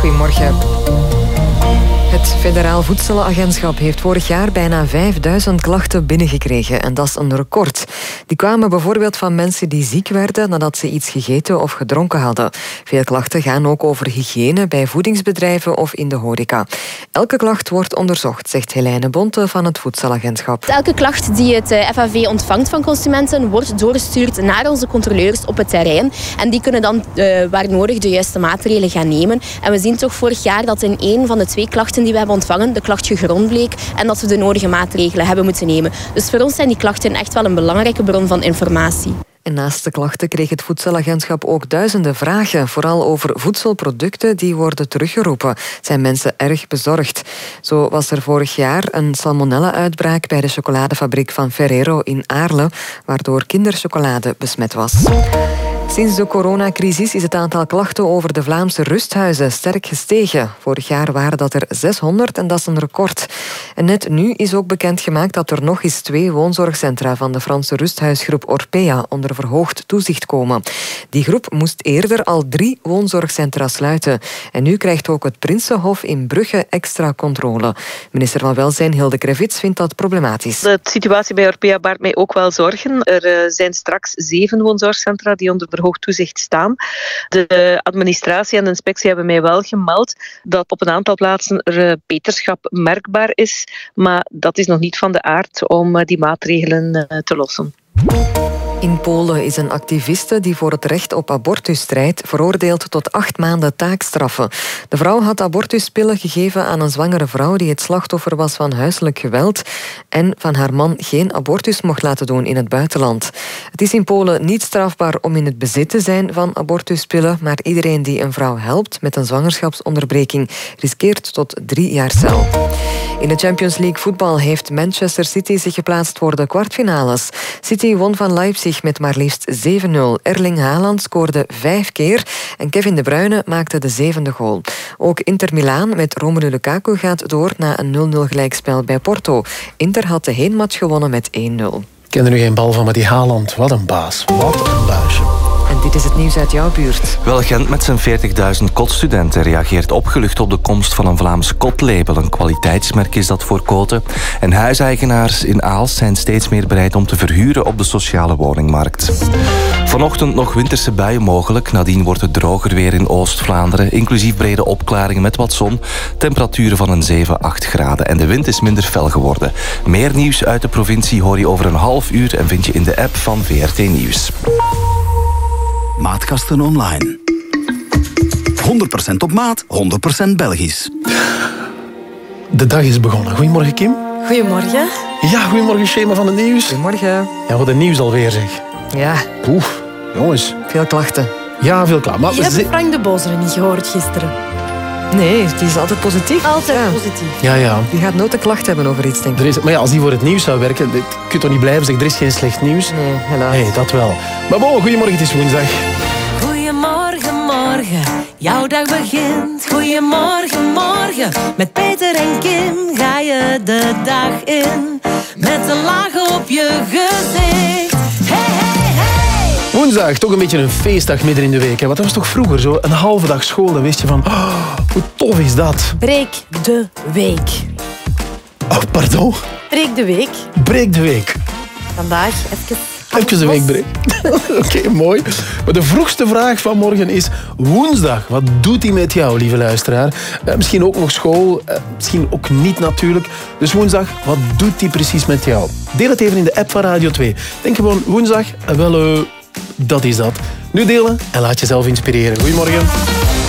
Goedemorgen. Federaal Voedselagentschap heeft vorig jaar bijna 5000 klachten binnengekregen. En dat is een record. Die kwamen bijvoorbeeld van mensen die ziek werden nadat ze iets gegeten of gedronken hadden. Veel klachten gaan ook over hygiëne bij voedingsbedrijven of in de horeca. Elke klacht wordt onderzocht, zegt Helene Bonte van het Voedselagentschap. Elke klacht die het eh, FAV ontvangt van consumenten wordt doorgestuurd naar onze controleurs op het terrein. En die kunnen dan uh, waar nodig de juiste maatregelen gaan nemen. En we zien toch vorig jaar dat in één van de twee klachten die we hebben ontvangen, de klacht gegrond bleek en dat we de nodige maatregelen hebben moeten nemen. Dus voor ons zijn die klachten echt wel een belangrijke bron van informatie. En naast de klachten kreeg het voedselagentschap ook duizenden vragen, vooral over voedselproducten die worden teruggeroepen. Zijn mensen erg bezorgd. Zo was er vorig jaar een salmonella-uitbraak bij de chocoladefabriek van Ferrero in Aarle, waardoor kinderchocolade besmet was. Sinds de coronacrisis is het aantal klachten over de Vlaamse rusthuizen sterk gestegen. Vorig jaar waren dat er 600 en dat is een record. En net nu is ook bekendgemaakt dat er nog eens twee woonzorgcentra van de Franse rusthuisgroep Orpea onder verhoogd toezicht komen. Die groep moest eerder al drie woonzorgcentra sluiten. En nu krijgt ook het Prinsenhof in Brugge extra controle. Minister van Welzijn Hilde Krevits vindt dat problematisch. De situatie bij Orpea baart mij ook wel zorgen. Er eh, zijn straks zeven woonzorgcentra die onder hoog toezicht staan. De administratie en de inspectie hebben mij wel gemeld dat op een aantal plaatsen er beterschap merkbaar is, maar dat is nog niet van de aard om eh, die maatregelen eh, te lossen. In Polen is een activiste die voor het recht op abortus strijdt veroordeeld tot acht maanden taakstraffen. De vrouw had abortuspillen gegeven aan een zwangere vrouw die het slachtoffer was van huiselijk geweld en van haar man geen abortus mocht laten doen in het buitenland. Het is in Polen niet strafbaar om in het bezit te zijn van abortuspillen, maar iedereen die een vrouw helpt met een zwangerschapsonderbreking riskeert tot drie jaar cel. In de Champions League voetbal heeft Manchester City zich geplaatst voor de kwartfinales. City won van Leipzig met maar liefst 7-0. Erling Haaland scoorde vijf keer en Kevin De Bruyne maakte de zevende goal. Ook Inter Milaan met Romelu Lukaku gaat door na een 0-0 gelijkspel bij Porto. Inter had de heenmatch gewonnen met 1-0. Ik ken er nu geen bal van, maar die Haaland, wat een baas. Wat een baasje. Dit is het nieuws uit jouw buurt. Wel, Gent met zijn 40.000 kotstudenten reageert opgelucht op de komst van een Vlaams kotlabel. Een kwaliteitsmerk is dat voor koten. En huiseigenaars in Aalst zijn steeds meer bereid om te verhuren op de sociale woningmarkt. Vanochtend nog winterse buien mogelijk. Nadien wordt het droger weer in Oost-Vlaanderen. Inclusief brede opklaringen met wat zon. Temperaturen van een 7, 8 graden. En de wind is minder fel geworden. Meer nieuws uit de provincie hoor je over een half uur... en vind je in de app van VRT Nieuws. Maatkasten online. 100% op maat, 100% Belgisch. De dag is begonnen. Goedemorgen, Kim. Goedemorgen. Ja, goedemorgen, Schema van het Nieuws. Goedemorgen. Ja, wat een nieuws alweer, zeg. Ja. Oef, jongens. Veel klachten. Ja, veel klaar. Maar je hebt Frank de Bozere niet gehoord gisteren. Nee, die is altijd positief. Altijd ja. positief. Ja, ja. Die gaat nooit een klacht hebben over iets, denk ik. Er is, maar ja, als die voor het nieuws zou werken, kun je toch niet blijven zeggen, er is geen slecht nieuws? Nee, helaas. Nee, dat wel. Maar bon, goedemorgen, het is woensdag. Jouw dag begint. Goedemorgen, morgen, met Peter en Kim ga je de dag in. Met een laag op je gezicht. Hey, hey, hey! Woensdag, toch een beetje een feestdag midden in de week. Hè? Want dat was toch vroeger zo, een halve dag school. Dan wist je van, oh, hoe tof is dat? Breek de week. Oh, pardon? Breek de week. Breek de week. Vandaag even Even een weekbreak. Oké, okay, mooi. Maar de vroegste vraag van morgen is woensdag. Wat doet hij met jou, lieve luisteraar? Uh, misschien ook nog school, uh, misschien ook niet natuurlijk. Dus woensdag, wat doet hij precies met jou? Deel het even in de app van Radio 2. Denk gewoon woensdag, uh, wel, dat is dat. Nu delen en laat jezelf inspireren. Goedemorgen.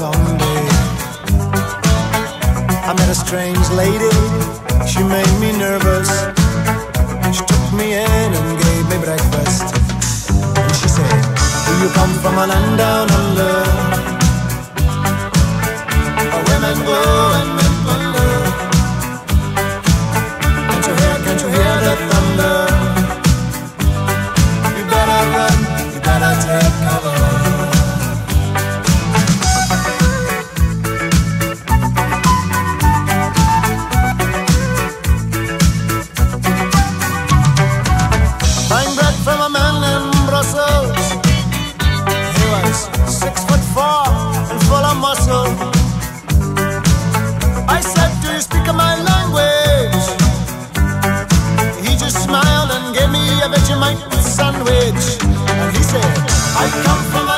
Zombies. I met a strange lady, veggie Vegemite with sandwich. And he said, I come from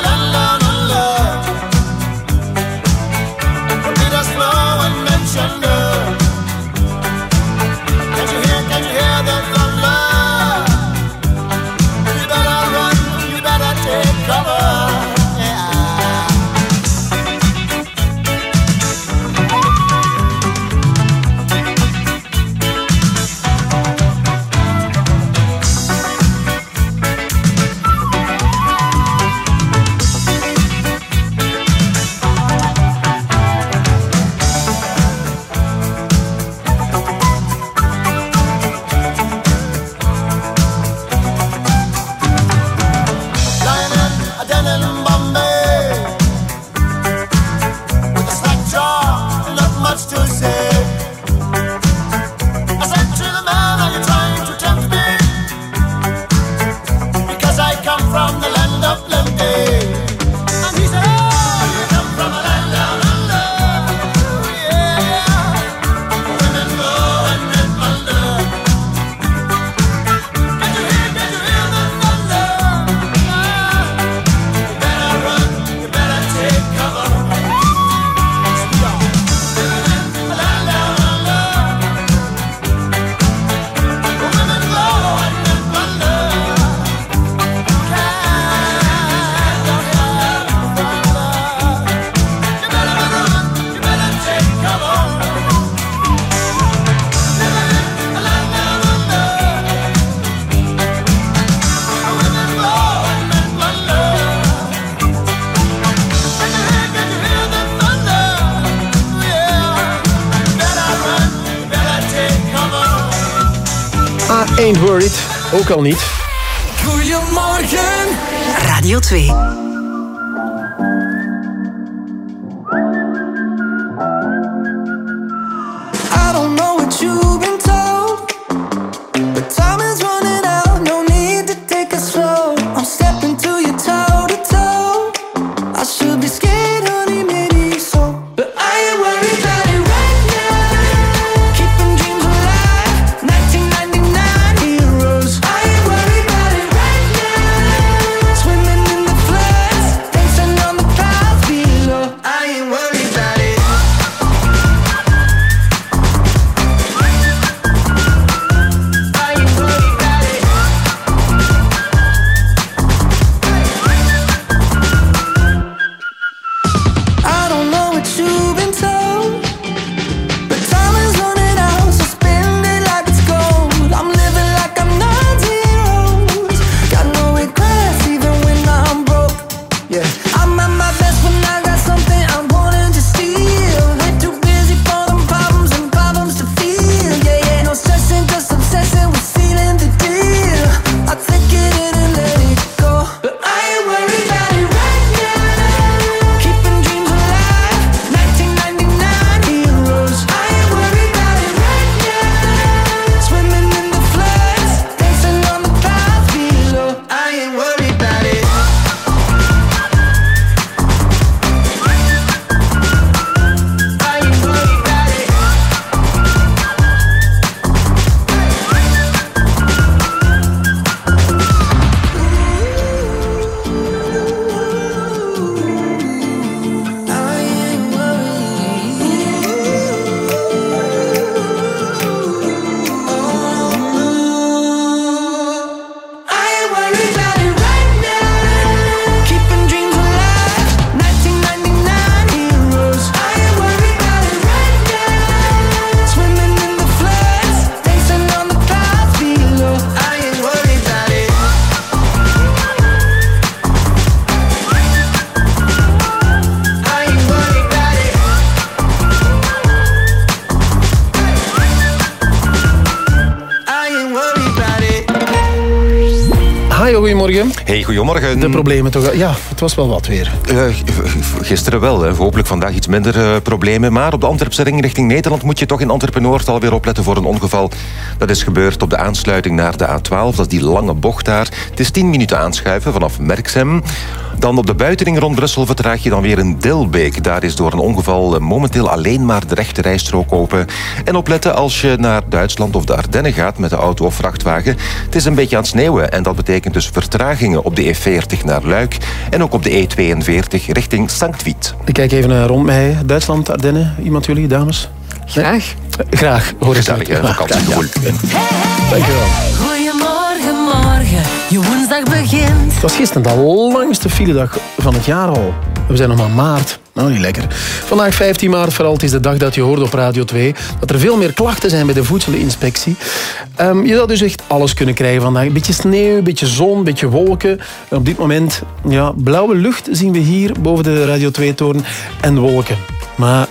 Ook al niet. Goedemorgen. De problemen toch? Ja, het was wel wat weer. Eh, gisteren wel, hè. hopelijk vandaag iets minder eh, problemen. Maar op de Antwerpse ring richting Nederland moet je toch in Antwerpen-Noord alweer opletten voor een ongeval. Dat is gebeurd op de aansluiting naar de A12. Dat is die lange bocht daar. Het is 10 minuten aanschuiven vanaf Merksem. Dan op de buitenring rond Brussel vertraag je dan weer in Dilbeek. Daar is door een ongeval eh, momenteel alleen maar de rechte rijstrook open. En opletten als je naar Duitsland of de Ardennen gaat met de auto of vrachtwagen. Het is een beetje aan het sneeuwen en dat betekent dus vertragingen op de E40 naar Luik en ook op de E42 richting Sankt Wiet. Ik kijk even eh, rond mij. Duitsland, Ardennen. Iemand jullie, dames? Graag. Graag, hoor ik Gezellig, vakantiegevoel. Dankjewel. Het was gisteren de langste filedag van het jaar al. We zijn nog maar maart. Nou, niet lekker. Vandaag 15 maart vooral. Is de dag dat je hoorde op Radio 2 dat er veel meer klachten zijn bij de voedselinspectie. Ehm, je zou dus echt alles kunnen krijgen vandaag. Een beetje sneeuw, een beetje zon, een beetje wolken. En op dit moment, ja, blauwe lucht zien we hier boven de Radio 2-toren en wolken. Maar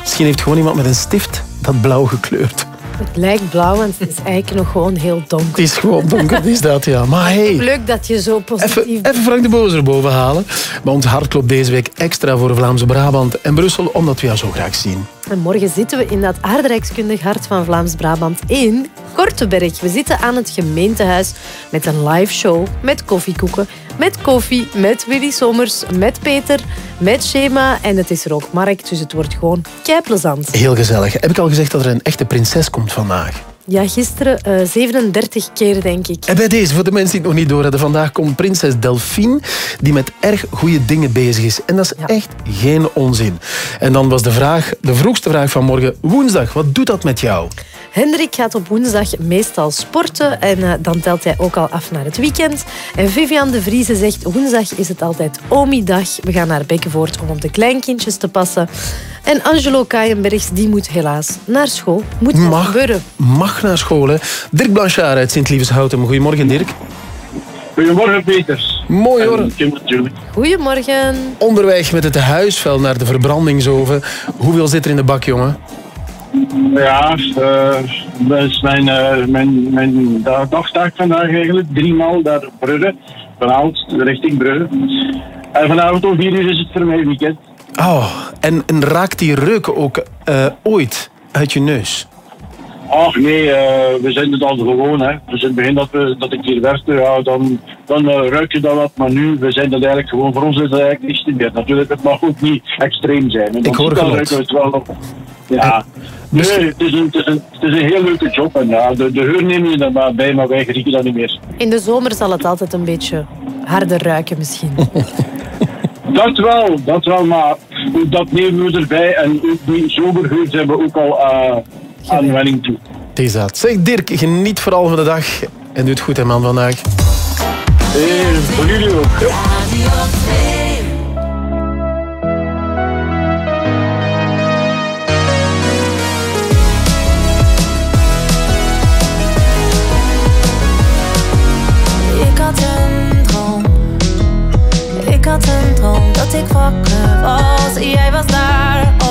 misschien heeft gewoon iemand met een stift dat blauw gekleurd. Het lijkt blauw, want het is eigenlijk nog gewoon heel donker. Het is gewoon donker, is dat, ja. Maar hey, Leuk dat je zo positief even, even Frank de Boos erboven halen. Maar ons hart klopt deze week extra voor Vlaamse Brabant en Brussel, omdat we jou zo graag zien. En morgen zitten we in dat aardrijkskundig hart van Vlaams-Brabant in Korteberg. We zitten aan het gemeentehuis met een live show, met koffiekoeken, met koffie, met Willy Sommers, met Peter, met Shema. En het is er ook Mark, dus het wordt gewoon keiplezant. Heel gezellig. Heb ik al gezegd dat er een echte prinses komt vandaag? Ja, gisteren eh, 37 keer, denk ik. En bij deze, voor de mensen die het nog niet door hadden, vandaag komt prinses Delphine, die met erg goede dingen bezig is. En dat is Ja. echt geen onzin. En dan was de vraag, de vroegste vraag van morgen, woensdag, wat doet dat met jou? Hendrik gaat op woensdag meestal sporten en eh, dan telt hij ook al af naar het weekend. En Vivian de Vrieze zegt woensdag is het altijd Omi-dag. We gaan naar Bekkenvoort om op de kleinkindjes te passen. En Angelo Kaaienbergs die moet helaas naar school. Moet Mag, gebeuren. mag naar school, hè. Dirk Blanchard uit Sint-Lievenshouten. Goedemorgen, Dirk. Goedemorgen, Peters. Mooi hoor. Goedemorgen. Onderweg met het huisvel naar de verbrandingsoven. Hoeveel zit er in de bak, jongen? Ja, eh, dat is mijn, eh, mijn, mijn da- dagtaak vandaag eigenlijk. Driemaal naar Brugge. Vanavond richting Brugge. En vanavond om vier uur is het voor mij weekend. Oh, en, en raakt die reuk ook eh, ooit uit je neus? Ach nee, eh, we zijn het al gewoon. Hè. Dus in het begin dat, we, dat ik hier werkte, ja, dan, dan eh, ruik je dat wat. Maar nu, we zijn dat eigenlijk gewoon. Voor ons is dat eigenlijk niks meer. Natuurlijk, het mag ook niet extreem zijn. Ik hoor dan geluid. ruiken we het wel op. Ja. Nee, het is, een, het, is een, het is een heel leuke job. En ja, de, de geur neem je er maar bij, maar wij genieten dat niet meer. In de zomer zal het altijd een beetje harder ruiken misschien. Dat wel, dat wel, maar dat nemen we erbij. En ook die zomergeur zijn we ook al eh aanwenning toe. Het is dat. Zeg Dirk, geniet vooral van de dag. En doe het goed, hè man, vandaag. Hey, voor jullie ook. Was. Jij was daar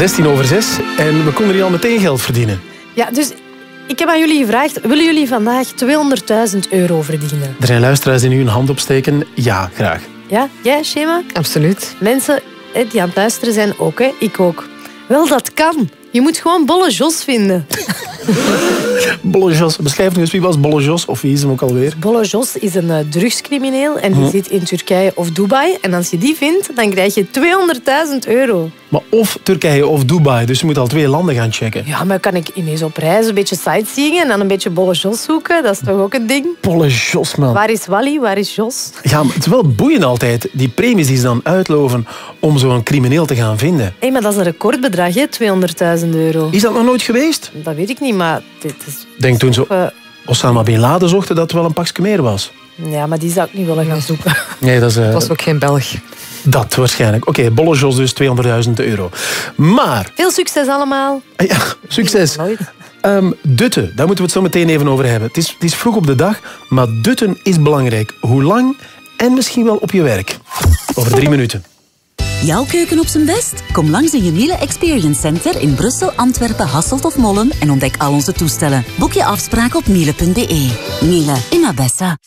16 over 6 en we konden hier al meteen geld verdienen. Ja, dus ik heb aan jullie gevraagd, willen jullie vandaag 200.000 euro verdienen? Er zijn luisteraars die nu een hand opsteken. Ja, graag. Ja? Jij, Shema? Absoluut. Mensen eh, die aan het luisteren zijn ook, hè? ik ook. Wel, dat kan. Je moet gewoon Bolle Jos vinden. Bolle Jos. Beschrijf nu eens wie was Bolle Jos of wie is hem ook alweer? Bolle Jos is een eh, drugscrimineel en die Hm. zit in Turkije of Dubai. En als je die vindt, dan krijg je 200.000 euro. Maar of Turkije of Dubai, dus je moet al twee landen gaan checken. Ja, maar kan ik ineens op reis een beetje sightseeing en dan een beetje Bolle Jos zoeken? Dat is toch ook een ding? Bolle Jos, man. Waar is Wally? Waar is Jos? Ja, maar het is wel boeiend altijd, die premies die ze dan uitloven om zo'n crimineel te gaan vinden. Hé, maar dat is een recordbedrag, hè? 200.000 euro. Is dat nog nooit geweest? Dat weet ik niet, maar dit is... Denk toen ze Eh, Osama Bin Laden zochten dat het wel een pakje meer was. ja, maar die zou ik niet willen gaan zoeken. Nee, dat is... eh, Dat was ook geen Belg. Dat waarschijnlijk. Oké, Bolle Jos dus 200.000 euro. Maar, Veel succes allemaal. ja, succes. Nooit. Ehm, dutten, daar moeten we het zo meteen even over hebben. Het is, het is vroeg op de dag, maar dutten is belangrijk. Hoe lang en misschien wel op je werk. Over drie minuten. Jouw keuken op zijn best? Kom langs in je Miele Experience Center in Brussel, Antwerpen, Hasselt of Mollem en ontdek al onze toestellen. Boek je afspraak op miele.be. Miele in Abessa.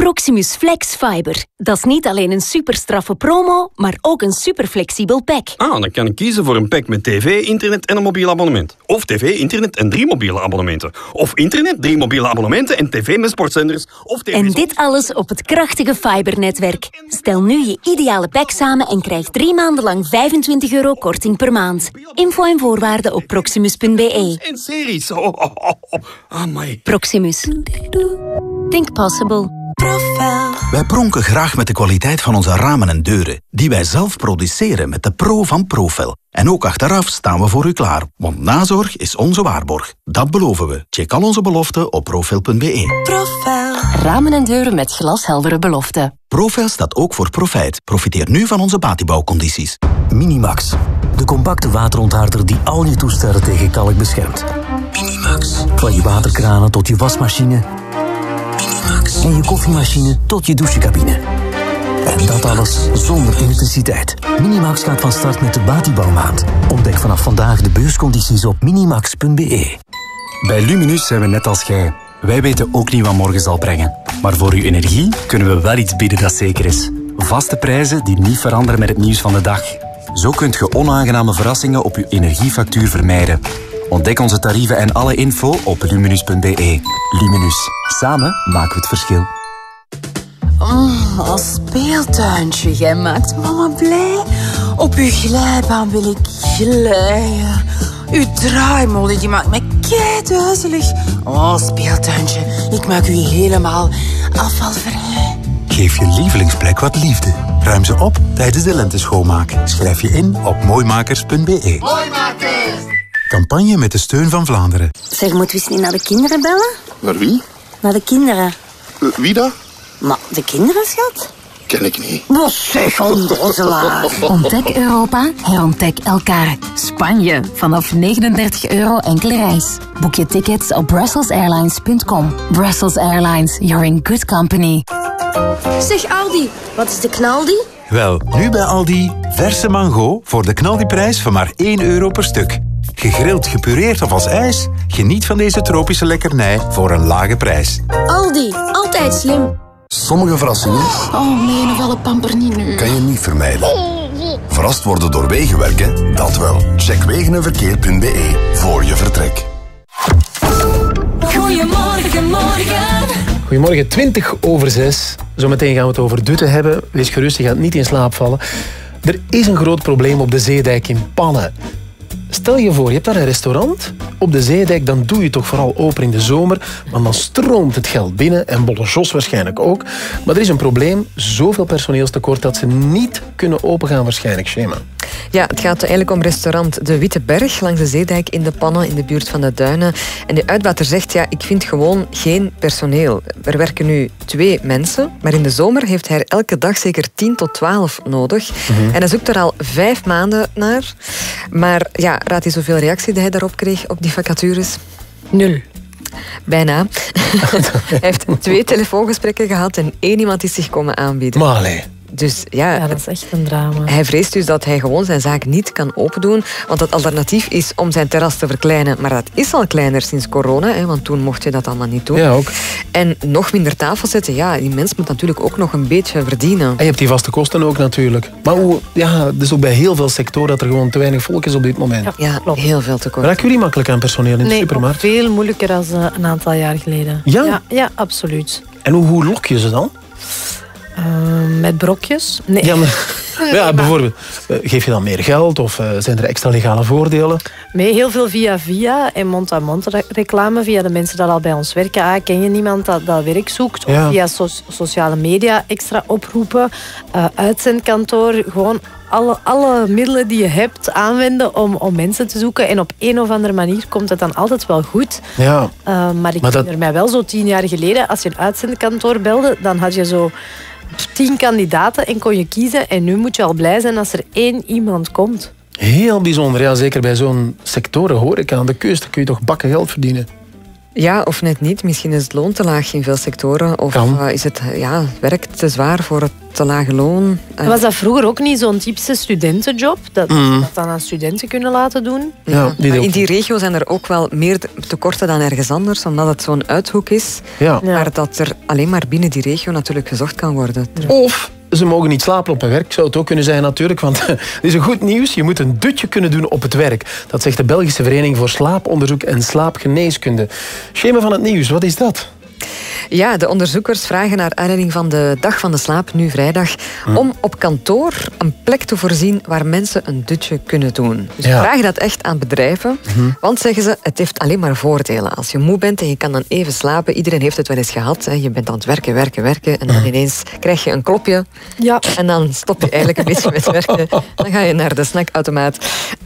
Proximus Flex Fiber. Dat is niet alleen een superstraffe promo, maar ook een superflexibel pack. Ah, dan kan ik kiezen voor een pack met tv, internet en een mobiel abonnement. Of tv, internet en drie mobiele abonnementen. Of internet, drie mobiele abonnementen en tv met sportzenders. Of tv En dit alles op het krachtige fibernetwerk. Stel nu je ideale pack samen en krijg drie maanden lang 25 euro korting per maand. Info en voorwaarden op proximus.be. en series. Oh, oh, oh, oh. Amai. Proximus. Think possible. Wij pronken graag met de kwaliteit van onze ramen en deuren, die wij zelf produceren met de Pro van Profel. En ook achteraf staan we voor u klaar, want nazorg is onze waarborg. Dat beloven we. Check al onze beloften op profel.be. Profel. Ramen en deuren met glasheldere beloften. Profel staat ook voor profijt. Profiteer nu van onze batibouwcondities. Minimax. De compacte waterontharder die al je toestellen tegen kalk beschermt. Minimax. Van je waterkranen tot je wasmachine. En je koffiemachine tot je douchecabine. En dat alles zonder elektriciteit. Minimax gaat van start met de Batibouwmaand. Ontdek vanaf vandaag de beurscondities op minimax.be. Bij Luminus zijn we net als jij. Wij weten ook niet wat morgen zal brengen. Maar voor uw energie kunnen we wel iets bieden dat zeker is. Vaste prijzen die niet veranderen met het nieuws van de dag. Zo kunt je onaangename verrassingen op uw energiefactuur vermijden. Ontdek onze tarieven en alle info op luminus.be. Luminus. Samen maken we het verschil. Oh, als speeltuintje, jij maakt mama blij. Op uw glijbaan wil ik glijden. Uw draaimolen die maakt mij keiduizelig. Oh, speeltuintje, ik maak u helemaal afvalvrij. Geef je lievelingsplek wat liefde. Ruim ze op tijdens de lenteschoonmaak. Schrijf je in op mooimakers.be. Campagne met de steun van Vlaanderen. Zeg, moeten we eens niet naar de kinderen bellen? Naar wie? Naar de kinderen. wie dat? Maar de kinderen, schat? Ken ik niet. Wat zeg, onnozelaar. Ontdek Europa, herontdek elkaar. Spanje, vanaf 39 euro enkele reis. Boek je tickets op brusselsairlines.com. Brussels Airlines, you're in good company. Zeg Aldi, wat is de knaldi? Wel, nu bij Aldi, verse mango voor de knaldiprijs van maar 1 euro per stuk. Gegrild, gepureerd of als ijs, geniet van deze tropische lekkernij voor een lage prijs. Aldi, altijd slim. Sommige verrassingen Oh nee, nog wel een pamper niet nu. kan je niet vermijden. Verrast worden door wegenwerken? Dat wel. Check wegenenverkeer.be voor je vertrek. Goedemorgen, morgen. Goedemorgen, 20 over 6. Zometeen gaan we het over dutten hebben. Wees gerust, je gaat niet in slaap vallen. Er is een groot probleem op de zeedijk in Pannen. Stel je voor, je hebt daar een restaurant op de zeedijk, dan doe je toch vooral open in de zomer, want dan stroomt het geld binnen en Bolle Jos waarschijnlijk ook. Maar er is een probleem, zoveel personeelstekort dat ze niet kunnen opengaan waarschijnlijk, Schema. Ja, het gaat eigenlijk om restaurant De Witte Berg langs de Zeedijk in de Pannen in de buurt van de Duinen. En de uitbater zegt, ja, ik vind gewoon geen personeel. Er werken nu twee mensen, maar in de zomer heeft hij er elke dag zeker 10 tot 12 nodig. Mhm. En hij zoekt er al vijf maanden naar. Maar ja, raad eens hoeveel reactie hij daarop kreeg op die vacatures? Nul. Bijna. hij heeft twee telefoongesprekken gehad en één iemand is zich komen aanbieden. Maar. Dus ja, Ja, dat is echt een drama. hij vreest dus dat hij gewoon zijn zaak niet kan opendoen. Want het alternatief is om zijn terras te verkleinen. Maar dat is al kleiner sinds corona, hè, want toen mocht je dat allemaal niet doen. Ja, ook. En nog minder tafel zetten, ja, die mens moet natuurlijk ook nog een beetje verdienen. En je hebt die vaste kosten ook natuurlijk. Maar hoe, ja, het is ook bij heel veel sectoren dat er gewoon te weinig volk is op dit moment. Ja, heel veel tekort. Raken jullie makkelijk aan personeel in de Nee, supermarkt? veel moeilijker dan eh, een aantal jaar geleden. Ja? Ja, ja, absoluut. En hoe, hoe lok je ze dan? Eh, met brokjes? Nee. Ja, maar, ja, bijvoorbeeld, eh, geef je dan meer geld of eh, zijn er extra legale voordelen? Nee, heel veel via via en mond-aan-mond re- reclame via de mensen die al bij ons werken. Ah, ken je niemand dat, dat werk zoekt? Of via so- sociale media extra oproepen, eh, uitzendkantoor, gewoon alle, alle middelen die je hebt aanwenden om, om mensen te zoeken. En op een of andere manier komt het dan altijd wel goed. Ja. Maar ik Maar dat- herinner mij wel zo tien jaar geleden, als je een uitzendkantoor belde, dan had je zo tien kandidaten en kon je kiezen. En nu moet je al blij zijn als er één iemand komt. Heel bijzonder, ja, zeker bij zo'n sectoren ik aan de. Dan kun je toch bakken geld verdienen. Ja, of net niet. Misschien is het loon te laag in veel sectoren. Of eh, is het ja, werk te zwaar voor het te lage loon. Eh, Was dat vroeger ook niet zo'n typische studentenjob? Dat Mm. dat dan aan studenten kunnen laten doen? Ja, maar in die regio zijn er ook wel meer tekorten dan ergens anders, omdat het zo'n uithoek is. Ja. Maar dat er alleen maar binnen die regio natuurlijk gezocht kan worden. Of ze mogen niet slapen op hun werk. Zou het ook kunnen zijn natuurlijk. Want het is een goed nieuws. Je moet een dutje kunnen doen op het werk. Dat zegt de Belgische Vereniging voor Slaaponderzoek en Slaapgeneeskunde. Schema van het nieuws, wat is dat? Ja, de onderzoekers vragen naar aanleiding van de Dag van de Slaap, nu vrijdag, Hm. om op kantoor een plek te voorzien waar mensen een dutje kunnen doen. Dus Ja. vragen dat echt aan bedrijven, Mhm. want zeggen ze, het heeft alleen maar voordelen. Als je moe bent en je kan dan even slapen, iedereen heeft het wel eens gehad. Hè. Je bent aan het werken, werken, werken en dan ineens krijg je een klopje. Ja. En dan stop je eigenlijk een beetje met werken. Dan ga je naar de snackautomaat.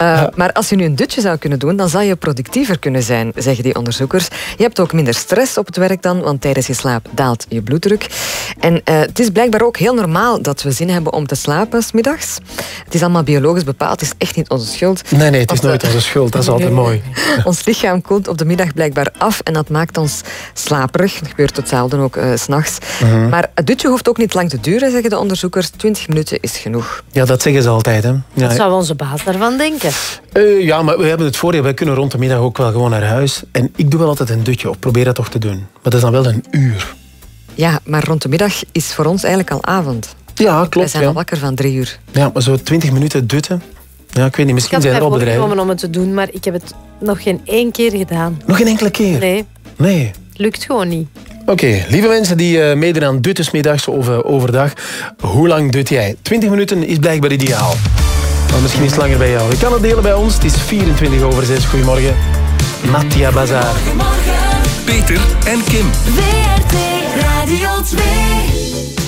Uh, Maar als je nu een dutje zou kunnen doen, dan zal je productiever kunnen zijn, zeggen die onderzoekers. Je hebt ook minder stress op het werk dan, want tijdens je slaap daalt je bloeddruk. En uh, het is blijkbaar ook heel normaal dat we zin hebben om te slapen smiddags. Het is allemaal biologisch bepaald, het is echt niet onze schuld. Nee, nee, het is nooit onze schuld. Dat is altijd mooi. Ons lichaam koelt op de middag blijkbaar af en dat maakt ons slaperig. Dat gebeurt hetzelfde ook uh, s'nachts. Mhm. Maar het dutje hoeft ook niet lang te duren, zeggen de onderzoekers. 20 minuten is genoeg. Ja, dat zeggen ze altijd. Hè. Ja, Wat zou onze baas daarvan denken? Eh, ja, maar we hebben het voordeel. Wij kunnen rond de middag ook wel gewoon naar huis. En ik doe wel altijd een dutje op. Probeer dat toch te doen. Maar dat is dan wel een uur. Ja, maar rond de middag is voor ons eigenlijk al avond. Ja, klopt. Wij zijn ja. al wakker van drie uur. Ja, maar zo 20 minuten dutten. Ja, ik weet niet, Ik misschien zijn er al bedrijven. voorgenomen om het te doen, maar ik heb het nog geen één keer gedaan. Nog geen enkele keer? Nee, Nee. lukt gewoon niet. Oké, lieve mensen die uh, meedoen aan duttesmiddags of uh, overdag. Hoe lang dut jij? 20 minuten is blijkbaar ideaal. Maar misschien is het langer bij jou. Je kan het delen bij ons. Het is 24 over 6. Goedemorgen. Natia Bazaar. Peter en Kim. WRT Radio 2.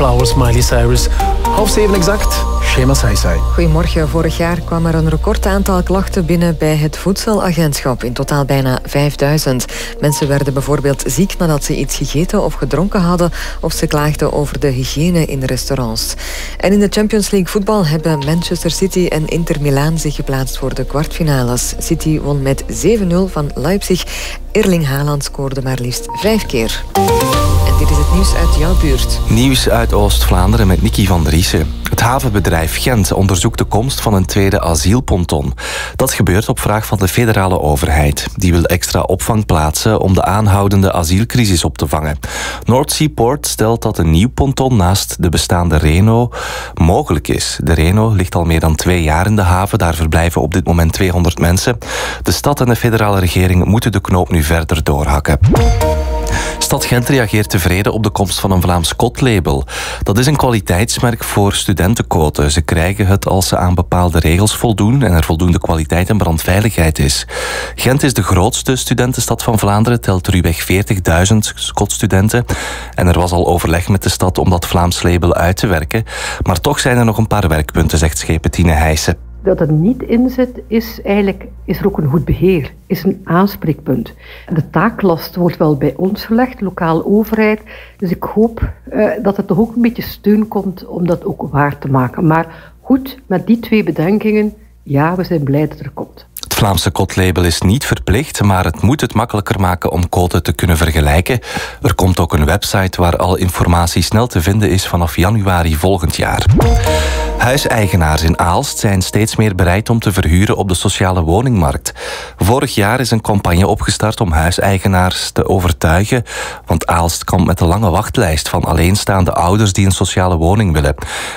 Flowers, Miley Cyrus. Half zeven exact. Shema Sai Sai. Goedemorgen. Vorig jaar kwam er een record aantal klachten binnen bij het voedselagentschap. In totaal bijna 5000. Mensen werden bijvoorbeeld ziek nadat ze iets gegeten of gedronken hadden. Of ze klaagden over de hygiëne in restaurants. En in de Champions League voetbal hebben Manchester City en Inter Milaan zich geplaatst voor de kwartfinales. City won met 7-0 van Leipzig. Erling Haaland scoorde maar liefst vijf keer. Nieuws uit jouw buurt. Nieuws uit Oost-Vlaanderen met Nicky van der Riesen. Het havenbedrijf Gent onderzoekt de komst van een tweede asielponton. Dat gebeurt op vraag van de federale overheid. Die wil extra opvang plaatsen om de aanhoudende asielcrisis op te vangen. North Seaport stelt dat een nieuw ponton naast de bestaande Reno mogelijk is. De Reno ligt al meer dan twee jaar in de haven. Daar verblijven op dit moment 200 mensen. De stad en de federale regering moeten de knoop nu verder doorhakken. Stad Gent reageert tevreden op de komst van een Vlaams kotlabel. Dat is een kwaliteitsmerk voor studentenkoten. Ze krijgen het als ze aan bepaalde regels voldoen en er voldoende kwaliteit en brandveiligheid is. Gent is de grootste studentenstad van Vlaanderen, telt ruwweg 40.000 kotstudenten. En er was al overleg met de stad om dat Vlaams label uit te werken. Maar toch zijn er nog een paar werkpunten, zegt Schepentine Heijsen. Dat het niet inzet, is eigenlijk is er ook een goed beheer, is een aanspreekpunt. De taaklast wordt wel bij ons gelegd, lokale overheid. Dus ik hoop eh, dat er toch ook een beetje steun komt om dat ook waar te maken. Maar goed, met die twee bedenkingen, ja, we zijn blij dat er komt. Het Vlaamse kotlabel is niet verplicht, maar het moet het makkelijker maken om koten te kunnen vergelijken. Er komt ook een website waar al informatie snel te vinden is vanaf januari volgend jaar. Huiseigenaars in Aalst zijn steeds meer bereid om te verhuren op de sociale woningmarkt. Vorig jaar is een campagne opgestart om huiseigenaars te overtuigen, want Aalst komt met een lange wachtlijst van alleenstaande ouders die een sociale woning willen.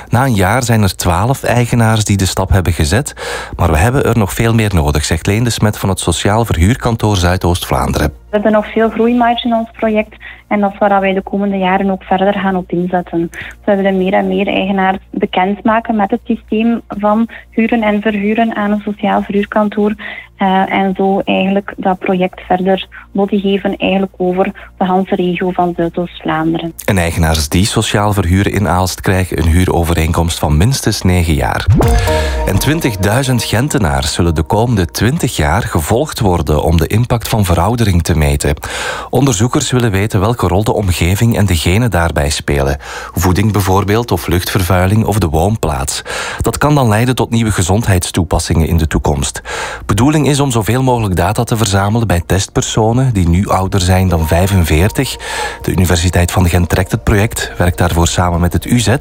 Na een jaar zijn er twaalf eigenaars die de stap hebben gezet, maar we hebben er nog veel meer nodig, zegt Leen de Smet van het Sociaal Verhuurkantoor Zuidoost-Vlaanderen. We hebben nog veel groeimarge in ons project en dat is waar wij de komende jaren ook verder gaan op inzetten. Dus we willen meer en meer eigenaars bekendmaken met het systeem van huren en verhuren aan een sociaal verhuurkantoor eh, en zo eigenlijk dat project verder body geven eigenlijk over de hele regio van Zuidoost-Vlaanderen. En eigenaars die sociaal verhuren in Aalst krijgen een huurovereenkomst van minstens 9 jaar. En 20.000 Gentenaars zullen de komende 20 jaar gevolgd worden om de impact van veroudering te meten. Onderzoekers willen weten welke rol de omgeving en de genen daarbij spelen. Voeding bijvoorbeeld, of luchtvervuiling of de woonplaats. Dat kan dan leiden tot nieuwe gezondheidstoepassingen in de toekomst. Bedoeling is om zoveel mogelijk data te verzamelen bij testpersonen die nu ouder zijn dan 45. De Universiteit van Gent trekt het project, werkt daarvoor samen met het UZ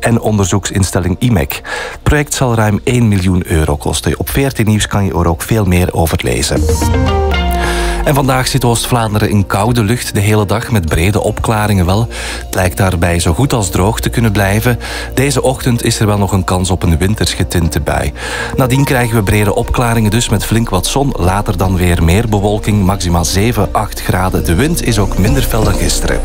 en onderzoeksinstelling IMEC. Het project zal ruim 1 miljoen euro kosten. Op 14 Nieuws kan je er ook veel meer over lezen. En vandaag zit Oost-Vlaanderen in koude lucht de hele dag met brede opklaringen wel. Het lijkt daarbij zo goed als droog te kunnen blijven. Deze ochtend is er wel nog een kans op een winters getinte bui. Nadien krijgen we brede opklaringen dus met flink wat zon. Later dan weer meer bewolking, maximaal 7, 8 graden. De wind is ook minder fel dan gisteren.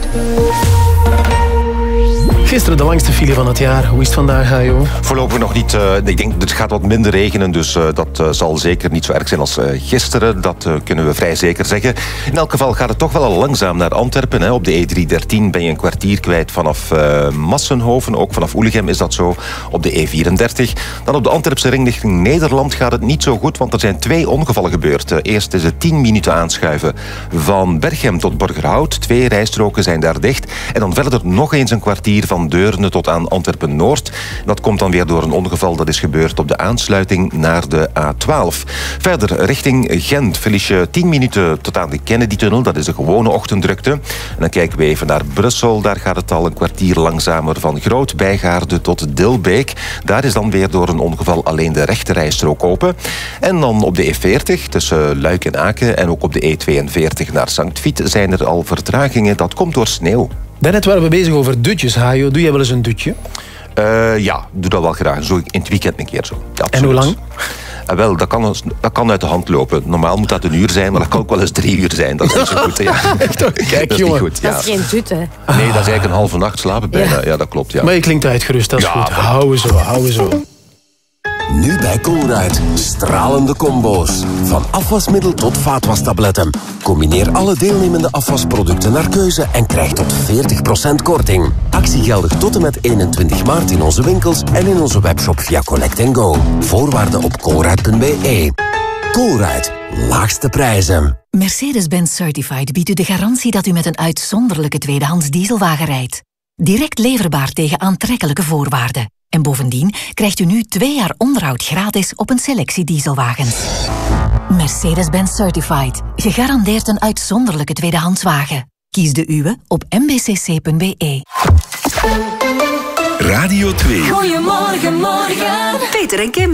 Gisteren de langste file van het jaar. Hoe is het vandaag, Hajo? Voorlopig nog niet. eh, ik denk, het gaat wat minder regenen, dus eh, dat eh, zal zeker niet zo erg zijn als eh, gisteren. Dat eh, kunnen we vrij zeker zeggen. In elk geval gaat het toch wel al langzaam naar Antwerpen. Hè. Op de E313 ben je een kwartier kwijt vanaf eh, Massenhoven. Ook vanaf Oelegem is dat zo. Op de E34. Dan op de Antwerpse ring richting Nederland gaat het niet zo goed, want er zijn twee ongevallen gebeurd. Eh, Eerst is het 10 minuten aanschuiven van Berchem tot Borgerhout. Twee rijstroken zijn daar dicht. En dan verder nog eens een kwartier van Deurne tot aan Antwerpen-Noord. Dat komt dan weer door een ongeval dat is gebeurd op de aansluiting naar de A12. Verder richting Gent verlies je 10 minuten tot aan de Kennedy-tunnel. Dat is de gewone ochtenddrukte. En dan kijken we even naar Brussel. Daar gaat het al een kwartier langzamer van Groot-Bijgaarde tot Dilbeek. Daar is dan weer door een ongeval alleen de rechterrijstrook open. En dan op de E40 tussen Luik en Aken en ook op de E42 naar Sankt Viet zijn er al vertragingen. Dat komt door sneeuw. Daarnet waren we bezig over dutjes, Hajo. Doe jij wel eens een dutje? Eh, ja, doe dat wel graag. Zo in het weekend een keer zo. Ja, En hoe absoluut. Eh, wel, dat kan, dat kan uit de hand lopen. Normaal moet dat een uur zijn, maar dat kan ook wel eens drie uur zijn. Dat is niet zo goed. hè. Ja. Kijk, dat is jongen. niet goed. Dat is geen dut, hè. Nee, dat is eigenlijk een halve nacht slapen bijna. Ja, dat klopt. Ja. Maar je klinkt uitgerust, dat is Ja, goed. maar- Houden zo, houden zo. Nu bij Colruyt. Stralende combo's. Van afwasmiddel tot vaatwastabletten. Combineer alle deelnemende afwasproducten naar keuze en krijg tot 40% korting. Actie geldig tot en met 21 maart in onze winkels en in onze webshop via Collect Go. Voorwaarden op colruyt.be. Colruyt. Laagste prijzen. Mercedes-Benz Certified biedt u de garantie dat u met een uitzonderlijke tweedehands dieselwagen rijdt. Direct leverbaar tegen aantrekkelijke voorwaarden. En bovendien krijgt u nu twee jaar onderhoud gratis op een selectie dieselwagens. Mercedes-Benz Certified. Gegarandeerd een uitzonderlijke tweedehandswagen. Kies de uwe op mbcc.be. Radio 2. Goedemorgen, morgen. Peter en Kim.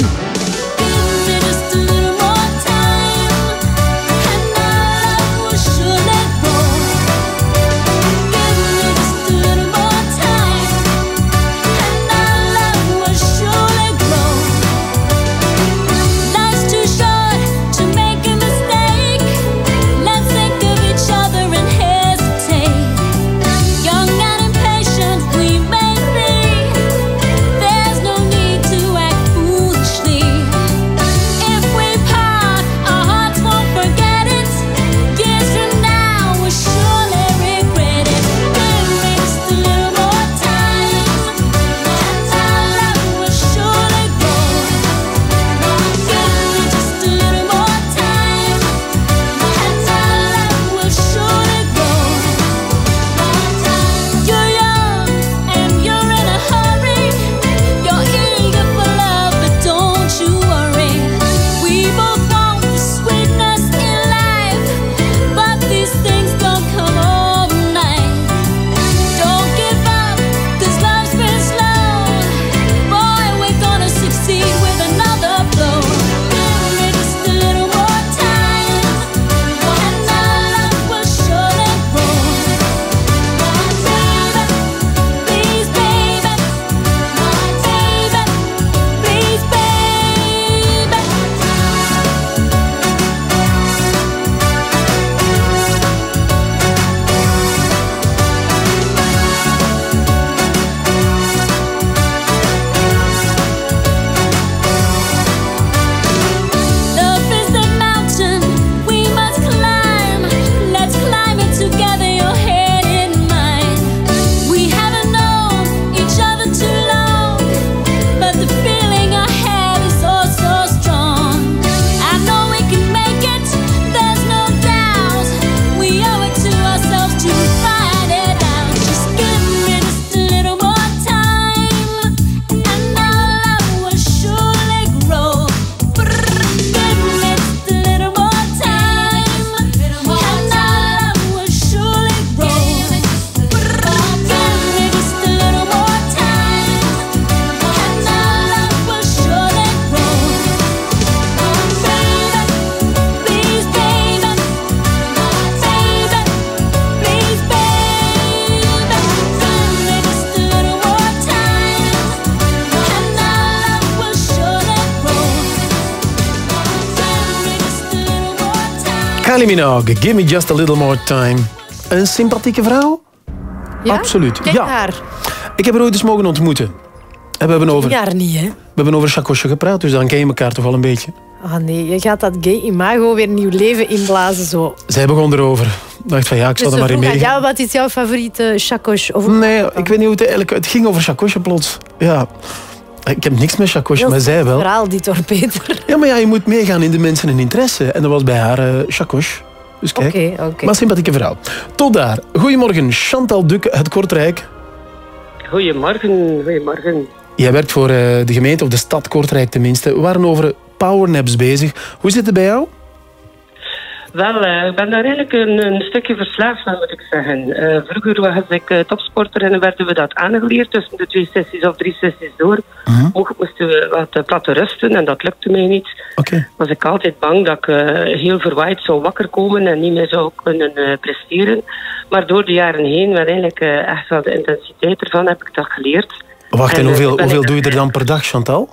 Kylie Minogue, give me just a little more time. Een sympathieke vrouw? Ja? Absoluut. Ken ja. haar? Ik heb haar ooit eens mogen ontmoeten. En we hebben over, Ja, niet, hè? we hebben over Chakosje gepraat, dus dan ken je elkaar toch wel een beetje. Ah nee, je gaat dat gay imago weer nieuw leven inblazen zo. Zij begon erover. Dacht van ja, ik zal Dus er maar in meegaan. jou, wat is jouw favoriete chakos? Of... Nee, ik weet niet hoe het eigenlijk... Het ging over Chakosje plots. Ja. Ik heb niks met Chakosje, Heel maar zij wel. verhaal dit hoor, Peter. Ja, maar ja, je moet meegaan in de mensen hun interesse. En dat was bij haar Chakos. Dus kijk, Oké, oké. maar sympathieke vrouw. Tot daar. Goedemorgen, Chantal Duc uit Kortrijk. Goedemorgen, goedemorgen. Jij werkt voor eh, de gemeente of de stad Kortrijk tenminste. We waren over powernaps bezig. Hoe zit het bij jou? Wel, eh, ik ben daar eigenlijk een, een stukje verslaafd van, moet ik zeggen. Eh, vroeger was ik eh, topsporter en werden we dat aangeleerd tussen de twee sessies of drie sessies door. Mocht- Moesten we wat platte rusten en dat lukte mij niet. Was ik altijd bang dat ik heel verwaaid zou wakker komen en niet meer zou kunnen presteren. Maar door de jaren heen, met eigenlijk echt wel de intensiteit ervan, heb ik dat geleerd. Wacht, en eh, hoeveel, hoeveel doe je er dan per dag, Chantal?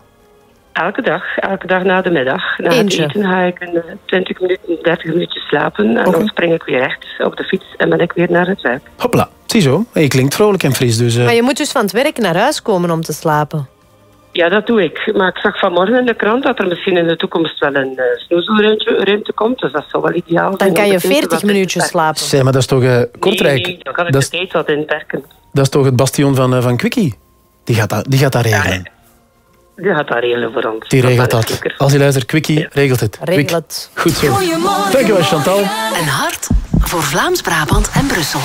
Elke dag, elke dag na de middag. Na Eentje. het eten ga ik een eh, 20 minuten, 30 minuutjes slapen. En dan spring ik weer recht op de fiets en ben ik weer naar het werk. Hopla, ziezo. Je klinkt vrolijk en fris, dus... eh, Maar je moet dus van het werk naar huis komen om te slapen. Ja, dat doe ik. Maar ik zag vanmorgen in de krant dat er misschien in de toekomst wel een uh, snoezelruimte ruimte komt. Dus dat zou wel ideaal zijn. Dan kan je tijd wat 40 in te minuutjes slapen. Zeg, maar dat is toch eh, Kortrijk? Nee, nee, dan kan ik dat, de is, tijd wat inperken. dat is toch het bastion van, eh, van Quickie? Die gaat die gaat dat regelen. Die gaat dat regelen voor ons. Die regelt dat. Als je luistert, Quickie regelt het. Regel Quick. het. Goed zo. Dankjewel, Chantal. Een hart voor Vlaams-Brabant en Brussel.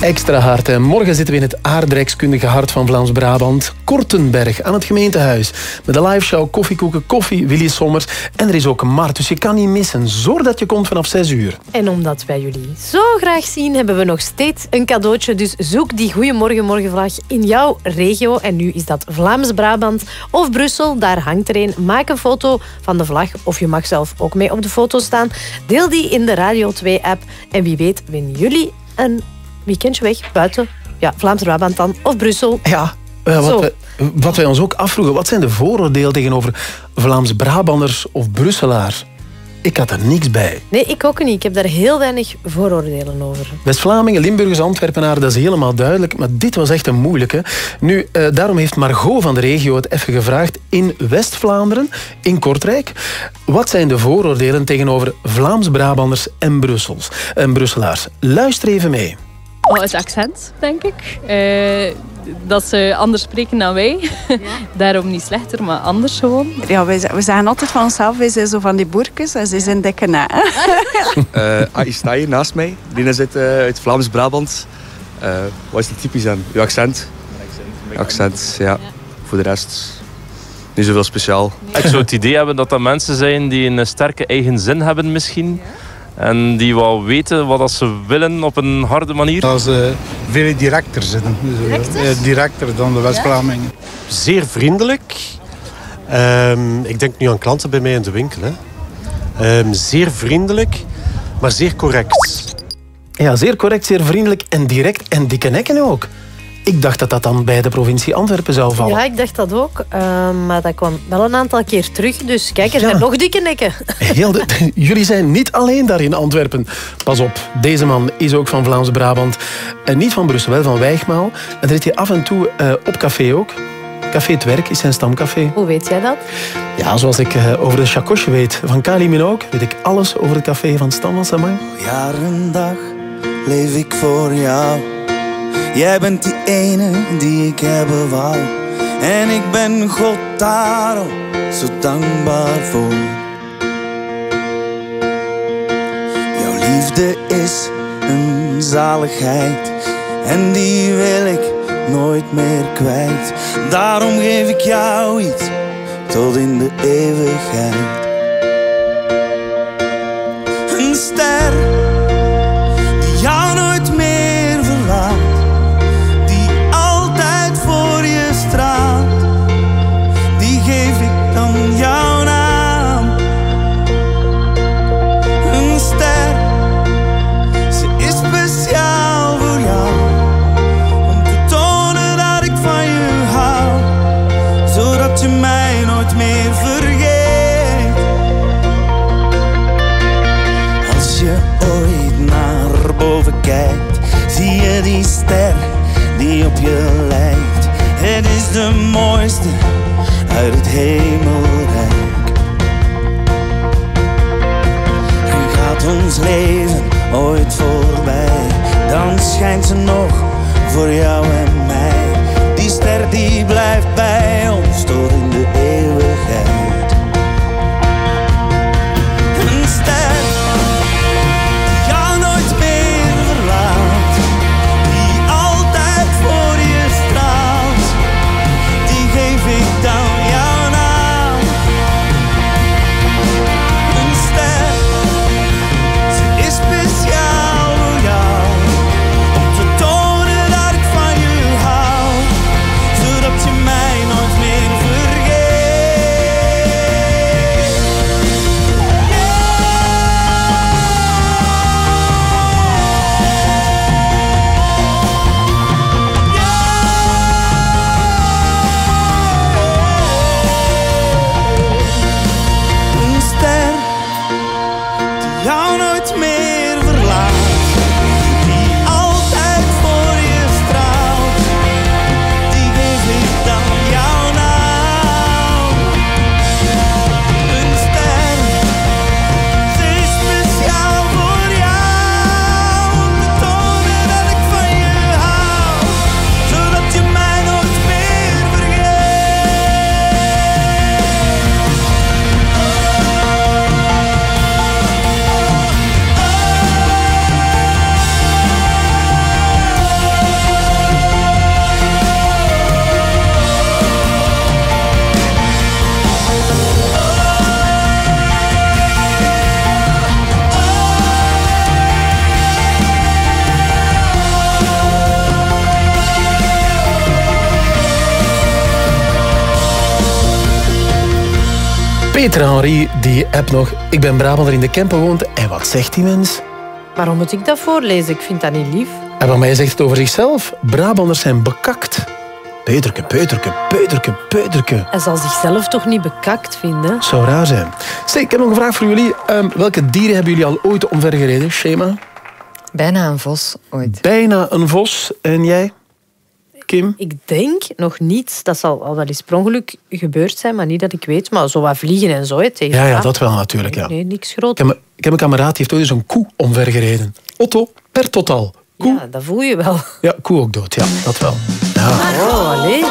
Extra hard. En morgen zitten we in het aardrijkskundige hart van Vlaams-Brabant. Kortenberg, aan het gemeentehuis. Met de live show Koffiekoeken, Koffie, Willy Sommers. En er is ook een markt, dus je kan niet missen. Zorg dat je komt vanaf 6 uur. En omdat wij jullie zo graag zien, hebben we nog steeds een cadeautje. Dus zoek die Goeiemorgen Morgenvlag in jouw regio. En nu is dat Vlaams-Brabant of Brussel. Daar hangt er een. Maak een foto van de vlag. Of je mag zelf ook mee op de foto staan. Deel die in de Radio 2-app. En wie weet winnen jullie een weekendje weg buiten ja, Vlaams-Brabant dan of Brussel. Ja, eh, wat, wij, wat wij ons ook afvroegen, wat zijn de vooroordelen tegenover Vlaams-Brabanders of Brusselaars? Ik had er niks bij. Nee, ik ook niet. Ik heb daar heel weinig vooroordelen over. West-Vlamingen, Limburgers, Antwerpenaren, dat is helemaal duidelijk. Maar dit was echt een moeilijke. Nu, eh, daarom heeft Margot van de regio het even gevraagd in West-Vlaanderen, in Kortrijk. Wat zijn de vooroordelen tegenover Vlaams-Brabanders en, Brussels, en Brusselaars? Luister even mee. Oh, het accent, denk ik. Eh, dat ze anders spreken dan wij. Daarom niet slechter, maar anders gewoon. Ja, wij, we zeggen altijd van onszelf, wij zijn zo van die boerkes en ze zijn dikke na. Eh Ai sta hier naast mij. Lina zit eh, uit Vlaams-Brabant. Eh, wat is het typisch aan? Uw accent? Accent, ja. Voor de rest niet zoveel speciaal. Ik zou het idee hebben dat dat mensen zijn die een sterke eigen zin hebben misschien. En die wel weten wat dat ze willen op een harde manier. Dat ze veel directer zitten. Eh, Directer dan de West-Vlamingen. Zeer vriendelijk. Ehm, ik denk nu aan klanten bij mij in de winkel. Hè. Ehm, zeer vriendelijk, maar zeer correct. Ja, zeer correct, zeer vriendelijk en direct en dikke nekken ook. Ik dacht dat dat dan bij de provincie Antwerpen zou vallen. Ja, ik dacht dat ook. Eh, maar dat kwam wel een aantal keer terug. Dus kijk, er zijn nog dikke nekken. Heel de- jullie zijn niet alleen daar in Antwerpen. Pas op, deze man is ook van Vlaams-Brabant. En niet van Brussel, wel van Wijgmaal. En zit hij af en toe eh, op café ook. Café Het Werk is zijn stamcafé. Hoe weet jij dat? Ja, zoals ik eh, over de chakosje weet van Kali Minogue, weet ik alles over het café van Stam van Samang. Jaar en dag leef ik voor jou. Jij bent die ene die ik hebben wou. En ik ben God daarom zo dankbaar voor. Jouw liefde is een zaligheid. En die wil ik nooit meer kwijt. Daarom geef ik jou iets tot in de eeuwigheid. Schijnt ze nog voor jou en mij. Die ster die blijft Henry, die app nog. Ik ben Brabander in de Kempen woont. En wat zegt die mens? Waarom moet ik dat voorlezen? Ik vind dat niet lief. En van mij zegt het over zichzelf. Brabanders zijn bekakt. Peterke, Peterke, Peterke, Peterke. Hij zal zichzelf toch niet bekakt vinden? Zou raar zijn. Zeg, ik heb nog een vraag voor jullie. Ehm, welke dieren hebben jullie al ooit omvergereden? Schema? Bijna een vos ooit. Bijna een vos. En jij? Kim? Ik denk nog niet. Dat zal al wel eens per ongeluk gebeurd zijn, maar niet dat ik weet. Maar zo wat vliegen en zo. hè, tegen Ja, ja, dat wel natuurlijk. Ja. Nee, niks groot. Ik, heb, een- ik heb een kameraad die heeft ooit eens een koe omvergereden. Otto, per totaal. Ja, dat voel je wel. Ja, koe ook dood. Ja, dat wel. Oh, alleen.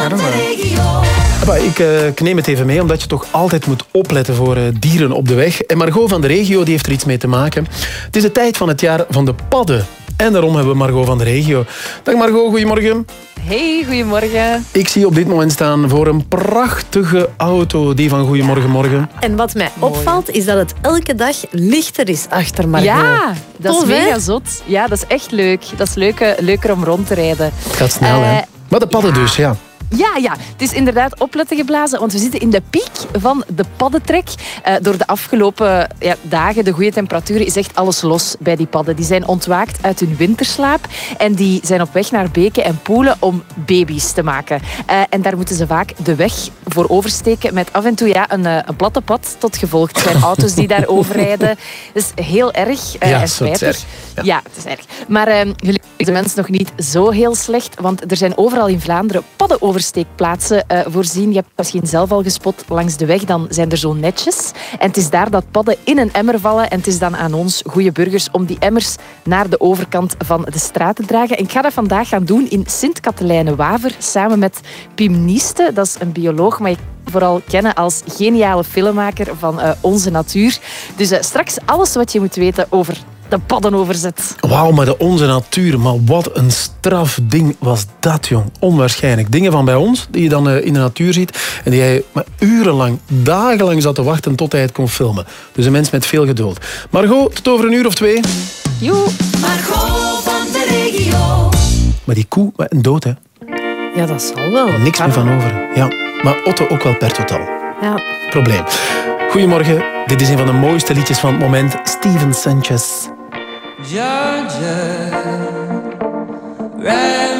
Maar ik, eh, ik neem het even mee, omdat je toch altijd moet opletten voor eh, dieren op de weg. En Margot van de regio die heeft er iets mee te maken. Het is de tijd van het jaar van de padden. En daarom hebben we Margot van de regio. Dag Margot, goedemorgen. Hey, goedemorgen. Ik zie op dit moment staan voor een prachtige auto, die van Goedemorgen Morgen. En wat mij opvalt, is dat het elke dag lichter is achter Margot. Ja, dat Tof, is hè? mega zot. Ja, dat is echt leuk. Dat is leuke, leuker om rond te rijden. Het gaat snel, hè? Eh, Maar de padden dus, ja. Ja, ja, het is inderdaad opletten geblazen, want we zitten in de piek van de paddentrek. Eh, door de afgelopen ja, dagen, de goede temperaturen, is echt alles los bij die padden. Die zijn ontwaakt uit hun winterslaap en die zijn op weg naar beken en poelen om baby's te maken. Eh, en daar moeten ze vaak de weg voor oversteken met af en toe ja, een, eh, een platte pad tot gevolg. Het zijn auto's die daar overrijden. Dat is heel erg Ja, en het spijtig. Ja. het is erg. Maar gelukkig is de mens nog niet zo heel slecht, want er zijn overal in Vlaanderen paddenoversteekplaatsen eh, voorzien. Je hebt misschien zelf al gespot langs de weg, dan zijn er zo netjes. En het is daar dat padden in een emmer vallen en het is dan aan ons, goede burgers, om die emmers naar de overkant van de straat te dragen. En ik ga dat vandaag gaan doen in Sint-Katelijne-Waver, samen met Pim Nieste. Dat is een bioloog, maar je vooral kennen als geniale filmmaker van eh, Onze Natuur. Dus eh, straks alles wat je moet weten over de paddenoverzet. Wauw, maar de onze natuur. Maar wat een straf ding was dat, jong. Onwaarschijnlijk. Dingen van bij ons, die je dan eh, in de natuur ziet. En die jij maar urenlang, dagenlang zat te wachten tot hij het kon filmen. Dus een mens met veel geduld. Margot, tot over een uur of twee. Joe. Margot van de regio. Maar die koe, een dood, hè. Ja, dat zal wel. Niks meer van over. Ja. Maar Otto ook wel per totaal. Ja. Probleem. Goedemorgen. Dit is een van de mooiste liedjes van het moment. Steven Sanchez. Georgia, right?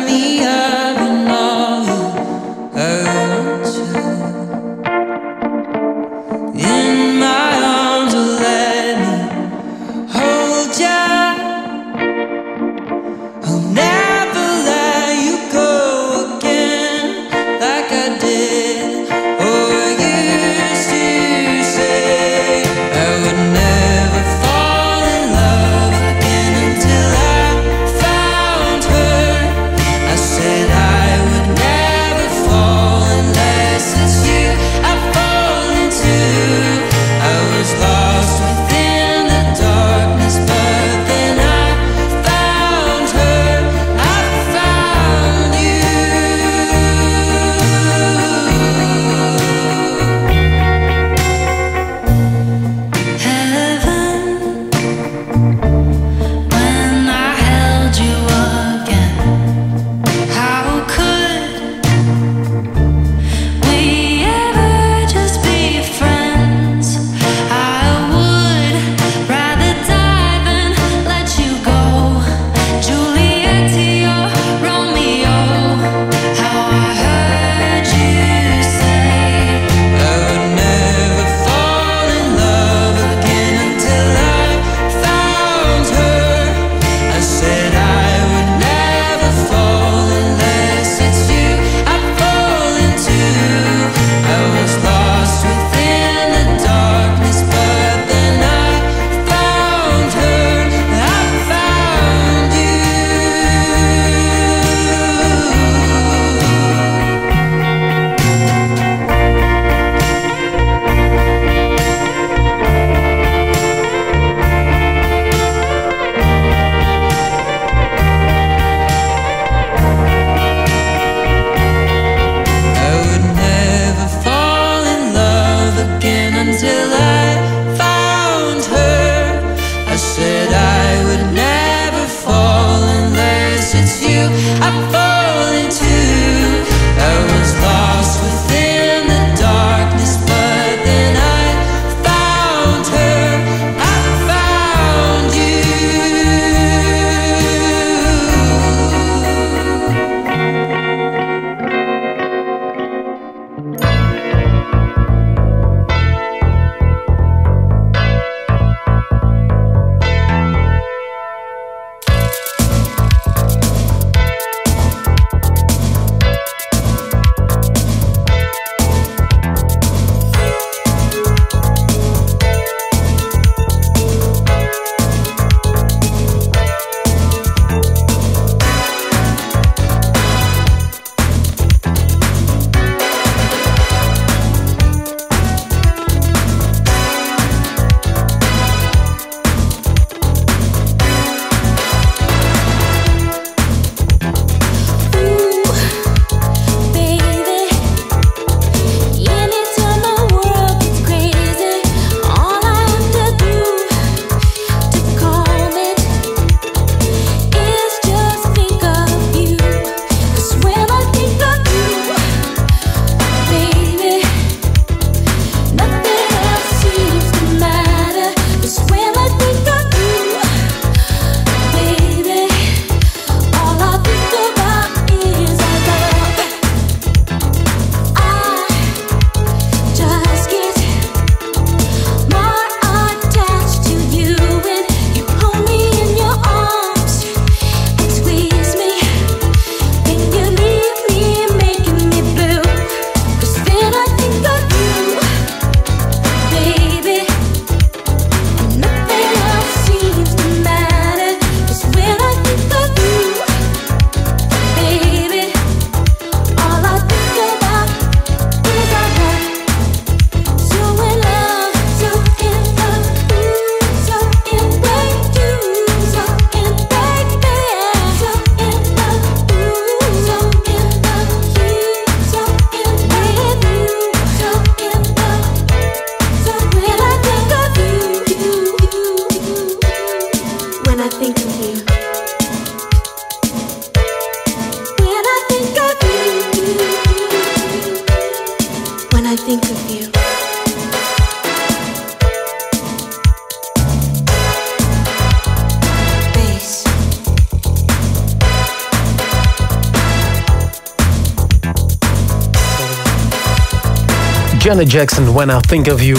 Janet Jackson, When I Think of You.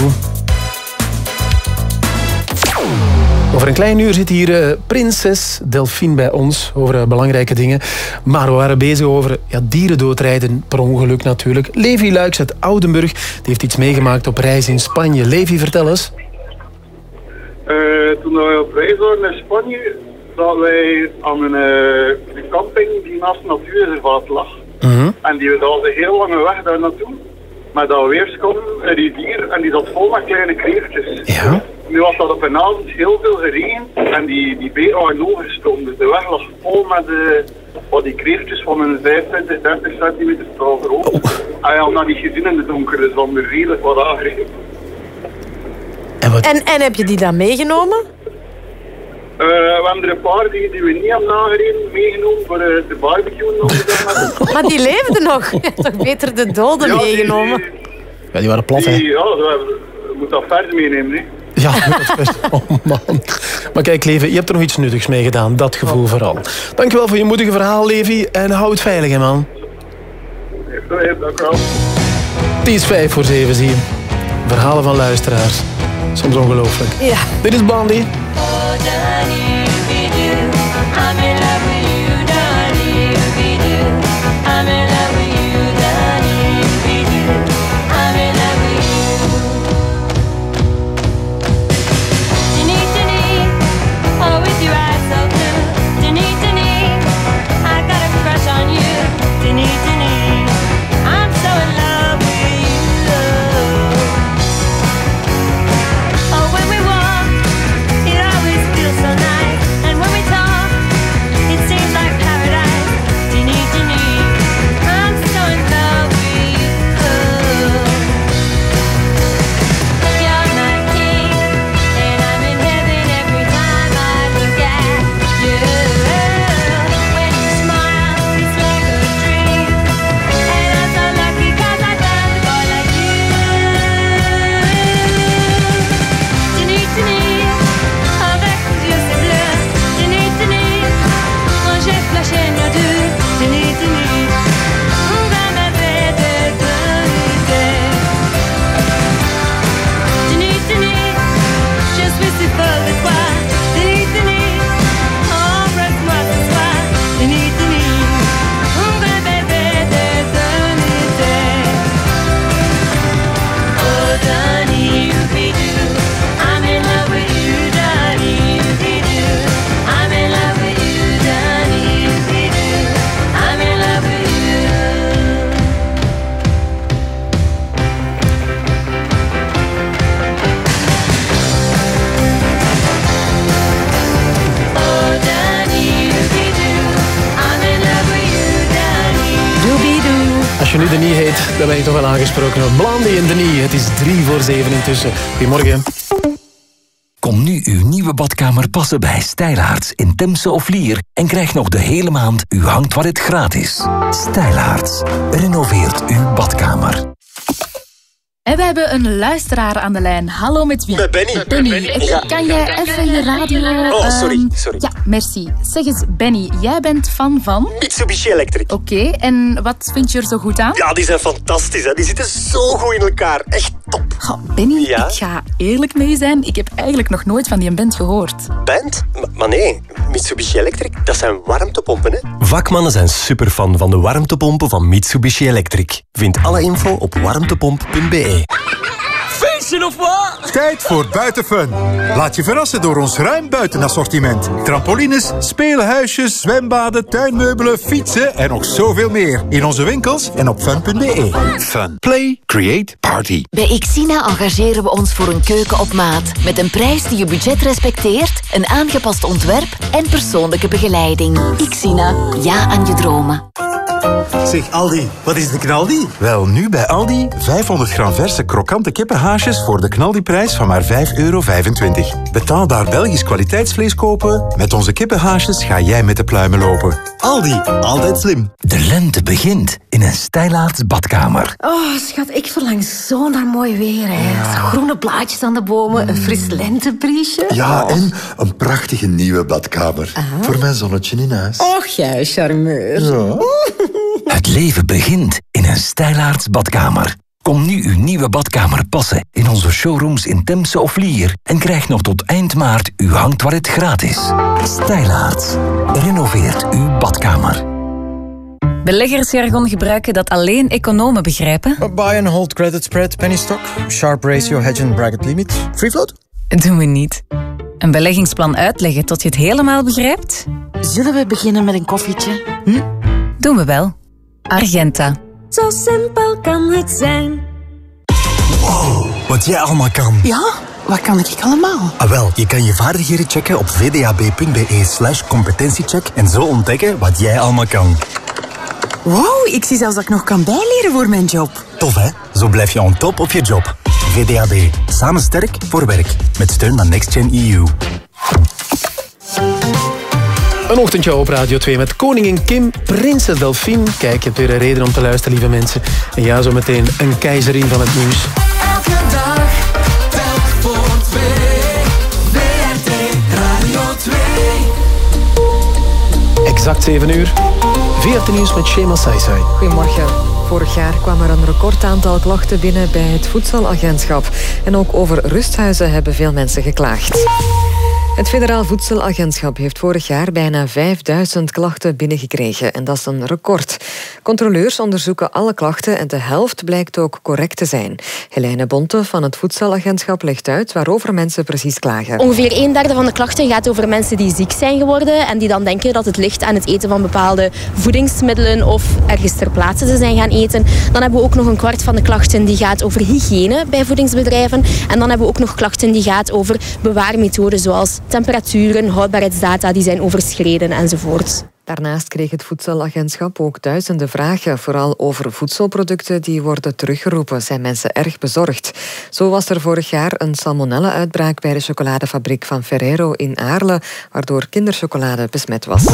Over een klein uur zit hier eh, prinses Delphine bij ons over eh, belangrijke dingen. Maar we waren bezig over ja, dierendoodrijden per ongeluk natuurlijk. Levi Luiks uit Oudenburg die heeft iets meegemaakt op reis in Spanje. Levi, vertel eens. Eh, toen we op reis waren in Spanje, zaten wij aan een, een camping die naast een natuurreservaat lag. En die we hadden een heel lange weg daar naartoe. Maar dat weerskwam een rivier en die zat vol met kleine kreeftjes. Ja. Nu was dat op een avond heel veel geregend en die, die beer waren overgestroomd. Dus de weg lag vol met de, wat die kreeftjes van een 25, 30 centimeter straal groot. En ja, dat niet gezien in de donker, dus weer redelijk wat aangrepen. En, en heb je die dan meegenomen? Eh, we hebben er een paar die, die we niet hebben nagereden meegenomen voor eh, de barbecue. Maar die leefden nog. Je hebt toch beter de doden Ja, die- meegenomen? Ja, die waren plat, hè? Ja, we, we moeten dat verder meenemen. Hè. Ja, dat is best. Oh man. Maar kijk, Levi, je hebt er nog iets nuttigs mee gedaan. Dat gevoel vooral. Dankjewel voor je moedige verhaal, Levi. En hou het veilig, hè, man. Ja, dank u wel. Het is vijf voor zeven, zie je. Verhalen van luisteraars. Soms ongelooflijk. Ja. Dit is Blondie. Toch wel aangesproken. Blondie en Denis, het is drie voor zeven intussen. Goedemorgen. Kom nu uw nieuwe badkamer passen bij Stijlaarts in Temse of Lier en krijg nog de hele maand uw hangtoilet gratis. Stijlaarts. Renoveert uw badkamer. En we hebben een luisteraar aan de lijn. Hallo met wie? Met Benny. Benny, Ja. kan jij even je radio... Oh, sorry, ehm, sorry. Ja, merci. Zeg eens, Benny, jij bent fan van... Mitsubishi Electric. Oké, en wat vind je er zo goed aan? Ja, die zijn fantastisch. Hè. Die zitten zo goed in elkaar. Echt top. Benny, Ja? ik ga eerlijk mee zijn. Ik heb eigenlijk nog nooit van die band gehoord. Band? M- maar nee, Mitsubishi Electric, dat zijn warmtepompen. Hè. Vakmannen zijn superfan van de warmtepompen van Mitsubishi Electric. Vind alle info op warmtepomp.be. ハハハハ! Of wat? Tijd voor buitenfun. Laat je verrassen door ons ruim buitenassortiment. Trampolines, speelhuisjes, zwembaden, tuinmeubelen, fietsen en nog zoveel meer. In onze winkels en op fun.be. Fun. Play, create, party. Bij Xina engageren we ons voor een keuken op maat. Met een prijs die je budget respecteert, een aangepast ontwerp en persoonlijke begeleiding. Xina, ja aan je dromen. Zeg Aldi, wat is de knaldi? Wel, nu bij Aldi 500 gram verse krokante kippenhaasjes voor de knaldiprijs van maar 5,25 euro. Betaalbaar Belgisch kwaliteitsvlees kopen? Met onze kippenhaasjes ga jij met de pluimen lopen. Aldi, altijd slim. De lente begint in een Stijlaarts badkamer. Oh, schat, ik verlang zo naar mooi weer. Hè. Groene blaadjes aan de bomen, een fris lentebriesje. Ja, en een prachtige nieuwe badkamer. Voor mijn zonnetje in huis. Och, jij charmeur. Het leven begint in een Stijlaarts badkamer. Kom nu uw nieuwe badkamer passen in onze showrooms in Temse of Lier en krijg nog tot eind maart uw hangtoilet gratis. Stijlaarts. Renoveert uw badkamer. Beleggersjargon gebruiken dat alleen economen begrijpen? Buy and hold credit spread, penny stock, sharp ratio, hedge and bracket limit, free float. Doen we niet. Een beleggingsplan uitleggen tot je het helemaal begrijpt? Zullen we beginnen met een koffietje? Hm? Doen we wel. Argenta. Zo simpel kan het zijn. Wat jij allemaal kan. Ja, wat kan ik allemaal? Ah, wel, je kan je vaardigheden checken op vdab.be slash competentiecheck en zo ontdekken wat jij allemaal kan. Wow, ik zie zelfs dat ik nog kan bijleren voor mijn job. Tof hè? Zo blijf je on top op je job. VDAB. Samen sterk voor werk. Met steun van NextGen EU. Een ochtendje op Radio 2 met koningin Kim, prinses Delphine. Kijk, je hebt weer een reden om te luisteren, lieve mensen. En ja, zo meteen een keizerin van het nieuws. Elke dag, telk voor twee. WRT Radio 2. Exact 7 uur. VRT Nieuws met Shema Saisai. Goedemorgen. Vorig jaar kwam er een recordaantal klachten binnen bij het voedselagentschap. En ook over rusthuizen hebben veel mensen geklaagd. Het Federaal Voedselagentschap heeft vorig jaar bijna 5000 klachten binnengekregen. En dat is een record. Controleurs onderzoeken alle klachten en de helft blijkt ook correct te zijn. Helene Bonte van het Voedselagentschap legt uit waarover mensen precies klagen. Ongeveer een derde van de klachten gaat over mensen die ziek zijn geworden en die dan denken dat het ligt aan het eten van bepaalde voedingsmiddelen of ergens ter plaatse ze zijn gaan eten. Dan hebben we ook nog een kwart van de klachten die gaat over hygiëne bij voedingsbedrijven. En dan hebben we ook nog klachten die gaat over bewaarmethoden zoals temperaturen, houdbaarheidsdata die zijn overschreden enzovoort. Daarnaast kreeg het voedselagentschap ook duizenden vragen, vooral over voedselproducten die worden teruggeroepen. Zijn mensen erg bezorgd? Zo was er vorig jaar een salmonella-uitbraak bij de chocoladefabriek van Ferrero in Aarle, waardoor kinderchocolade besmet was.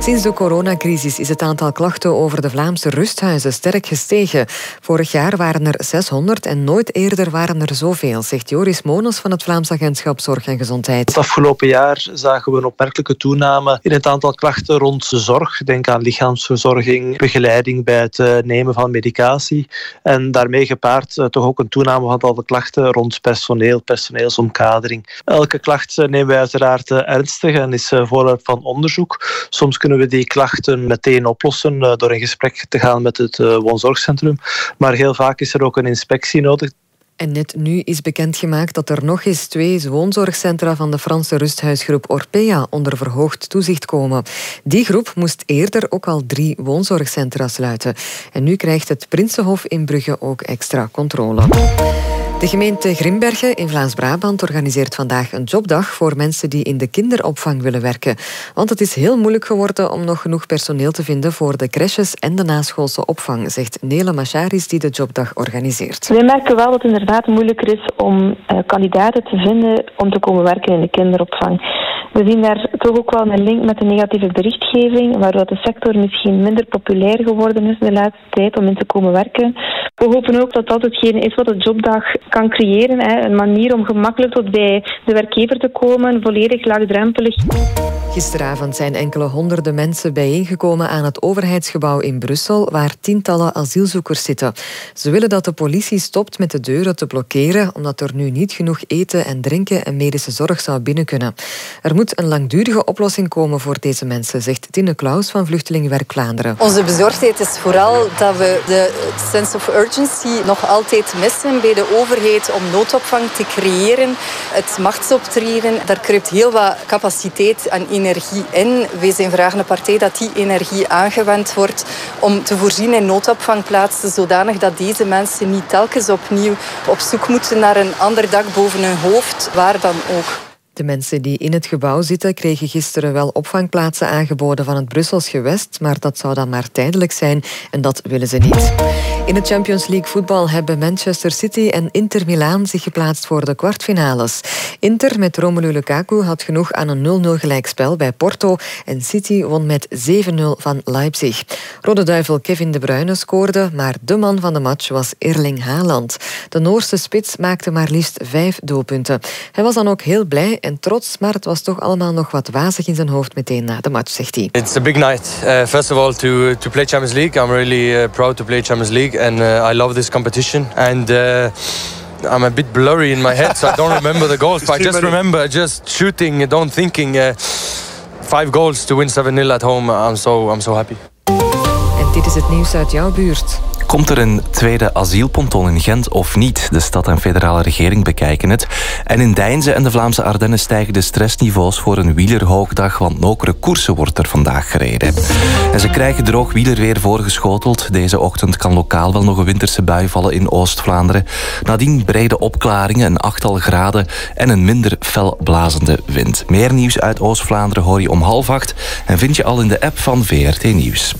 Sinds de coronacrisis is het aantal klachten over de Vlaamse rusthuizen sterk gestegen. Vorig jaar waren er 600 en nooit eerder waren er zoveel, zegt Joris Monos van het Vlaams Agentschap Zorg en Gezondheid. Het afgelopen jaar zagen we een opmerkelijke toename in het aantal klachten rond de zorg. Denk aan lichaamsverzorging, begeleiding bij het eh, nemen van medicatie. En daarmee gepaard eh, toch ook een toename van het aantal klachten rond personeel, personeelsomkadering. Elke klacht eh, nemen wij uiteraard ernstig en is voorwerp van onderzoek. Soms kunnen we die klachten meteen oplossen door in gesprek te gaan met het woonzorgcentrum. Maar heel vaak is er ook een inspectie nodig. En net nu is bekendgemaakt dat er nog eens twee woonzorgcentra van de Franse rusthuisgroep Orpea onder verhoogd toezicht komen. Die groep moest eerder ook al drie woonzorgcentra sluiten. En nu krijgt het Prinsenhof in Brugge ook extra controle. De gemeente Grimbergen in Vlaams-Brabant organiseert vandaag een jobdag voor mensen die in de kinderopvang willen werken. Want het is heel moeilijk geworden om nog genoeg personeel te vinden voor de crèches en de naschoolse opvang, zegt Nele Macharis die de jobdag organiseert. Wij merken wel dat het inderdaad moeilijker is om uh, kandidaten te vinden om te komen werken in de kinderopvang. We zien daar toch ook wel een link met de negatieve berichtgeving, waardoor de sector misschien minder populair geworden is de laatste tijd om in te komen werken. We hopen ook dat dat hetgene is wat de jobdag kan creëren. Hè. Een manier om gemakkelijk tot bij de werkgever te komen, volledig laagdrempelig. Gisteravond zijn enkele honderden mensen bijeengekomen aan het overheidsgebouw in Brussel, waar tientallen asielzoekers zitten. Ze willen dat de politie stopt met de deuren te blokkeren, omdat er nu niet genoeg eten en drinken en medische zorg zou binnen kunnen. Er moet een langdurige oplossing komen voor deze mensen, zegt Tine Klaus van Vluchtelingenwerk Vlaanderen. Onze bezorgdheid is vooral dat we de sense of urgency nog altijd missen bij de overheid om noodopvang te creëren. Het machtsoptreden, daar kruipt heel wat capaciteit en energie in. Wij zijn vragen een partij dat die energie aangewend wordt om te voorzien in noodopvangplaatsen, zodanig dat deze mensen niet telkens opnieuw op zoek moeten naar een ander dak boven hun hoofd, waar dan ook. De mensen die in het gebouw zitten kregen gisteren wel opvangplaatsen aangeboden van het Brussels gewest, maar dat zou dan maar tijdelijk zijn en dat willen ze niet. In het Champions League voetbal hebben Manchester City en Inter Milaan zich geplaatst voor de kwartfinales. Inter met Romelu Lukaku had genoeg aan een 0-0 gelijkspel bij Porto en City won met 7-0 van Leipzig. Rode Duivel Kevin De Bruyne scoorde, maar de man van de match was Erling Haaland. De Noorse spits maakte maar liefst vijf doelpunten. Hij was dan ook heel blij en trots, maar het was toch allemaal nog wat wazig in zijn hoofd meteen na de match, zegt hij. It's a big night. Uh, first of all, to to play Champions League. I'm really uh, proud to play Champions League, and uh, I love this competition. And uh, I'm a bit blurry in my head, so I don't remember the goals. But I just remember just shooting, don't thinking. Uh, five goals to win 7-0 at home. I'm so I'm so happy. En dit is het nieuws uit jouw buurt. Komt er een tweede asielponton in Gent of niet? De stad en federale regering bekijken het. En in Deinze en de Vlaamse Ardennen stijgen de stressniveaus voor een wielerhoogdag, want nokere koersen wordt er vandaag gereden. En ze krijgen droog wielerweer voorgeschoteld. Deze ochtend kan lokaal wel nog een winterse bui vallen in Oost-Vlaanderen. Nadien brede opklaringen, een achttal graden en een minder fel blazende wind. Meer nieuws uit Oost-Vlaanderen hoor je om half acht en vind je al in de app van VRT Nieuws.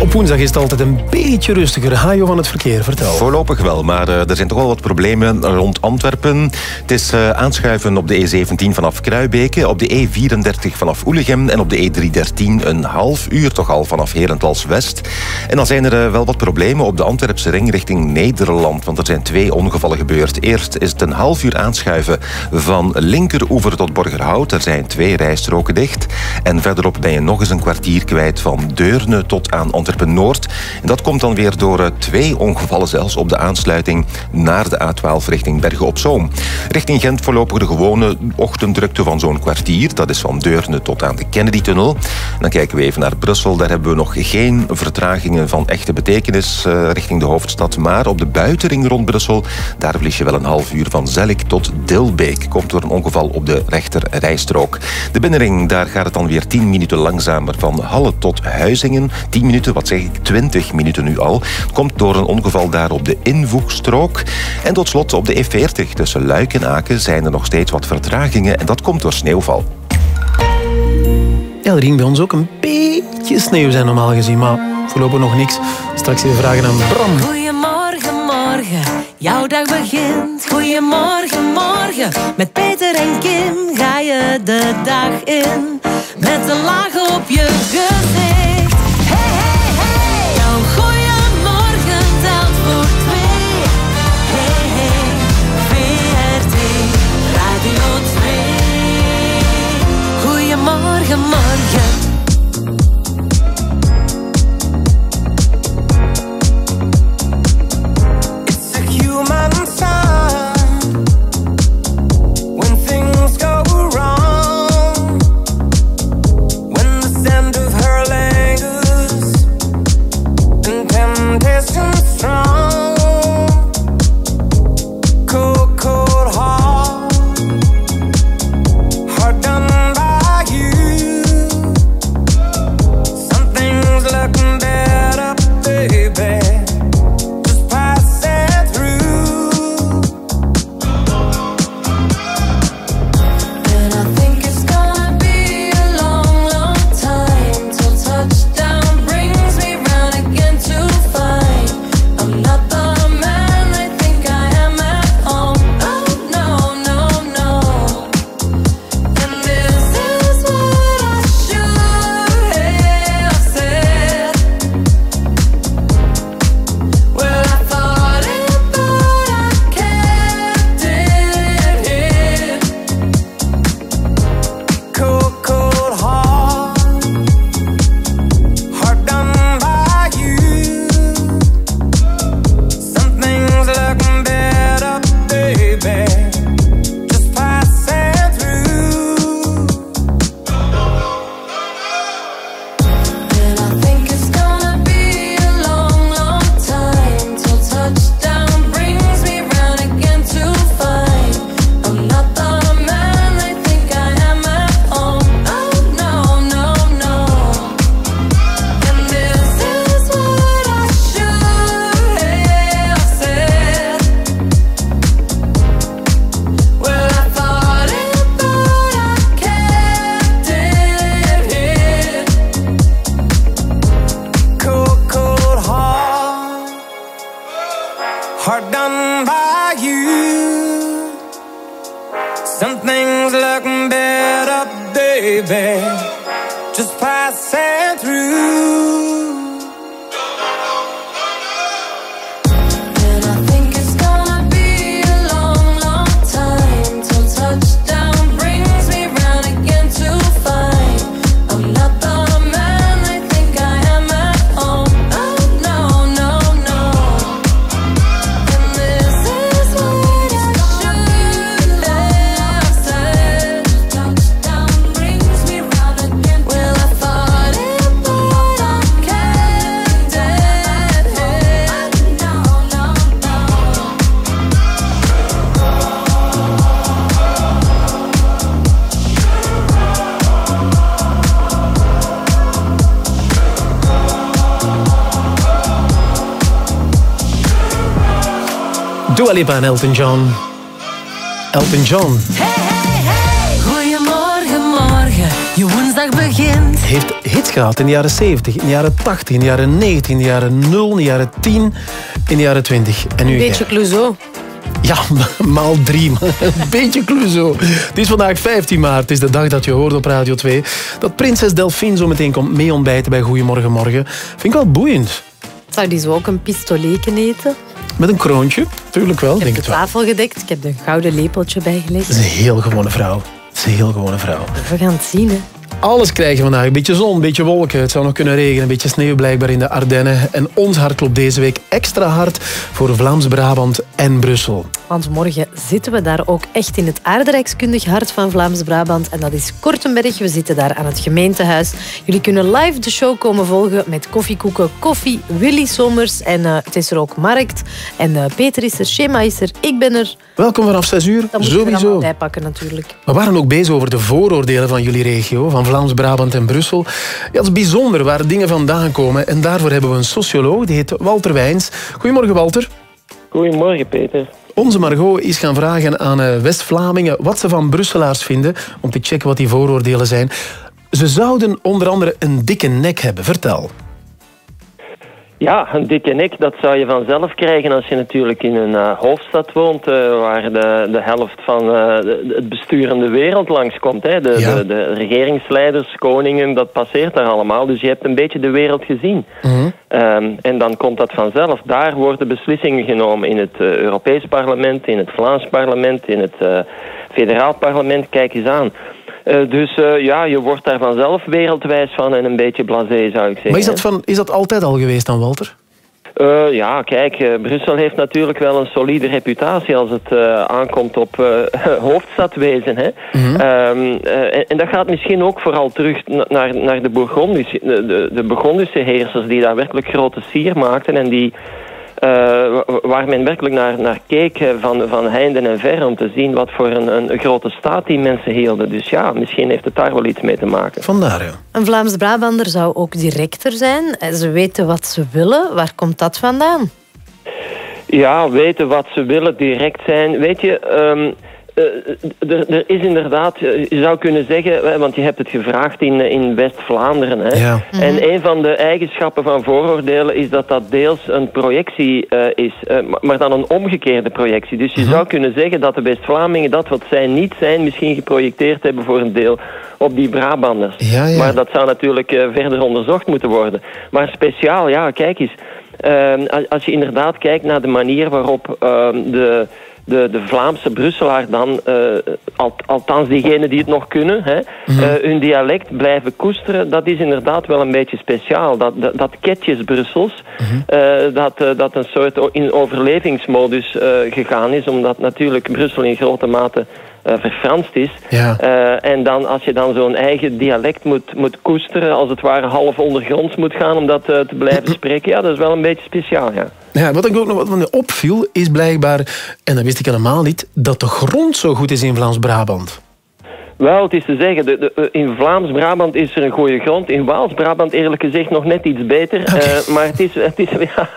Op woensdag is het altijd een beetje rustiger. Hajo van het verkeer, vertel. Voorlopig wel, maar eh, er zijn toch wel wat problemen rond Antwerpen. Het is eh, aanschuiven op de E17 vanaf Kruibeke, op de E34 vanaf Oelegem en op de E313 een half uur toch al vanaf Herentals West. En dan zijn er eh, wel wat problemen op de Antwerpse ring richting Nederland, want er zijn twee ongevallen gebeurd. Eerst is het een half uur aanschuiven van linkeroever tot Borgerhout. Er zijn twee rijstroken dicht. En verderop ben je nog eens een kwartier kwijt van Deurne tot aan Antwerpen Noord. En dat komt dan weer door eh, twee ongevallen zelfs op de aansluiting naar de A12 richting Bergen op Zoom. Richting Gent voorlopig de gewone ochtenddrukte van zo'n kwartier. Dat is van Deurne tot aan de Kennedy-tunnel. Dan kijken we even naar Brussel. Daar hebben we nog geen vertragingen van echte betekenis eh, richting de hoofdstad. Maar op de buitenring rond Brussel, daar verlies je wel een half uur van Zellik tot Dilbeek. Komt door een ongeval op de rechter rijstrook. De binnenring, daar gaat het dan weer 10 minuten langzamer van Halle tot Huizingen. 10 minuten, wat zeg ik, 20 minuten nu al. Komt door een ongeval daar op de invoegstrook. En tot slot op de E40 tussen Luik en Aken zijn er nog steeds wat vertragingen. En dat komt door sneeuwval. Ja, er ging bij ons ook een beetje sneeuw zijn normaal gezien, maar voorlopig nog niks. Straks even vragen aan Bram. Goedemorgen, morgen, jouw dag begint. Goedemorgen, morgen, met Peter en Kim ga je de dag in. Met een laag op je gezicht. Goedemorgen, morgen. It's Dua Lipa en Elton John. Elton John Goedemorgen, morgen. Je woensdag begint. heeft hits gehad in de jaren 70, in de jaren 80, in de jaren 90, in de jaren 0, in de jaren 10, in de jaren 20. En nu Een beetje Clouseau. Ja, maal drie. Een beetje Clouseau. Het is vandaag 15 maart. Het is de dag dat je hoort op Radio 2 dat prinses Delphine zo meteen komt mee ontbijten bij Goedemorgen Morgen. Vind ik wel boeiend. Zou die zo ook een pistoleken eten? Met een kroontje, tuurlijk wel, Ik denk heb de wel. tafel gedekt. Ik heb een gouden lepeltje bijgelegd. Het is een heel gewone vrouw. Het is een heel gewone vrouw. We gaan het zien, hè. Alles krijgen vandaag. Een beetje zon, een beetje wolken. Het zou nog kunnen regenen. Een beetje sneeuw blijkbaar in de Ardennen. En ons hart klopt deze week extra hard voor Vlaams-Brabant en Brussel. Want morgen zitten we daar ook echt in het aardrijkskundig hart van Vlaams-Brabant. En dat is Kortenberg. We zitten daar aan het gemeentehuis. Jullie kunnen live de show komen volgen met koffiekoeken, koffie, Willy Sommers. En eh, het is er ook markt. En eh, Peter is er, Shema is er, ik ben er. Welkom vanaf 6 uur. Dat we er Sowieso. allemaal bij pakken natuurlijk. We waren ook bezig over de vooroordelen van jullie regio, van Vlaams-Brabant en Brussel. Ja, het is bijzonder waar dingen vandaan komen. En daarvoor hebben we een socioloog, die heet Walter Wijns. Goedemorgen, Walter. Goedemorgen, Peter. Onze Margot is gaan vragen aan eh, West-Vlamingen wat ze van Brusselaars vinden, om te checken wat die vooroordelen zijn. Ze zouden onder andere een dikke nek hebben. Vertel. Ja, een dikke nek, dat zou je vanzelf krijgen als je natuurlijk in een eh, hoofdstad woont, eh, waar de, de helft van de- het besturende wereld langskomt. Hè. De, Ja. de, de regeringsleiders, koningen, dat passeert daar allemaal. Dus je hebt een beetje de wereld gezien. Ehm, en dan komt dat vanzelf. Daar worden beslissingen genomen in het Europees parlement, in het Vlaams parlement, in het federaal parlement. Kijk eens aan. Eh, dus eh, ja, je wordt daar vanzelf wereldwijs van en een beetje blasé, zou ik zeggen. Maar is dat, van, is dat altijd al geweest dan, Walter? Eh, ja, kijk, Brussel heeft natuurlijk wel een solide reputatie als het aankomt op hoofdstadwezen. Hè? Ehm, eh, en, en dat gaat misschien ook vooral terug na- naar, naar de, Bourgondische, de, de, de Bourgondische heersers die daar werkelijk grote sier maakten en die, eh, wa- waar men werkelijk naar, naar keek eh, van, van heinde en ver om te zien wat voor een, een, grote staat die mensen hielden. Dus ja, misschien heeft het daar wel iets mee te maken. Vandaar, ja. Een Vlaams-Brabander zou ook directer zijn. En Ze weten wat ze willen. Waar komt dat vandaan? Ja, weten wat ze willen, direct zijn. Weet je, ehm, eh, er, er is inderdaad, eh, je zou kunnen zeggen, eh, want je hebt het gevraagd in, eh, in West-Vlaanderen. Hè? Ja. En een van de eigenschappen van vooroordelen is dat dat deels een projectie eh, is, eh, maar- dan een omgekeerde projectie. Dus je zou kunnen zeggen dat de West-Vlamingen dat wat zij niet zijn, misschien geprojecteerd hebben voor een deel op die Brabanders. Ja, ja. Maar dat zou natuurlijk eh, verder onderzocht moeten worden. Maar speciaal, ja, kijk eens. Ehm, als- als je inderdaad kijkt naar de manier waarop ehm, de, de, de Vlaamse Brusselaar dan, eh, al- althans diegenen die het nog kunnen, hè, Mhm. eh, hun dialect blijven koesteren, dat is inderdaad wel een beetje speciaal. Dat, dat, dat ketjes Brussels, Mhm. eh, dat, dat een soort in overlevingsmodus gegaan is, omdat natuurlijk Brussel in grote mate eh, verfranst is. Ja. En dan als je dan zo'n eigen dialect moet, moet koesteren, als het ware half ondergronds moet gaan om dat te blijven spreken, ja, dat is wel een beetje speciaal, ja. Ja, wat ik ook nog wat me opviel, is blijkbaar, en dat wist ik helemaal niet, dat de grond zo goed is in Vlaams-Brabant. Wel, het is te zeggen, de, de- eh, in Vlaams-Brabant is er een goede grond. In Waals-Brabant eerlijk gezegd nog net iets beter. Eh, maar het is, het is, ja,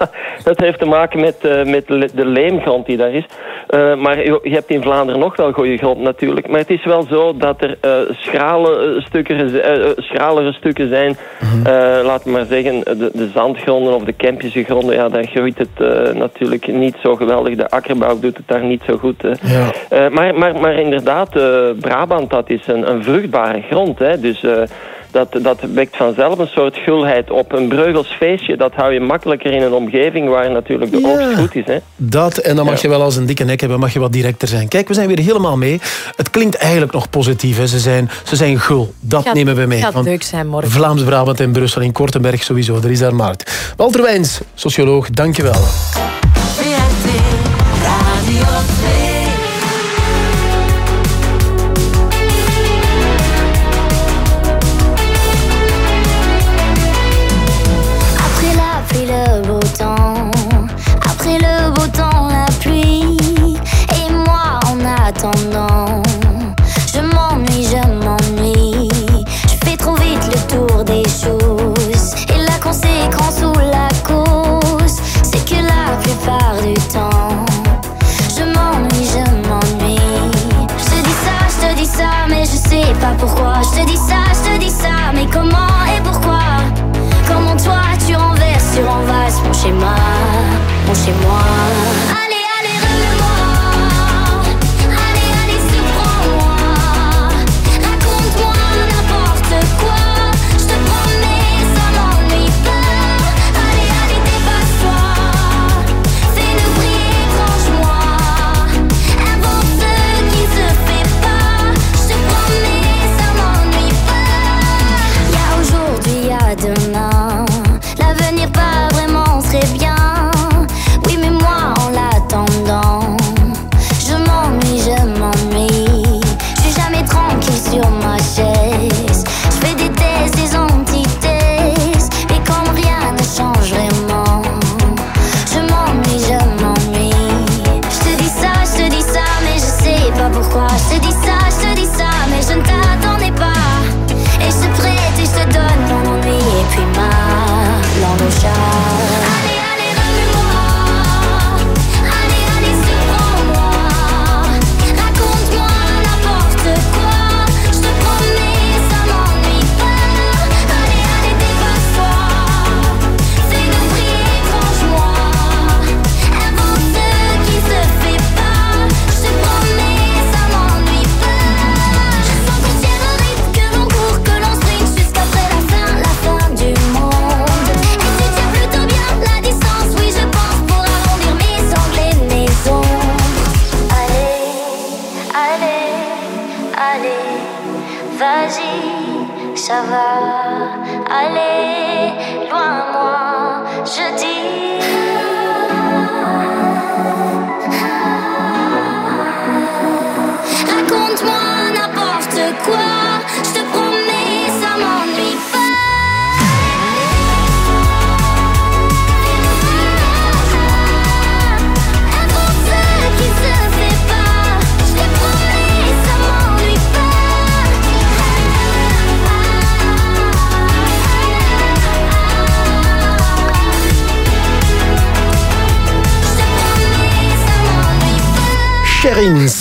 dat heeft te maken met, eh, met de leemgrond die daar is. Eh, maar je, hebt in Vlaanderen nog wel goede grond natuurlijk. Maar het is wel zo dat er eh, schrale, eh, stukken, schralere stukken zijn. Eh, laten we maar zeggen, de, de zandgronden of de Kempische gronden. Ja, daar groeit het natuurlijk niet zo geweldig. De akkerbouw doet het daar niet zo goed. Ja. Maar, maar, maar inderdaad, Brabant, dat is een, een vruchtbare grond. Hè? Dus dat, dat wekt vanzelf een soort gulheid op. Een Breugelsfeestje, dat hou je makkelijker in een omgeving waar natuurlijk de oogst goed is. Hè? Dat, en dan mag je wel als een dikke nek hebben, mag je wat directer zijn. Kijk, we zijn weer helemaal mee. Het klinkt eigenlijk nog positief. Hè. Ze, zijn, ze zijn gul. Dat Gaat- nemen we mee. gaat leuk zijn morgen. Vlaams-Brabant en Brussel in Kortenberg sowieso. Er is daar markt. Walter Wijns, socioloog, dankjewel.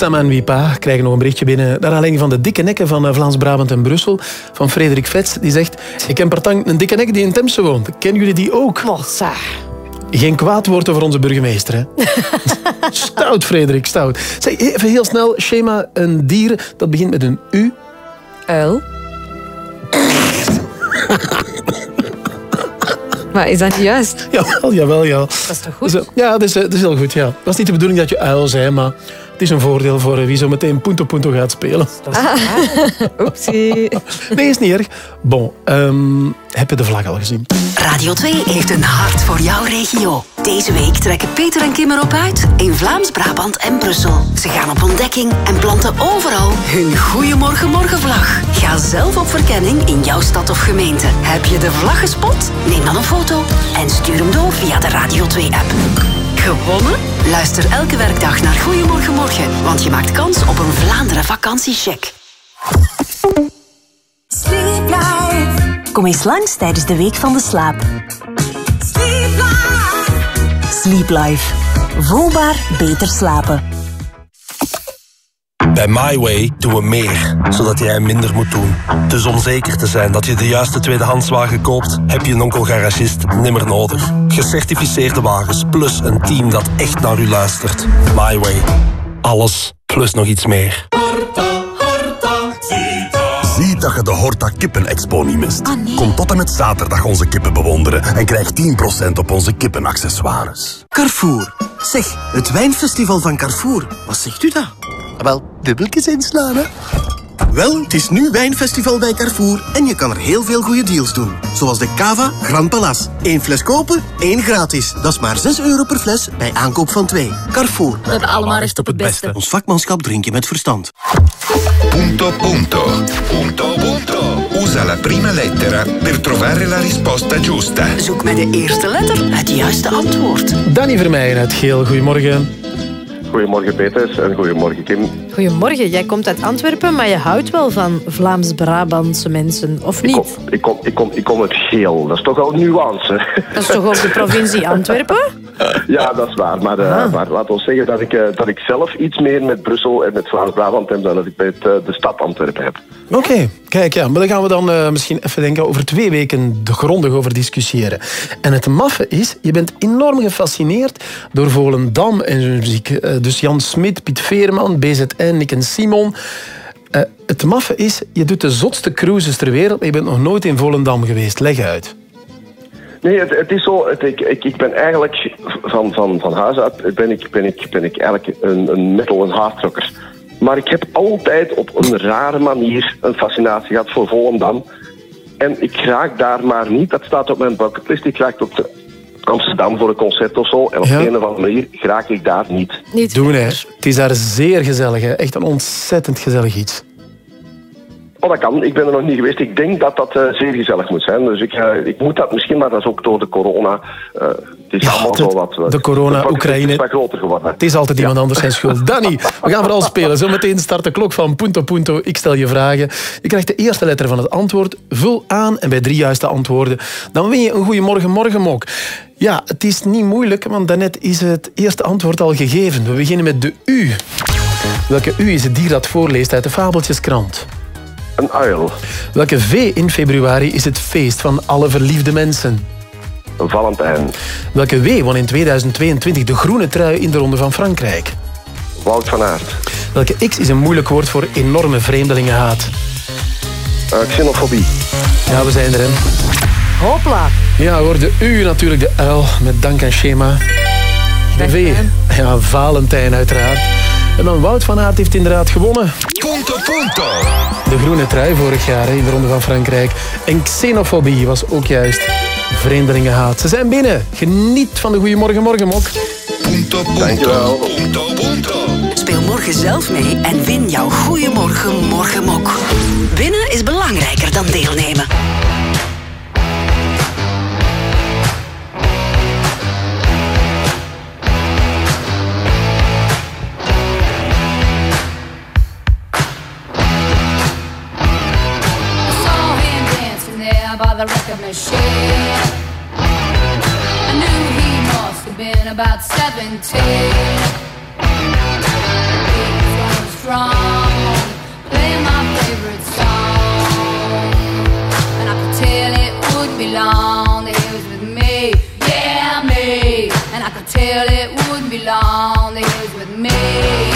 Sherin Samanwipa krijgen nog een berichtje binnen. Naar aanleiding van de dikke nekken van eh, Vlaams-Brabant en Brussel. Van Frederik Vets. Die zegt, ik ken partang een dikke nek die in Temse woont. Kennen jullie die ook? Geen kwaad woord over onze burgemeester. Hè? stout, Frederik, stout. Zeg, even heel snel, schema een dier dat begint met een U. Uil. maar is dat niet juist? Jawel, jawel, ja. Dat is toch goed? Ja, dat is, eh, dat is heel goed. Ja. Dat is niet de bedoeling dat je uil zei, maar het is een voordeel voor eh, wie zo meteen punto punto gaat spelen. Ah. Oepsie. Nee, is niet erg. Bon, ehm, heb je de vlag al gezien? Radio 2 heeft een hart voor jouw regio. Deze week trekken Peter en Kim erop uit in Vlaams-Brabant en Brussel. Ze gaan op ontdekking en planten overal hun Goeiemorgen Morgenvlag. Ga zelf op verkenning in jouw stad of gemeente. Heb je de vlag gespot? Neem dan een foto en stuur hem door via de Radio 2-app. Gewonnen? Luister elke werkdag naar Goeiemorgen Morgen, want je maakt kans op een Vlaanderen vakantiecheck. Sleep Life. Kom eens langs tijdens de Week van de Slaap. Sleep Life. Sleep Life. Voelbaar beter slapen. Bij MyWay doen we meer, zodat jij minder moet doen. Dus om zeker te zijn dat je de juiste tweedehandswagen koopt, heb je een onkel-garagist nimmer nodig. Gecertificeerde wagens, plus een team dat echt naar u luistert. MyWay. Alles, plus nog iets meer. Dat je de Horta Kippen Expo niet mist. Kom tot en met zaterdag onze kippen bewonderen en krijg 10% op onze kippenaccessoires. Carrefour. Zeg, het wijnfestival van Carrefour. Wat zegt u dat? Wel, dubbeltjes inslaan, hè? Wel, het is nu wijnfestival bij Carrefour en je kan er heel veel goede deals doen. Zoals de Cava Grand Palace. Eén fles kopen, één gratis. Dat is maar 6 euro per fles bij aankoop van twee. Carrefour. We hebben allemaal recht op het beste. Ons vakmanschap drink je met verstand. Punto punto. Punto punto. Usa la prima lettera per trovare la risposta giusta. Zoek met de eerste letter het juiste antwoord. Danny Vermeijen uit Geel, goedemorgen. Goedemorgen Peters en goedemorgen Kim. Goedemorgen, jij komt uit Antwerpen, maar je houdt wel van Vlaams-Brabantse mensen, of niet? Ik kom, ik, kom, ik kom uit Geel, dat is toch al nuance. Dat is toch ook de provincie Antwerpen? Ja, dat is waar. Maar, uh, maar laten we zeggen dat ik, uh, dat ik zelf iets meer met Brussel en met Vlaams-Brabant heb dan dat ik met uh, de stad Antwerpen heb. Oké, okay. kijk ja. Maar dan gaan we dan misschien even denken over twee weken de grondig over discussiëren. En het maffe is, je bent enorm gefascineerd door Volendam en zijn muziek. dus Jan Smit, Piet Veerman, BZN, Nick en Simon. het maffe is, je doet de zotste cruises ter wereld, maar je bent nog nooit in Volendam geweest. Leg uit. Nee, het, het, is zo. Het, ik, ik, ik ben eigenlijk van, van, van huis uit ben ik, ben ik, ben ik eigenlijk een, een metal- en hardrocker. Maar ik heb altijd op een rare manier een fascinatie gehad voor Volendam. En ik raak daar maar niet. Dat staat op mijn bucketlist. Ik raak tot Amsterdam voor een concert of zo. En op een of andere manier raak ik daar niet. Niet Doen, hè. Het is daar zeer gezellig. Hè. Echt een ontzettend gezellig iets. Oh, dat kan. Ik ben er nog niet geweest. Ik denk dat dat uh, zeer gezellig moet zijn. Dus ik, uh, ik moet dat misschien, maar dat is ook door de corona. Uh, het is ja, allemaal zo wat... de corona, Oekraïne. Het is groter geworden. Het is altijd iemand anders zijn schuld. Danny, we gaan vooral spelen. Zometeen start de klok van Punto Punto. Ik stel je vragen. Je krijgt de eerste letter van het antwoord. Vul aan en bij drie juiste antwoorden. Dan win je een goede morgen morgenmok. Ja, het is niet moeilijk, want daarnet is het eerste antwoord al gegeven. We beginnen met de U. Welke U is het dier dat voorleest uit de Fabeltjeskrant? Een uil. Welke V in februari is het feest van alle verliefde mensen? Een Valentijn. Welke W won in 2022 de groene trui in de Ronde van Frankrijk? Wout van Aert. Welke X is een moeilijk woord voor enorme vreemdelingenhaat? Uh, xenofobie. Ja, we zijn er, hè. Hopla. Ja hoor, de U natuurlijk, de uil, met dank aan schema. De V, ja, Valentijn uiteraard. En dan Wout van Aert heeft inderdaad gewonnen. Punto, punto. De groene trui vorig jaar in de Ronde van Frankrijk. En xenofobie was ook juist vreemdelingenhaat. Ze zijn binnen. Geniet van de Goeiemorgen. Punto, punto. Dankjewel. Punto, punto. Speel morgen zelf mee en win jouw Goeiemorgen Morgenmok. Winnen is belangrijker dan deelnemen. The record machine. I knew he must have been about 17. He was strong, playing my favorite song. And I could tell it wouldn't be long that he was with me, yeah, me. And I could tell it wouldn't be long that he was with me,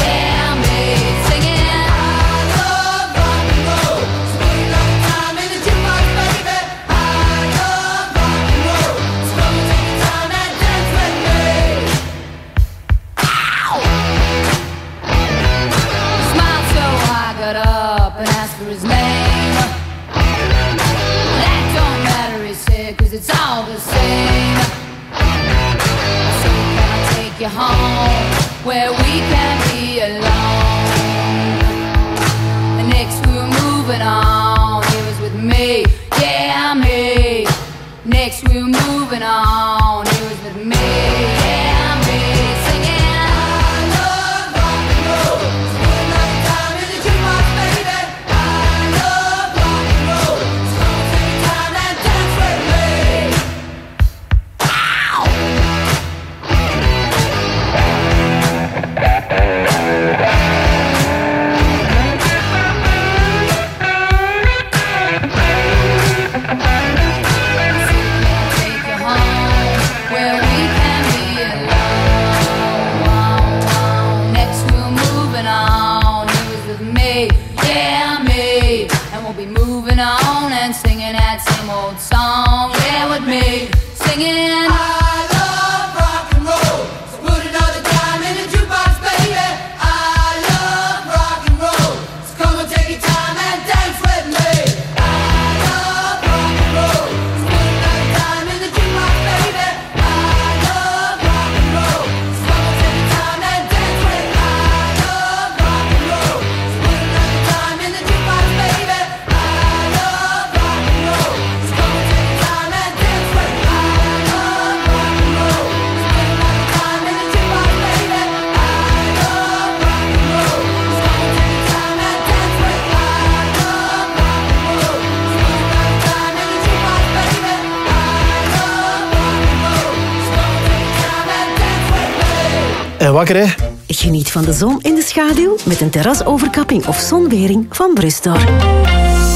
wakker, hè? Geniet van de zon in de schaduw met een terrasoverkapping of zonwering van Brustor.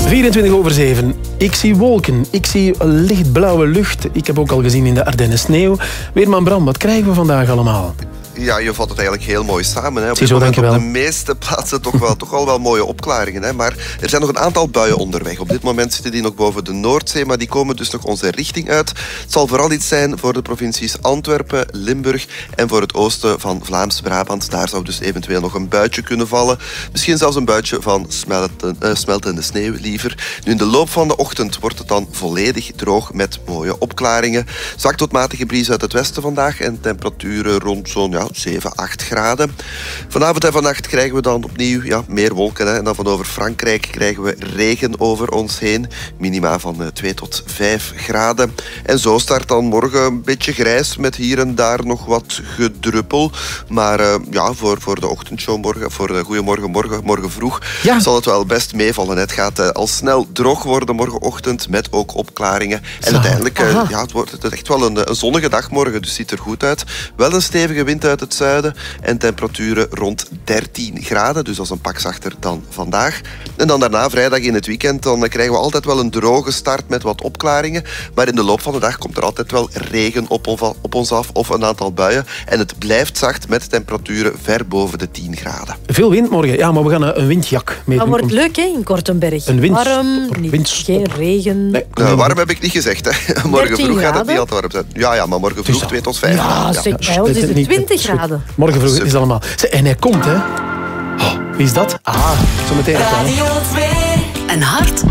24 over 7. Ik zie wolken. Ik zie lichtblauwe lucht. Ik heb ook al gezien in de Ardennen sneeuw. Weerman Bram, wat krijgen we vandaag allemaal? Ja, je vat het eigenlijk heel mooi samen. Hè. Op Ziezo, dit moment op de meeste plaatsen toch wel, toch wel, wel mooie opklaringen. Hè. Maar er zijn nog een aantal buien onderweg. Op dit moment zitten die nog boven de Noordzee, maar die komen dus nog onze richting uit. Het zal vooral iets zijn voor de provincies Antwerpen, Limburg en voor het oosten van Vlaams-Brabant. Daar zou dus eventueel nog een buitje kunnen vallen. Misschien zelfs een buitje van smelten, eh, smeltende sneeuw liever. Nu in de loop van de ochtend wordt het dan volledig droog met mooie opklaringen. Zwak tot matige bries uit het westen vandaag en temperaturen rond zo'n ja, 7, 8 graden. Vanavond en vannacht krijgen we dan opnieuw ja, meer wolken. Hè. En dan van over Frankrijk krijgen we regen over ons heen. Minima van eh, 2 tot 5 graden. En zo start dan morgen een beetje grijs met hier en daar nog wat gedruppel. Maar eh, ja, voor, voor de ochtendshow morgen, voor de Goedemorgen morgen, morgen vroeg, zal het wel best meevallen. Het gaat eh, al snel droog worden morgenochtend met ook opklaringen. En uiteindelijk eh, ja, het wordt het echt wel een, een zonnige dag morgen, dus ziet er goed uit. Wel een stevige wind uit het zuiden en temperaturen rond 13 graden, dus dat is een pak zachter dan vandaag. En dan daarna, vrijdag in het weekend, dan eh, krijgen we altijd wel een droge start met wat opklaringen. Maar in de loop van de dag komt er altijd wel regen op, op ons af of een aantal buien. En het blijft zacht met temperaturen ver boven de 10 graden. Veel wind morgen. Ja, maar we gaan een, een windjak mee Dat doen. wordt leuk hè, in Kortenberg. Een windstopper, Warm, niet, windstopper. geen regen. Nou, warm heb ik niet gezegd. Hè. Morgen 13 vroeg gaat het niet altijd warm zijn. Ja, ja, maar morgen vroeg 2 tot 5 Ja, graden. zeg, bij ons is het niet- 20 is goed. graden. Morgen vroeg is het allemaal. En hij komt, hè? Oh, wie is dat? Ah, zo meteen. Radio 2. Een hart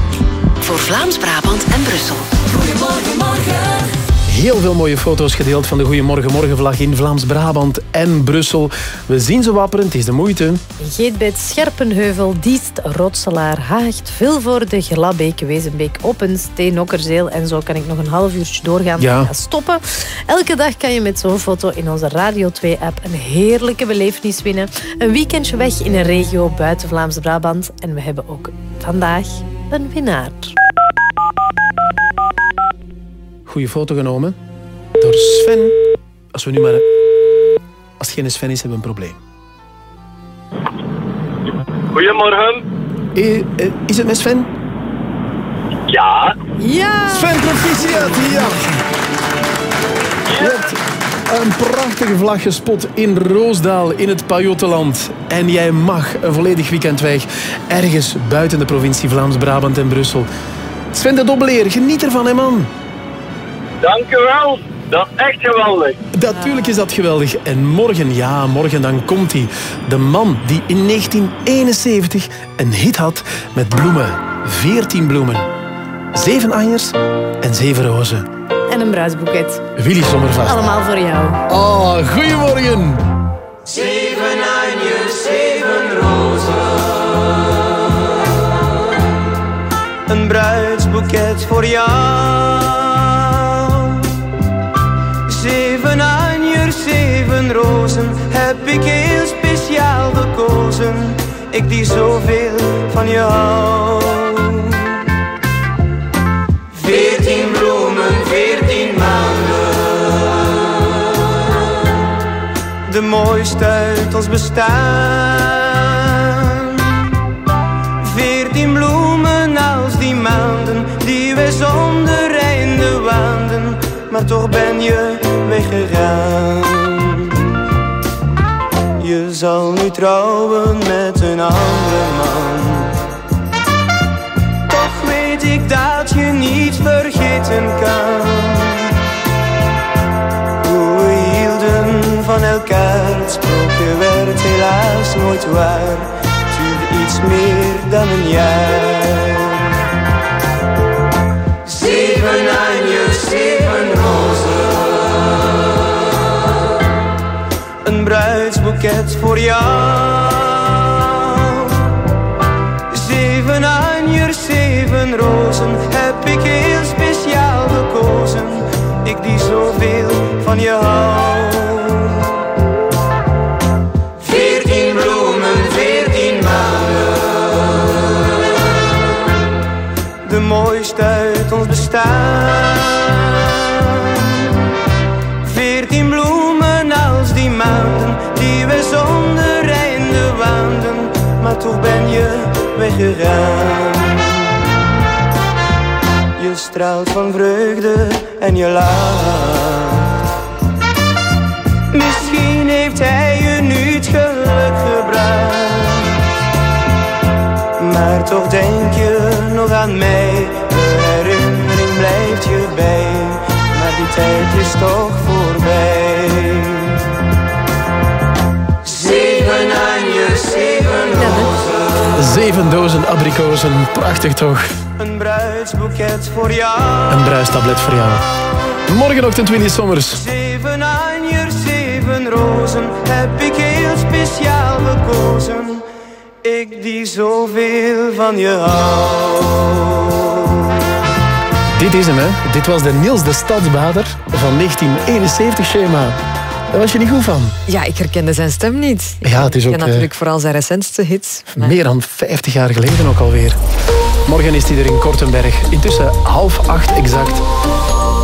voor Vlaams-Brabant en Brussel. Goedemorgen, morgen. Heel veel mooie foto's gedeeld van de Goeiemorgen Morgenvlag in Vlaams-Brabant en Brussel. We zien ze wapperen, het is de moeite. Geetbed, Scherpenheuvel, Diest, Rotselaar, Haagt, Vilvoorde, Gelabbeek, Wezenbeek, Oppen, Steen, Okkerzeel. En zo kan ik nog een half uurtje doorgaan. Ja. Ga stoppen. Elke dag kan je met zo'n foto in onze Radio 2-app een heerlijke belevenis winnen. Een weekendje weg in een regio buiten Vlaams-Brabant. En we hebben ook vandaag een winnaar. Goeie foto genomen door Sven. Als we nu maar... Als het geen Sven is, hebben we een probleem. Goedemorgen. Eh, eh, is het met Sven? Ja. Ja. Sven, proficiat, ja. Je hebt een prachtige vlag gespot in Roosdaal in het Pajottenland. En jij mag een volledig weekend weg. Ergens buiten de provincie Vlaams-Brabant en Brussel. Sven de Dobbeleer, geniet ervan, hè man. Dank u wel. Dat is echt geweldig. Natuurlijk is dat geweldig. En morgen, ja, morgen dan komt hij. De man die in 1971 een hit had met bloemen. 14 bloemen. Zeven anjers en zeven rozen. En een bruidsboeket. Willy Sommervast. Allemaal voor jou. Oh, goedemorgen. Zeven anjers, zeven rozen. Een bruidsboeket voor jou. Rozen heb ik heel speciaal gekozen. Ik die zoveel van je hou. Veertien bloemen, veertien maanden. de mooiste uit ons bestaan. Veertien bloemen als die maanden die wij zonder einde waanden, maar toch ben je weggegaan. Zal nu trouwen met een andere man. Toch weet ik dat je niet vergeten kan. Hoe we hielden van elkaar, het sprookje werd helaas nooit waar. Het iets meer dan een jaar. Bruidsboeket voor jou. Zeven anjers, zeven rozen heb ik heel speciaal gekozen. Ik die zoveel van je hou. Veertien bloemen, veertien maanden. de mooiste uit ons bestaan. Je straalt van vreugde en je lacht. Misschien heeft hij je nu het geluk gebracht. Maar toch denk je nog aan mij. De herinnering blijft je bij. Maar die tijd is toch voorbij. Zeven dozen abrikozen, prachtig toch? Een bruidsboeket voor jou. Een bruistablet voor jou. Morgenochtend Willy Sommers. Zeven anjers, zeven rozen heb ik heel speciaal gekozen. Ik die zoveel van je hou. Dit is hem, hè? Dit was de Niels de Stadsbader van 1971 schema. Daar was je niet goed van. Ja, ik herkende zijn stem niet. Ja, het is ook eh, natuurlijk vooral zijn recentste hits. maar- meer dan 50 jaar geleden ook alweer. Morgen is hij er in Kortenberg. Intussen half acht exact.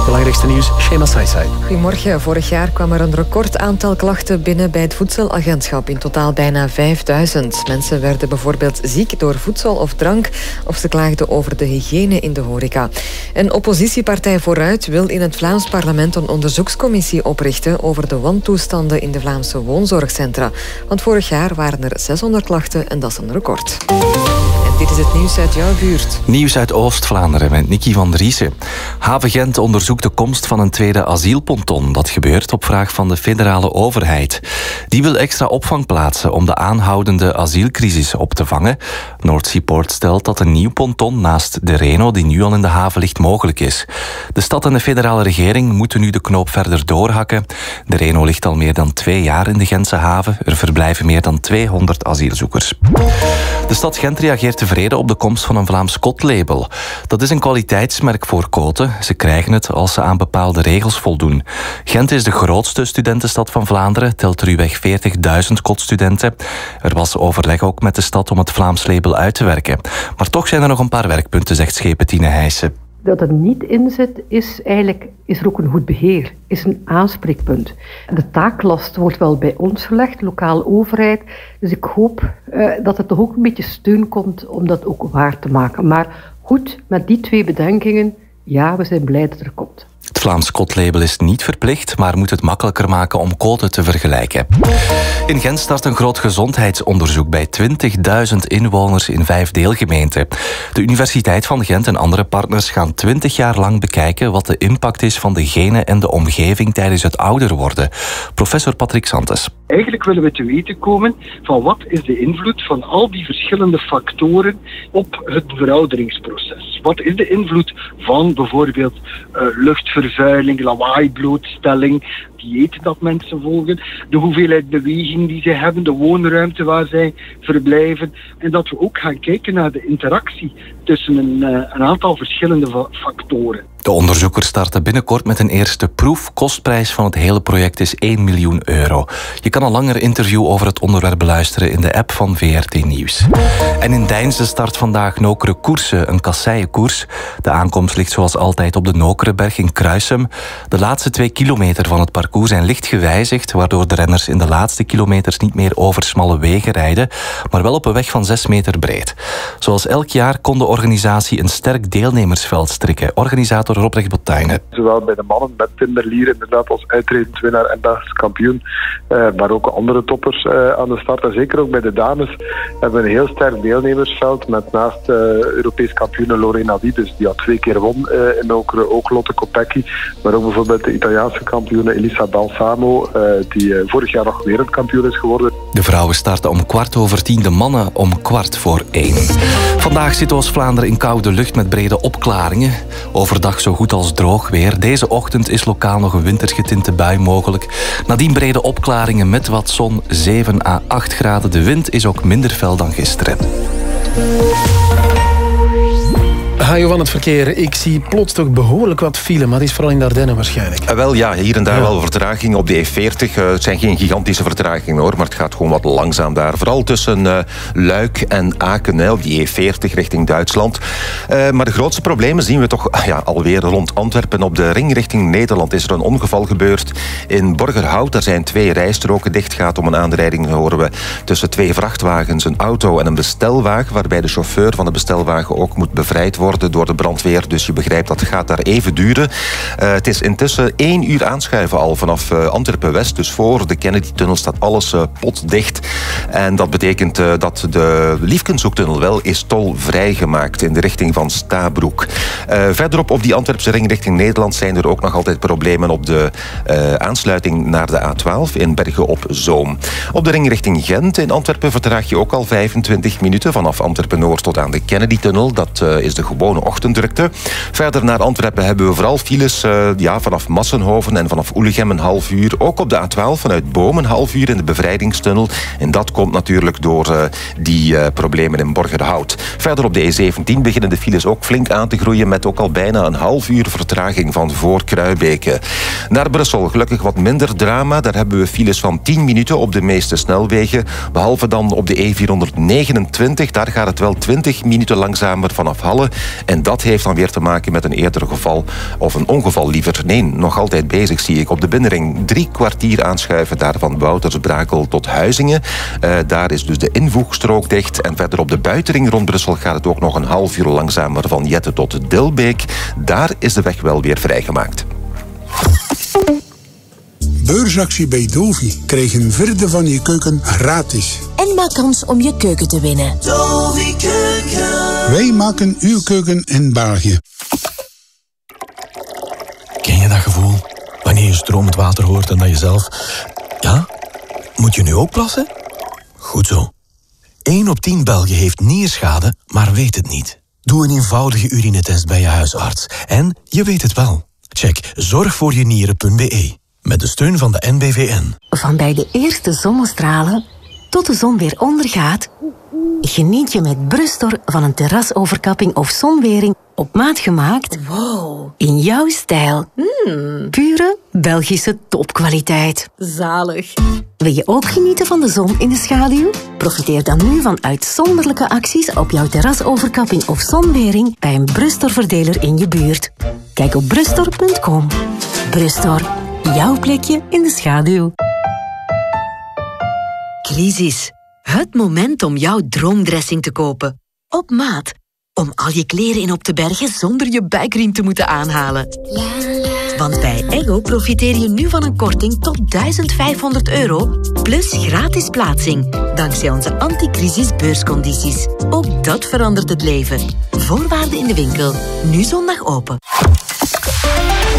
Belangrijkste nieuws, Shema Saisai. Goedemorgen. Vorig jaar kwam er een record aantal klachten binnen bij het voedselagentschap. In totaal bijna 5000. Mensen werden bijvoorbeeld ziek door voedsel of drank of ze klaagden over de hygiëne in de horeca. Een oppositiepartij Vooruit wil in het Vlaams parlement een onderzoekscommissie oprichten over de wantoestanden in de Vlaamse woonzorgcentra. Want vorig jaar waren er 600 klachten en dat is een record. Dit is het nieuws uit jouw buurt. Nieuws uit Oost-Vlaanderen met Nicky van Driessen. Haven Gent onderzoekt de komst van een tweede asielponton. Dat gebeurt op vraag van de federale overheid. Die wil extra opvang plaatsen om de aanhoudende asielcrisis op te vangen. North Seaport stelt dat een nieuw ponton naast de Reno, die nu al in de haven ligt, mogelijk is. De stad en de federale regering moeten nu de knoop verder doorhakken. De Reno ligt al meer dan twee jaar in de Gentse haven. Er verblijven meer dan 200 asielzoekers. De stad Gent reageert tevreden op de komst van een Vlaams kotlabel. Dat is een kwaliteitsmerk voor koten. Ze krijgen het als ze aan bepaalde regels voldoen. Gent is de grootste studentenstad van Vlaanderen, telt ruwweg 40.000 kotstudenten. Er was overleg ook met de stad om het Vlaams label uit te werken. Maar toch zijn er nog een paar werkpunten, zegt Schepentine Heijsen. Dat er niet in zit, is eigenlijk is er ook een goed beheer, is een aanspreekpunt. De taaklast wordt wel bij ons gelegd, lokale overheid. Dus ik hoop eh, dat er toch ook een beetje steun komt om dat ook waar te maken. Maar goed, met die twee bedenkingen, ja, we zijn blij dat er komt. Het Vlaams kotlabel is niet verplicht, maar moet het makkelijker maken om koten te vergelijken. In Gent start een groot gezondheidsonderzoek bij 20.000 inwoners in vijf deelgemeenten. De Universiteit van Gent en andere partners gaan 20 jaar lang bekijken wat de impact is van de genen en de omgeving tijdens het ouder worden. Professor Patrick Santes. Eigenlijk willen we te weten komen van wat is de invloed van al die verschillende factoren op het verouderingsproces. Wat is de invloed van bijvoorbeeld eh, luchtvervuiling, lawaai, diëten dat mensen volgen, de hoeveelheid beweging die ze hebben, de woonruimte waar zij verblijven. En dat we ook gaan kijken naar de interactie tussen een, eh, een aantal verschillende fa- factoren. De onderzoekers starten binnenkort met een eerste proef. Kostprijs van het hele project is 1 miljoen euro. Je kan een langer interview over het onderwerp beluisteren in de app van VRT Nieuws. En in Deinze start vandaag Nokere Koersen, een kasseienkoers. De aankomst ligt zoals altijd op de Nokereberg in Kruisum. De laatste twee kilometer van het zijn licht gewijzigd, waardoor de renners in de laatste kilometers niet meer over smalle wegen rijden, maar wel op een weg van 6 meter breed. Zoals elk jaar kon de organisatie een sterk deelnemersveld strikken. Organisator Robrecht Botuinen. Zowel bij de mannen met Tim Merlier inderdaad als uitredend winnaar en Belgisch kampioen. eh, maar ook andere toppers eh, aan de start. En zeker ook bij de dames hebben we een heel sterk deelnemersveld. Met naast eh, Europees kampioen Lorena Di, dus die al twee keer won in ook, ook Lotte Kopecky. Maar ook bijvoorbeeld de Italiaanse kampioene Elisa Balsamo, eh, die eh, vorig jaar nog wereldkampioen is geworden. De vrouwen starten om kwart over tien, de mannen om kwart voor één. Vandaag zit Oost-Vlaanderen in koude lucht met brede opklaringen. Overdag zo goed als droog weer. Deze ochtend is lokaal nog een wintergetinte bui mogelijk. Nadien brede opklaringen met wat zon, 7 à 8 graden. De wind is ook minder fel dan gisteren. Hajo van het verkeer. Ik zie plots toch behoorlijk wat file, maar het is vooral in de Ardennen waarschijnlijk. Eh, wel ja, hier en daar wel vertraging op de E40. Eh, het zijn geen gigantische vertragingen hoor, maar het gaat gewoon wat langzaam daar. Vooral tussen eh, Luik en Aken, hè, op die E40 richting Duitsland. Maar de grootste problemen zien we toch ah ja, alweer rond Antwerpen. Op de ring richting Nederland is er een ongeval gebeurd in Borgerhout. Daar zijn twee rijstroken dicht. Gaat om een aanrijding, horen we, tussen twee vrachtwagens, een auto en een bestelwagen, waarbij de chauffeur van de bestelwagen ook moet bevrijd worden door de brandweer. Dus je begrijpt dat gaat daar even duren. Eh, het is intussen één uur aanschuiven al vanaf eh, Antwerpen-West. Dus voor de Kennedy-tunnel staat alles eh, potdicht. En dat betekent dat de Liefkenzoektunnel wel is tolvrij gemaakt in de richting van Stabroek. Verderop op die Antwerpse ring richting Nederland zijn er ook nog altijd problemen op de aansluiting naar de A12 in Bergen op Zoom. Op de ring richting Gent in Antwerpen vertraag je ook al 25 minuten vanaf Antwerpen-Noord tot aan de Kennedy-tunnel. Dat is de gewone ochtenddrukte. Verder naar Antwerpen hebben we vooral files eh, ja, vanaf Massenhoven en vanaf Oelegem een half uur. Ook op de A12 vanuit Boom een half uur in de bevrijdingstunnel. En dat komt natuurlijk door eh, die eh, problemen in Borgerhout. Verder op de E17 beginnen de files ook flink aan te groeien met ook al bijna een half uur vertraging van voor Kruibeke. Naar Brussel gelukkig wat minder drama. Daar hebben we files van 10 minuten op de meeste snelwegen. Behalve dan op de E429. Daar gaat het wel 20 minuten langzamer vanaf Halle. En dat heeft dan weer te maken met een eerder geval. Of een ongeval liever. Nee, nog altijd bezig zie ik. Op de binnenring drie kwartier aanschuiven. Daar van Woutersbrakel tot Huizingen. Eh, daar is dus de invoegstrook dicht. En verder op de buitenring rond Brussel gaat het ook nog een half uur langzamer van Jette tot Dilbeek. Daar is de weg wel weer vrijgemaakt. Beursactie bij Dovi. Krijg een vierde van je keuken gratis. En maak kans om je keuken te winnen. Wij maken uw keuken in België. Ken je dat gevoel? Wanneer je stromend water hoort en dat je zelf... Ja? Moet je nu ook plassen? Goed zo. 1 op 10 Belgen heeft nierschade, maar weet het niet. Doe een eenvoudige urinetest bij je huisarts. En je weet het wel. Check zorgvoorjenieren.be. Met de steun van de NBVN. Van bij de eerste zonnestralen tot de zon weer ondergaat, geniet je met Brustor van een terrasoverkapping of zonwering op maat gemaakt. Wow. In jouw stijl. Pure Belgische topkwaliteit. Zalig. Wil je ook genieten van de zon in de schaduw? Profiteer dan nu van uitzonderlijke acties op jouw terrasoverkapping of zonwering bij een Brustor-verdeler in je buurt. Kijk op brustor.com. Brustor, jouw plekje in de schaduw. Crisis. Het moment om jouw droomdressing te kopen. Op maat. Om al je kleren in op te bergen zonder je buikriem te moeten aanhalen. Want bij Ego profiteer je nu van een korting tot 1500 euro plus gratis plaatsing. Dankzij onze anticrisis beurscondities. Ook dat verandert het leven. Voorwaarden in de winkel. Nu zondag open.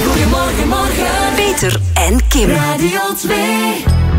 Goedemorgen, morgen. Peter en Kim. Radio 2.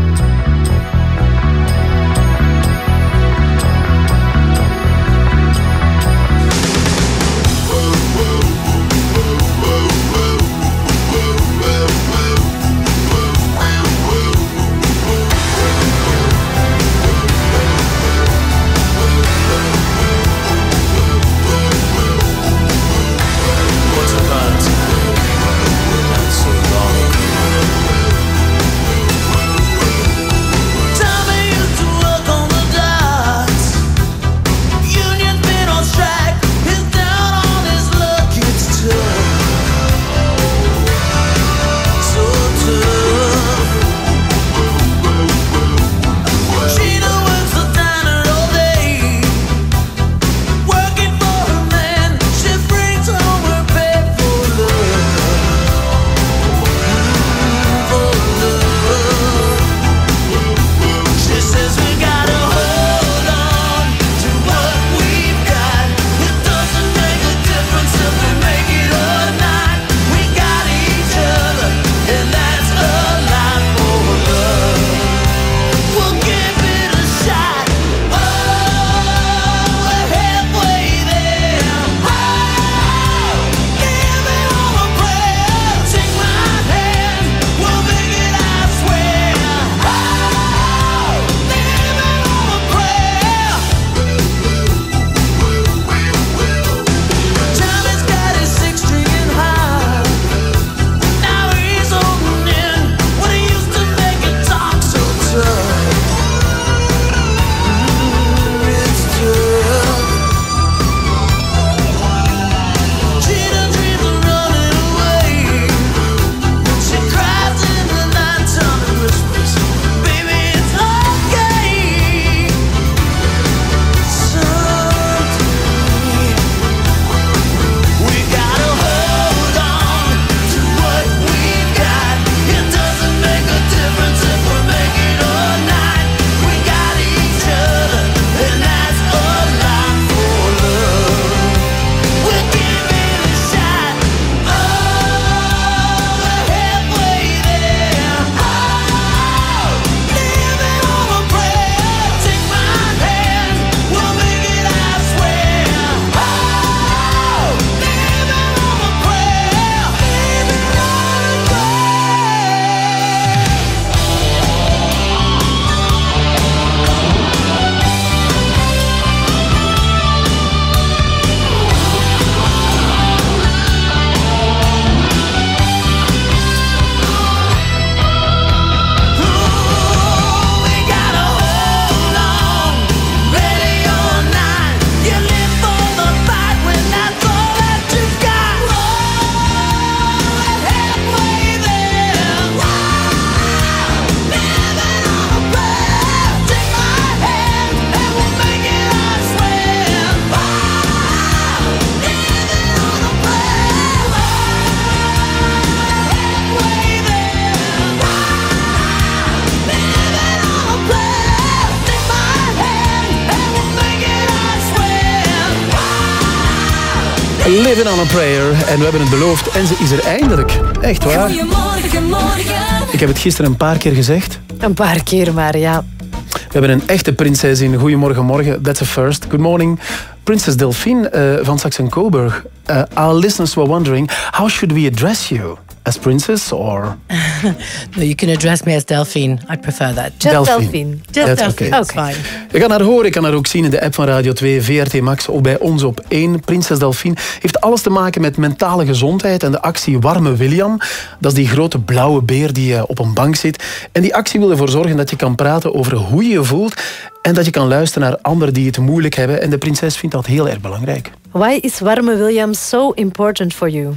En we hebben het beloofd en ze is er eindelijk. Echt waar. Goedemorgen, morgen. Ik heb het gisteren een paar keer gezegd. Een paar keer maar, ja. We hebben een echte prinses in Goedemorgen Morgen. That's a first. Good morning, Princess Delphine uh, van Saxe-Coburg. Uh, our listeners were wondering, how should we address you? As princess or... no, you can address me as Delphine. I prefer that. Just Delphine. Delphine. Just That's Delphine. okay. That's fine. Je kan haar horen, je kan haar ook zien in de app van Radio 2, VRT Max of bij ons op 1. Prinses Delphine heeft alles te maken met mentale gezondheid en de actie Warme William. Dat is die grote blauwe beer die eh, op een bank zit. En die actie wil ervoor zorgen dat je kan praten over hoe je je voelt en dat je kan luisteren naar anderen die het moeilijk hebben. En de prinses vindt dat heel erg belangrijk. Why is Warme William so important for you?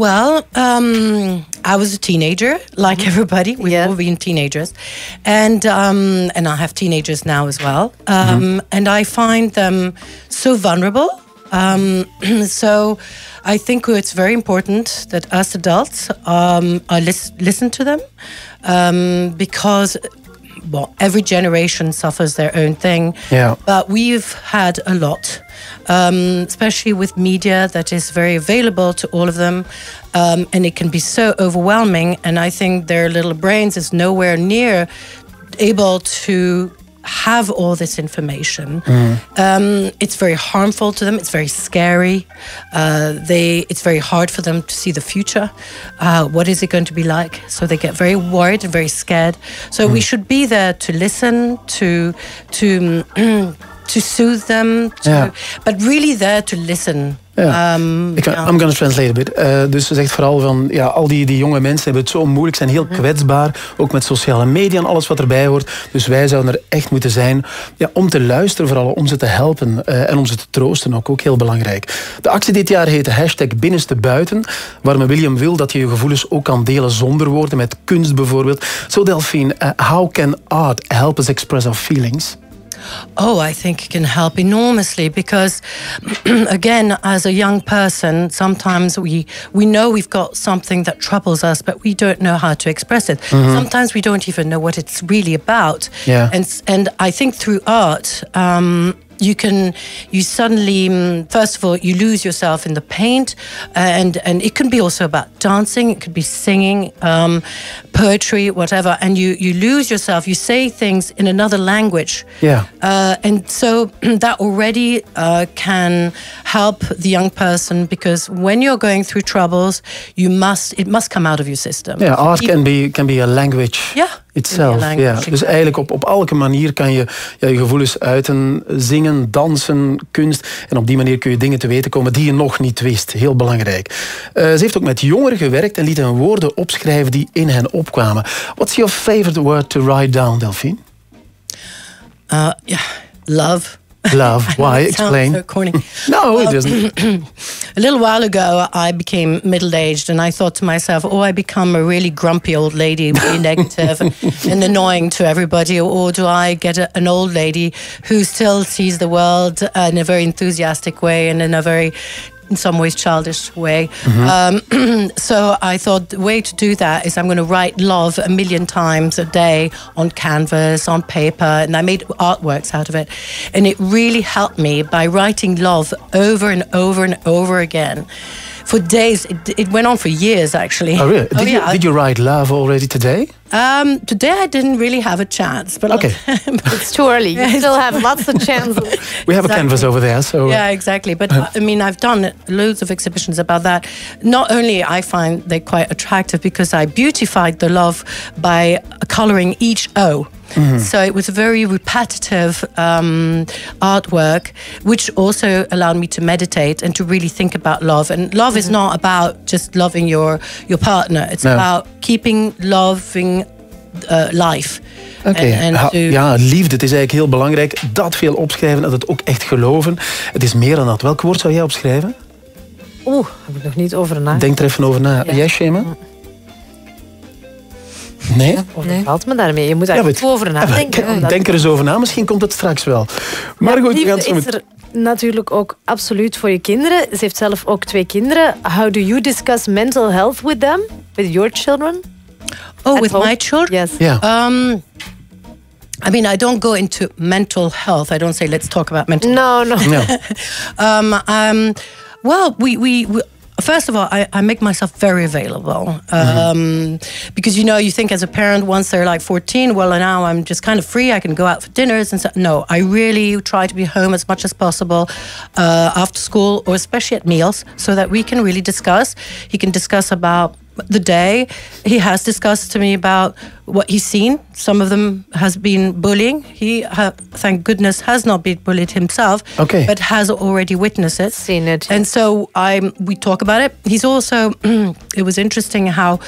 Well, um, I was a teenager, like everybody. We've all been teenagers, and um, and I have teenagers now as well. Um, And I find them so vulnerable. Um, so I think it's very important that us adults um, are lis- listen to them um, because. Well, every generation suffers their own thing. Yeah. But we've had a lot, um, especially with media that is very available to all of them. Um, and it can be so overwhelming. And I think their little brains is nowhere near able to have all this information. Um, it's very harmful to them. It's very scary. Uh, they, it's very hard for them to see the future. Uh, what is it going to be like? So they get very worried and very scared. So we should be there to listen, to to to soothe them, to, Yeah. but really there to listen. Ja. Um, Ik. I'm gonna translate a bit. Eh, dus ze zegt vooral van, ja, al die, die jonge mensen hebben het zo moeilijk, zijn heel kwetsbaar, ook met sociale media en alles wat erbij hoort. Dus wij zouden er echt moeten zijn ja, om te luisteren vooral, om ze te helpen eh, en om ze te troosten, ook, ook heel belangrijk. De actie dit jaar heet hashtag binnenste buiten, waarmee William wil dat je je gevoelens ook kan delen zonder woorden, met kunst bijvoorbeeld. So Delphine, eh, how can art help us express our feelings? Oh, I think it can help enormously because, again, as a young person, sometimes we we know we've got something that troubles us, but we don't know how to express it. Mhm. Sometimes we don't even know what it's really about. Yeah. And and I think through art. Um, you can you suddenly mm, first of all you lose yourself in the paint and and it can be also about dancing it could be singing um, poetry whatever and you you lose yourself you say things in another language Yeah. uh, and so that already uh, can help the young person because when you're going through troubles, you must it must come out of your system. yeah art can be, can be a language Ja, itself. ja. Dus eigenlijk op, op elke manier kan je ja, je gevoelens uiten, zingen, dansen, kunst. En op die manier kun je dingen te weten komen die je nog niet wist. Heel belangrijk. Eh, ze heeft ook met jongeren gewerkt en liet hen woorden opschrijven die in hen opkwamen. What's your favorite word to write down, Delphine? Uh, yeah, love. Love. Why? Explain. so corny. No, it Well, doesn't. a little while ago, I became middle aged, and I thought to myself, "Oh, I become a really grumpy old lady, really negative and, and annoying to everybody, or do I get a, an old lady who still sees the world uh, in a very enthusiastic way and in a very in some ways childish way. Um, so I thought the way to do that is I'm going to write love a million times a day on canvas, on paper, and I made artworks out of it. And it really helped me by writing love over and over and over again. For days, it, it went on for years actually. Oh, really? Did, you, yeah. did you write love already today? Um, today I didn't really have a chance, but Okay. it's too early. You still have lots of chances. We have a canvas over there, so... Yeah, exactly. But uh, I mean, I've done loads of exhibitions about that. Not only I find they quite attractive because I beautified the love by coloring each O. Mhm. So it was a very repetitive um, artwork, which also allowed me to meditate and to really think about love. And love is not about just loving your your partner. It's No. about keeping loving uh, life. Oké, Ha- ja, liefde, het is eigenlijk heel belangrijk. Dat veel opschrijven en het ook echt geloven. Het is meer dan dat. Welk woord zou jij opschrijven? Oeh, heb ik nog niet over na. Denk er even over na. Ja. Jij, Shema? Nee? Valt me daarmee. Je moet daar Ja, over nadenken. Denk- omdat- Denk er eens over na. Misschien komt het straks wel. Maar goed, we gaan het zo is met... er natuurlijk ook absoluut voor je kinderen. Ze heeft zelf ook twee kinderen. How do you discuss mental health with them? With your children? Oh, At with home? my children? Yes. Yeah. Um, I mean, I don't go into mental health. I don't say, let's talk about mental No, no. um, um, Well, we, we, we first of all, I, I make myself very available um, because you know you think as a parent once they're like 14, well now I'm just kind of free. I can go out for dinners and so. No, I really try to be home as much as possible uh, after school or especially at meals so that we can really discuss. He can discuss about the day. He has discussed to me about what he's seen. Some of them has been bullying. He, ha- thank goodness, has not been bullied himself, Okay. but has already witnessed it, seen it, and so I we talk about it. He's also it was interesting how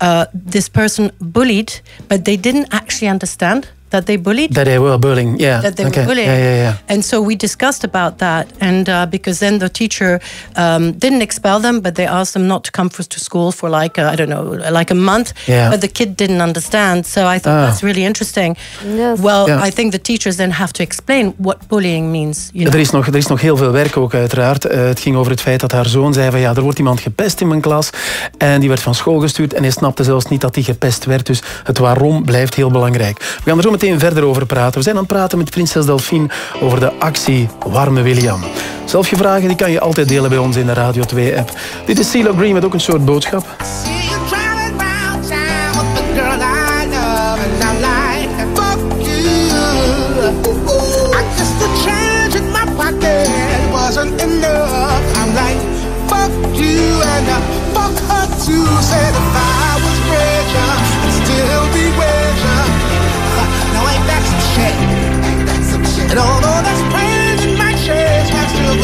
uh, this person bullied, but they didn't actually understand that they bullied That they were bullying, yeah. that they okay. were bullying. Yeah, yeah, yeah. And so we discussed about that, and uh, because then the teacher um, didn't expel them, but they asked them not to come for, to school for like uh, I don't know, like a month. Yeah. But the kid didn't understand, so I thought Ah. that's really interesting. Well, Ja. I think the teachers then have to explain what bullying means. You know? Er is, nog, er is nog heel veel werk ook uiteraard. Eh, het ging over het feit dat haar zoon zei van ja, er wordt iemand gepest in mijn klas. En die werd van school gestuurd en hij snapte zelfs niet dat hij gepest werd. Dus het waarom blijft heel belangrijk. We gaan er zo meteen verder over praten. We zijn aan het praten met prinses Delphine over de actie Warme William. Zelf je vragen die kan je altijd delen bij ons in de Radio 2-app. Dit is CeeLo Green met ook een soort boodschap.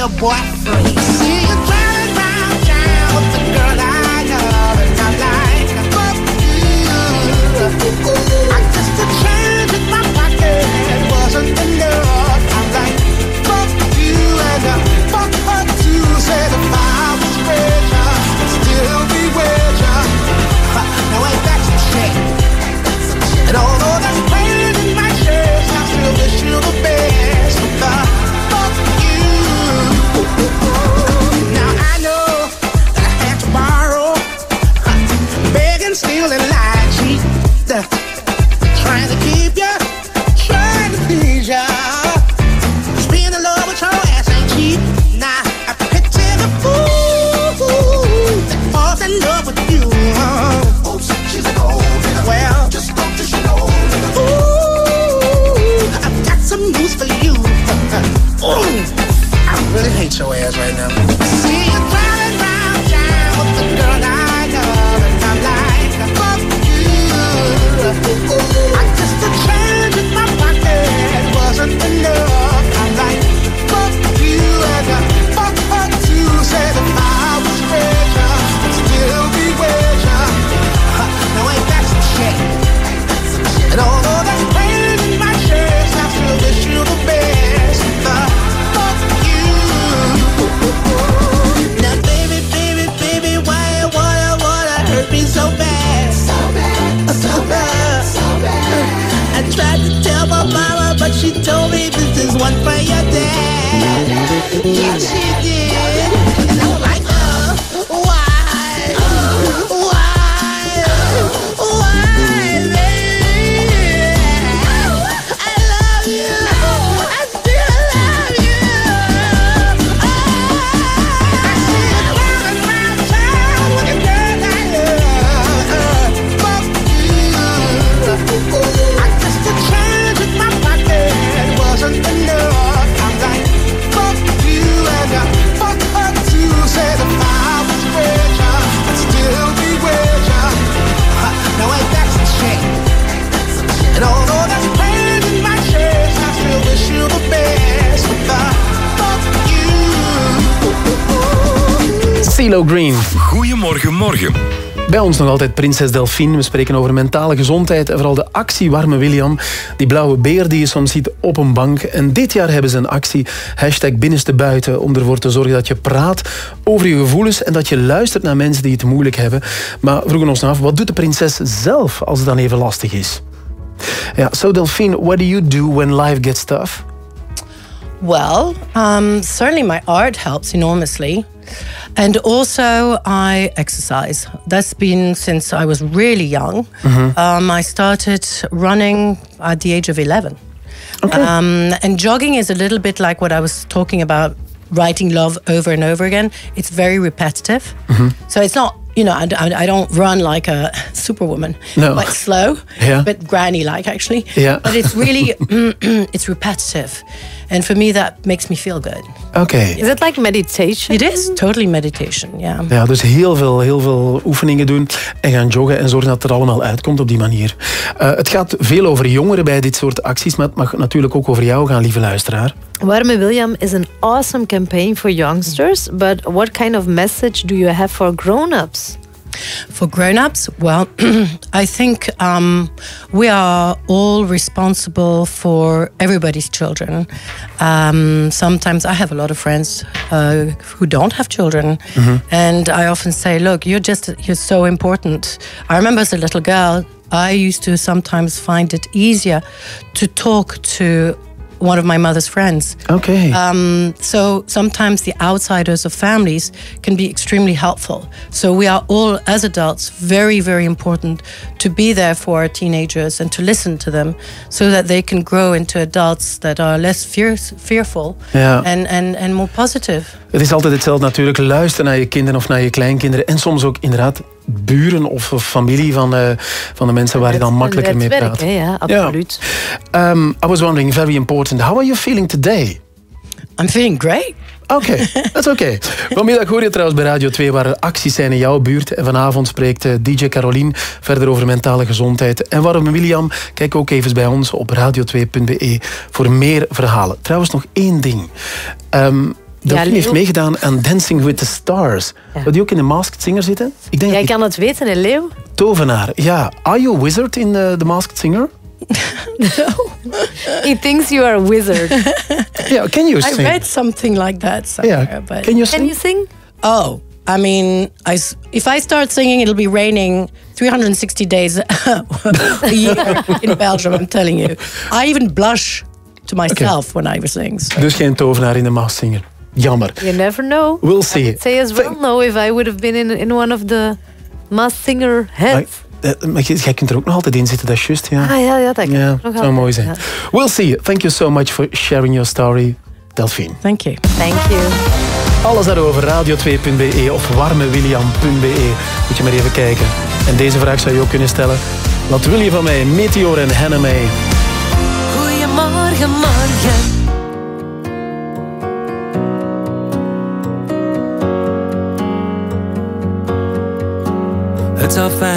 little boy free. Your ass right now. But she told me this is one for your dad. Yeah, she did. CeeLo Green. Goedemorgen, morgen. Bij ons nog altijd prinses Delphine. We spreken over mentale gezondheid en vooral de actie Warme William. Die blauwe beer die je soms ziet op een bank. En dit jaar hebben ze een actie, hashtag binnenste buiten, om ervoor te zorgen dat je praat over je gevoelens en dat je luistert naar mensen die het moeilijk hebben. Maar vroegen ons nou af, wat doet de prinses zelf als het dan even lastig is? Ja, so Delphine, what do you do when life gets tough? Well, um, certainly my art helps enormously. And also, I exercise. That's been since I was really young. Um, I started running at the age of 11. Um, and jogging is a little bit like what I was talking about writing love over and over again. It's very repetitive. So it's not, you know, I, I- don't run like a superwoman. No. Quite slow, Yeah. but granny like actually. Yeah. But it's really, it's repetitive. And for me, that makes me feel good. Oké. Is it like meditation? It is totally meditation, yeah. Ja, dus heel veel, heel veel oefeningen doen en gaan joggen en zorgen dat het er allemaal uitkomt op die manier. Eh, het gaat veel over jongeren bij dit soort acties, maar het mag natuurlijk ook over jou gaan, lieve luisteraar. Warme William is an awesome campaign for youngsters, but what kind of message do you have for grown-ups? For grown-ups, well, I think um, we are all responsible for everybody's children. Um, sometimes I have a lot of friends uh, who don't have children, and I often say, "Look, you're just you're so important." I remember as a little girl, I used to sometimes find it easier to talk to one of my mother's friends. Okay. Um, so sometimes the outsiders of families can be extremely helpful. So we are all, as adults, very, very important to be there for our teenagers and to listen to them so that they can grow into adults that are less fear, fearful Ja. and, and, and more positive. Het is altijd hetzelfde natuurlijk. Luister naar je kinderen of naar je kleinkinderen. En soms ook inderdaad buren of, of familie van, eh, van de mensen waar je dan makkelijker mee praat. hè, ja, absoluut. Um, I was wondering, very important, how are you feeling today? I'm feeling great. Oké, dat is oké. Vanmiddag hoor je trouwens bij Radio 2 waar er acties zijn in jouw buurt. En vanavond spreekt eh, DJ Carolien verder over mentale gezondheid. En waarom William, kijk ook even bij ons op radio2.be voor meer verhalen. Trouwens, nog één ding. Ehm Delphine heeft meegedaan aan Dancing with the Stars. Zou die ook in de Masked Singer zitten? Ik denk Jij kan het weten, hè, Leo? tovenaar. Ja, are you a wizard in uh, The Masked Singer? He thinks you are a wizard. Yeah, can you I sing? read something like that somewhere. Yeah. But Can you Can you sing? Oh, I mean, I if I start singing, it'll be raining 360 days a year in Belgium. I'm telling you. I even blush to myself when I sing. So. Dus geen tovenaar in de Masked Singer. Jammer. You never know. We'll see. I would say as well no if I would have been in, in one of the Masked Singer heads. Eh, Maar jij kunt er ook nog altijd in zitten, dat is juist. Ja. Ah ja, ja dat kan Ja, zou mooi zijn. ja. We'll see. Thank you so much for sharing your story, Delphine. Thank you. Thank you. Alles daarover, radio2.be of warmewilliam.be. Moet je maar even kijken. En deze vraag zou je ook kunnen stellen. Wat wil je van mij? Meteor en Hannah May. Goedemorgen, morgen.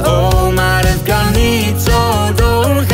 Oh, maar het kan niet zo doorgaan.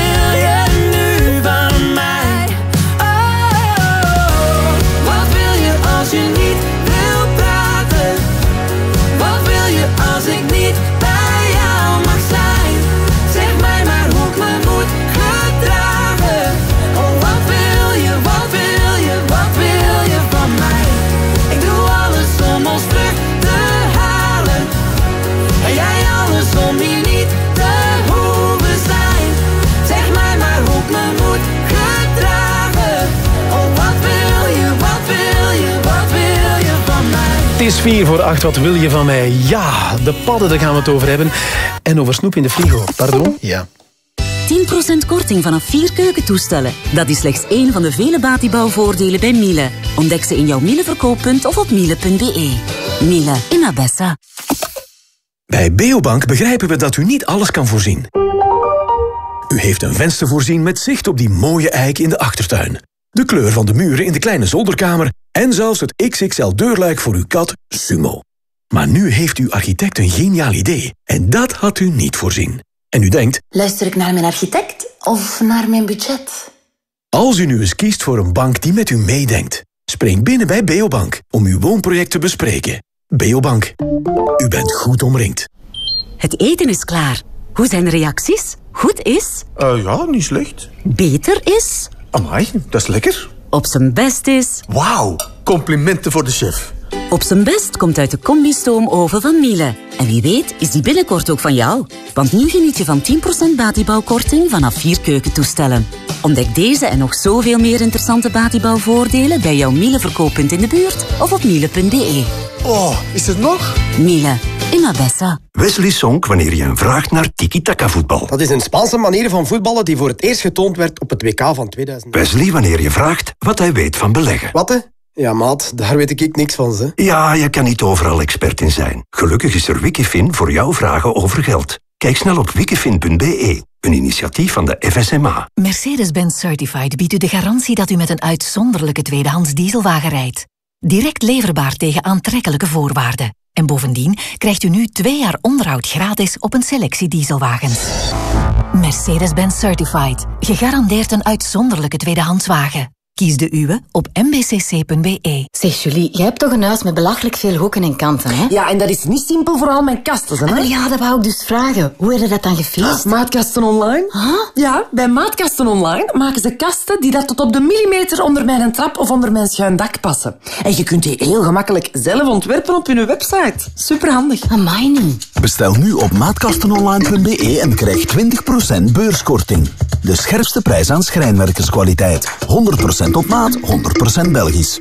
4 voor 8, wat wil je van mij? Ja, de padden, daar gaan we het over hebben. En over snoep in de frigo. Pardon? Ja. 10% korting vanaf vier keukentoestellen. Dat is slechts één van de vele batibouwvoordelen bij Miele. Ontdek ze in jouw Miele verkooppunt of op miele.be. Miele in Abessa. Bij Beobank begrijpen we dat u niet alles kan voorzien. U heeft een venster voorzien met zicht op die mooie eik in de achtertuin. De kleur van de muren in de kleine zolderkamer en zelfs het XXL deurluik voor uw kat Sumo. Maar nu heeft uw architect een geniaal idee en dat had u niet voorzien. En u denkt, Luister ik naar mijn architect of naar mijn budget? als u nu eens kiest voor een bank die met u meedenkt, spring binnen bij Beobank om uw woonproject te bespreken. Beobank, u bent goed omringd. Het eten is klaar. Hoe zijn de reacties? Goed is? Eh, ja, niet slecht. Beter is? Amai, dat is lekker. Op zijn best is? Wauw, complimenten voor de chef. Op zijn best komt uit de combi-stoomoven van Miele. En wie weet is die binnenkort ook van jou. Want nu geniet je van 10% batibouwkorting vanaf vier keukentoestellen. Ontdek deze en nog zoveel meer interessante batibouwvoordelen bij jouw Miele verkooppunt in de buurt of op miele.be. Oh, is er nog? Miele, in Abessa. Wesley Sonk wanneer je een vraagt naar tiki-taka voetbal. Dat is een Spaanse manier van voetballen die voor het eerst getoond werd op het WK van 2000. Wesley wanneer je vraagt wat hij weet van beleggen. Wat hè? Ja, maat, daar weet ik niks van, ze. Ja, je kan niet overal expert in zijn. Gelukkig is er Wikifin voor jouw vragen over geld. Kijk snel op wikifin.be, een initiatief van de FSMA. Mercedes-Benz Certified biedt u de garantie dat u met een uitzonderlijke tweedehands dieselwagen rijdt. Direct leverbaar tegen aantrekkelijke voorwaarden. En bovendien krijgt u nu twee jaar onderhoud gratis op een selectie dieselwagens. Mercedes-Benz Certified. Gegarandeerd een uitzonderlijke tweedehandswagen. Kies de uwe op mbcc.be. Zeg Julie, jij hebt toch een huis met belachelijk veel hoeken en kanten, hè? Ja, en dat is niet simpel voor al mijn kasten, hè? Ah, maar ja, dat wou ik dus vragen. Hoe heb je dat dan gefixt? Maatkasten online? Ja, bij Maatkasten online maken ze kasten die dat tot op de millimeter onder mijn trap of onder mijn schuin dak passen. En je kunt die heel gemakkelijk zelf ontwerpen op hun website. Superhandig. Amai niet. Bestel nu op maatkastenonline.be en krijg 20% beurskorting. De scherpste prijs aan schrijnwerkerskwaliteit. 100% op maat, 100% Belgisch.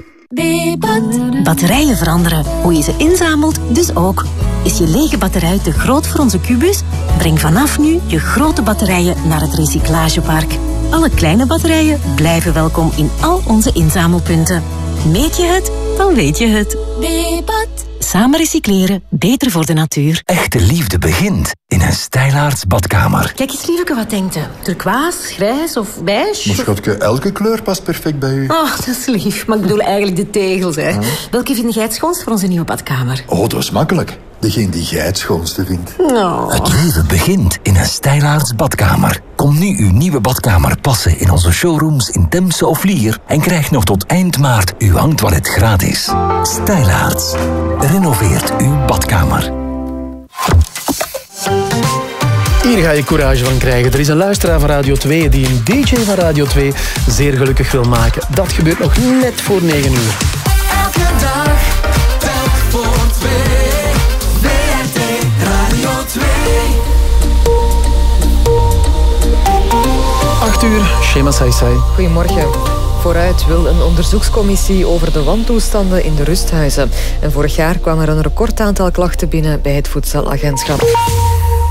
Batterijen veranderen. Hoe je ze inzamelt, dus ook. Is je lege batterij te groot voor onze kubus? Breng vanaf nu je grote batterijen naar het recyclagepark. Alle kleine batterijen blijven welkom in al onze inzamelpunten. Meet je het, dan weet je het. Samen recycleren, beter voor de natuur. Echte liefde begint in een stijlaarts badkamer. Kijk eens, lieveke, wat denkt u? Turquoise, grijs of beige? Maar elke kleur past perfect bij u. Oh, dat is lief. Maar ik bedoel eigenlijk de tegels, hè. Welke vind jij het schoonst voor onze nieuwe badkamer? Oh, dat is makkelijk degene die jij het schoonste vindt. Nou. Het leven begint in een stijlaarts badkamer. Kom nu uw nieuwe badkamer passen in onze showrooms in Temse of Lier en krijg nog tot eind maart uw hangtoilet gratis. Stijlaarts. Renoveert uw badkamer. Hier ga je courage van krijgen. Er is een luisteraar van Radio 2 die een DJ van Radio 2 zeer gelukkig wil maken. Dat gebeurt nog net voor 9 uur. Elke dag, telk voor twee. 8 uur, Shema Saisai. Goedemorgen. Vooruit wil een onderzoekscommissie over de wantoestanden in de rusthuizen. En vorig jaar kwam er een recordaantal klachten binnen bij het voedselagentschap.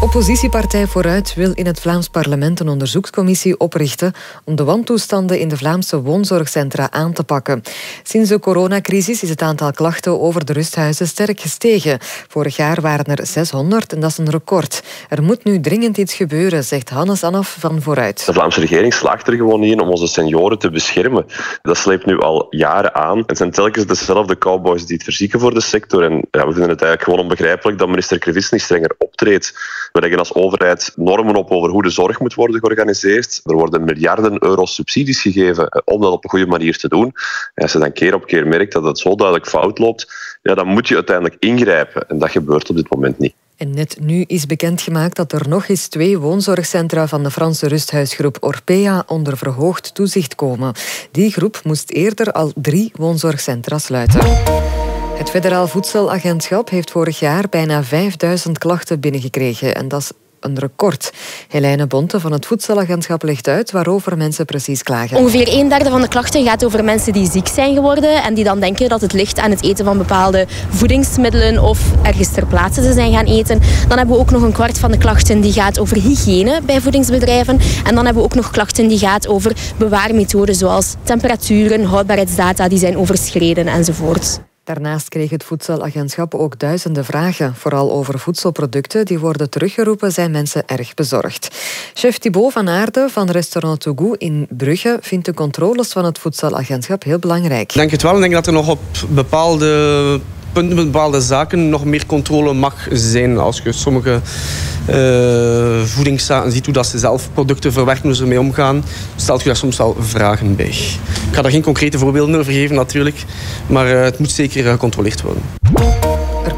Oppositiepartij Vooruit wil in het Vlaams parlement een onderzoekscommissie oprichten om de wantoestanden in de Vlaamse woonzorgcentra aan te pakken. Sinds de coronacrisis is het aantal klachten over de rusthuizen sterk gestegen. Vorig jaar waren er 600 en dat is een record. Er moet nu dringend iets gebeuren, zegt Hannes Anaf van Vooruit. De Vlaamse regering slaagt er gewoon niet in om onze senioren te beschermen. Dat sleept nu al jaren aan. Het zijn telkens dezelfde cowboys die het verzieken voor de sector. En ja, we vinden het eigenlijk gewoon onbegrijpelijk dat minister Krivits niet strenger optreedt. We leggen als overheid normen op over hoe de zorg moet worden georganiseerd. Er worden miljarden euro's subsidies gegeven eh, om dat op een goede manier te doen. En als je dan keer op keer merkt dat het zo duidelijk fout loopt, ja, dan moet je uiteindelijk ingrijpen. En dat gebeurt op dit moment niet. En net nu is bekendgemaakt dat er nog eens twee woonzorgcentra van de Franse rusthuisgroep Orpea onder verhoogd toezicht komen. Die groep moest eerder al drie woonzorgcentra sluiten. Het Federaal Voedselagentschap heeft vorig jaar bijna 5000 klachten binnengekregen. En dat is een record. Helene Bonte van het Voedselagentschap legt uit waarover mensen precies klagen. Ongeveer een derde van de klachten gaat over mensen die ziek zijn geworden en die dan denken dat het ligt aan het eten van bepaalde voedingsmiddelen of ergens ter plaatse ze zijn gaan eten. Dan hebben we ook nog een kwart van de klachten die gaat over hygiëne bij voedingsbedrijven. En dan hebben we ook nog klachten die gaat over bewaarmethoden zoals temperaturen, houdbaarheidsdata die zijn overschreden enzovoort. Daarnaast kreeg het voedselagentschap ook duizenden vragen. Vooral over voedselproducten die worden teruggeroepen, zijn mensen erg bezorgd. Chef Thibaut van Aarde van restaurant Tougou in Brugge vindt de controles van het voedselagentschap heel belangrijk. Ik denk het wel. Ik denk dat er nog op bepaalde punten, bepaalde zaken nog meer controle mag zijn. Als je sommige uh, voedingszaken ziet hoe dat ze zelf producten verwerken, hoe ze ermee omgaan, stelt je daar soms wel vragen bij. Ik ga daar geen concrete voorbeelden over geven natuurlijk, maar uh, het moet zeker gecontroleerd worden.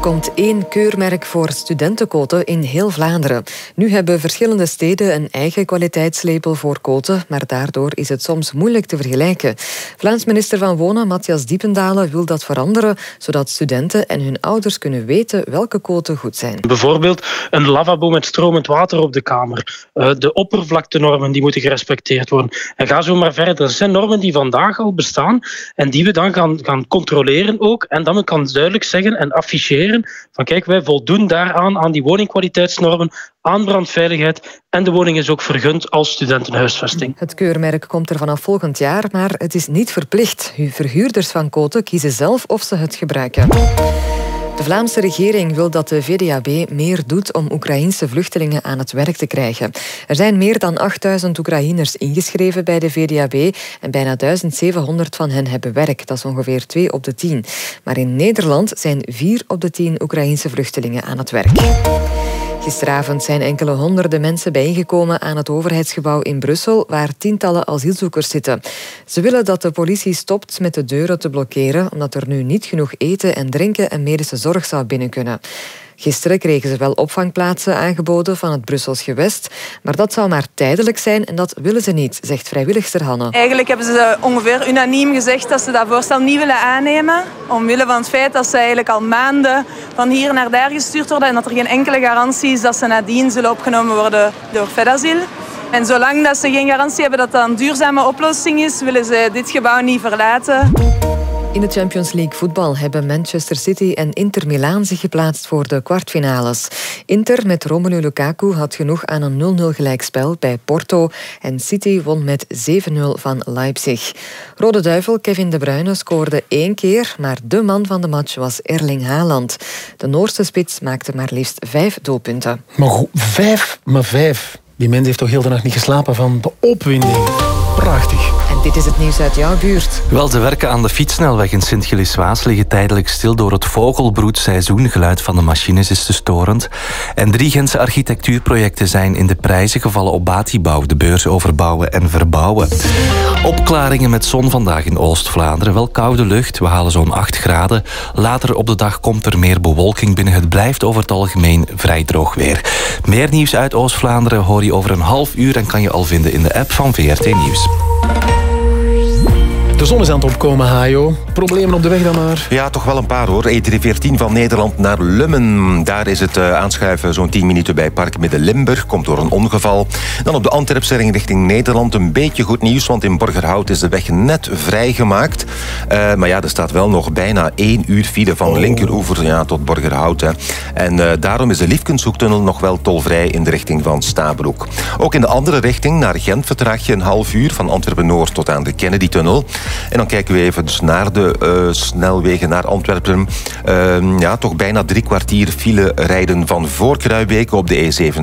Komt één keurmerk voor studentenkoten in heel Vlaanderen. Nu hebben verschillende steden een eigen kwaliteitslabel voor koten, maar daardoor is het soms moeilijk te vergelijken. Vlaams minister van Wonen, Matthias Diependalen, wil dat veranderen, zodat studenten en hun ouders kunnen weten welke koten goed zijn. Bijvoorbeeld een lavabo met stromend water op de kamer. Eh, de oppervlaktenormen die moeten gerespecteerd worden. En ga zo maar verder. Dat zijn normen die vandaag al bestaan en die we dan gaan, gaan controleren ook. En dan kan duidelijk zeggen en afficheren van kijk, wij voldoen daaraan aan die woningkwaliteitsnormen, aan brandveiligheid en de woning is ook vergund als studentenhuisvesting. Het keurmerk komt er vanaf volgend jaar, maar het is niet verplicht. Verhuurders van koten kiezen zelf of ze het gebruiken. De Vlaamse regering wil dat de VDAB meer doet om Oekraïense vluchtelingen aan het werk te krijgen. Er zijn meer dan 8000 Oekraïners ingeschreven bij de VDAB en bijna 1700 van hen hebben werk. Dat is ongeveer 2 op de 10. Maar in Nederland zijn 4 op de 10 Oekraïense vluchtelingen aan het werk. Gisteravond zijn enkele honderden mensen bijeengekomen aan het overheidsgebouw in Brussel, waar tientallen asielzoekers zitten. Ze willen dat de politie stopt met de deuren te blokkeren, omdat er nu niet genoeg eten en drinken en medische zorg zou binnen kunnen. Gisteren kregen ze wel opvangplaatsen aangeboden van het Brussels gewest, maar dat zou maar tijdelijk zijn en dat willen ze niet, zegt vrijwilligster Hanne. Eigenlijk hebben ze ongeveer unaniem gezegd dat ze dat voorstel niet willen aannemen, omwille van het feit dat ze eigenlijk al maanden van hier naar daar gestuurd worden en dat er geen enkele garantie is dat ze nadien zullen opgenomen worden door Fedasiel. En zolang dat ze geen garantie hebben dat dat een duurzame oplossing is, willen ze dit gebouw niet verlaten. In de Champions League voetbal hebben Manchester City en Inter Milaan zich geplaatst voor de kwartfinales. Inter met Romelu Lukaku had genoeg aan een 0-0 gelijkspel bij Porto en City won met 7-0 van Leipzig. Rode Duivel Kevin De Bruyne scoorde één keer, maar de man van de match was Erling Haaland. De Noorse spits maakte maar liefst vijf doelpunten. Maar goed, vijf, maar vijf. Die mens heeft toch heel de nacht niet geslapen van de opwinding. Prachtig. Dit is het nieuws uit jouw buurt. Wel, de werken aan de fietsnelweg in Sint-Gilles-Waas liggen tijdelijk stil door het vogelbroedseizoen. Geluid van de machines is te storend. En drie Gentse architectuurprojecten zijn in de prijzen gevallen op Batibouw, de beurs overbouwen en verbouwen. Opklaringen met zon vandaag in Oost-Vlaanderen. Wel koude lucht, we halen zo'n 8 graden. Later op de dag komt er meer bewolking binnen. Het blijft over het algemeen vrij droog weer. Meer nieuws uit Oost-Vlaanderen hoor je over een half uur en kan je al vinden in de app van VRT Nieuws. De zon is aan het opkomen, Hajo. Problemen op de weg dan maar? Ja, toch wel een paar hoor. E314 van Nederland naar Lummen. Daar is het uh, aanschuiven zo'n 10 minuten bij Park Midden-Limburg. Komt door een ongeval. Dan op de Antwerpse ring richting Nederland. Een beetje goed nieuws, want in Borgerhout is de weg net vrijgemaakt. Uh, maar ja, er staat wel nog bijna één uur file van oh. linkeroever ja, tot Borgerhout. Hè. En uh, daarom is de Liefkenshoektunnel nog wel tolvrij in de richting van Stabroek. Ook in de andere richting, naar Gent, vertraag je een half uur van Antwerpen-Noord tot aan de Kennedy-tunnel. En dan kijken we even dus naar de uh, snelwegen naar Antwerpen. Uh, ja, toch bijna drie kwartier file rijden van voor Kruibeke op de E17.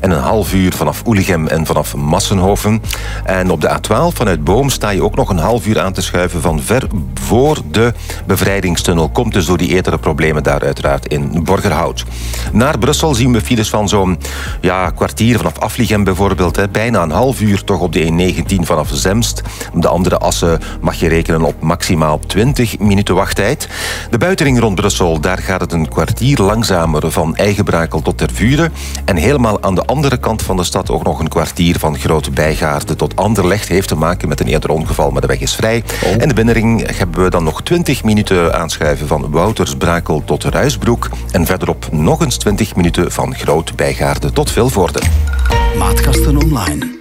En een half uur vanaf Oelichem en vanaf Massenhoven. En op de A12 vanuit Boom sta je ook nog een half uur aan te schuiven van ver voor de bevrijdingstunnel. Komt dus door die eerdere problemen daar uiteraard in Borgerhout. Naar Brussel zien we files van zo'n ja, kwartier vanaf Afligem bijvoorbeeld. Hè. Bijna een half uur toch op de E19 vanaf Zemst. De andere assen mag je rekenen op maximaal 20 minuten wachttijd. De buitenring rond Brussel, daar gaat het een kwartier langzamer van Eigenbrakel tot Tervuren. En helemaal aan de andere kant van de stad ook nog een kwartier van Grote Bijgaarde tot Anderlecht. Heeft te maken met een eerder ongeval, maar de weg is vrij. En de binnenring hebben we dan nog 20 minuten aanschuiven van Woutersbrakel tot Ruisbroek. En verderop nog eens 20 minuten van Groot Bijgaarde tot Vilvoorde. Maatkasten Online.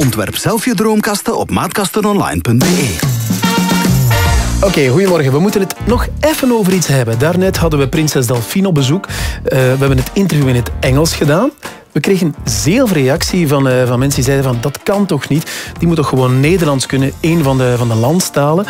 Ontwerp zelf je droomkasten op maatkastenonline.be. Oké, goedemorgen. We moeten het nog even over iets hebben. Daarnet hadden we prinses Delphine op bezoek. Eh, we hebben het interview in het Engels gedaan. We kregen zeer veel reactie van, eh, van mensen die zeiden van dat kan toch niet. Die moet toch gewoon Nederlands kunnen, een van de, van de landstalen.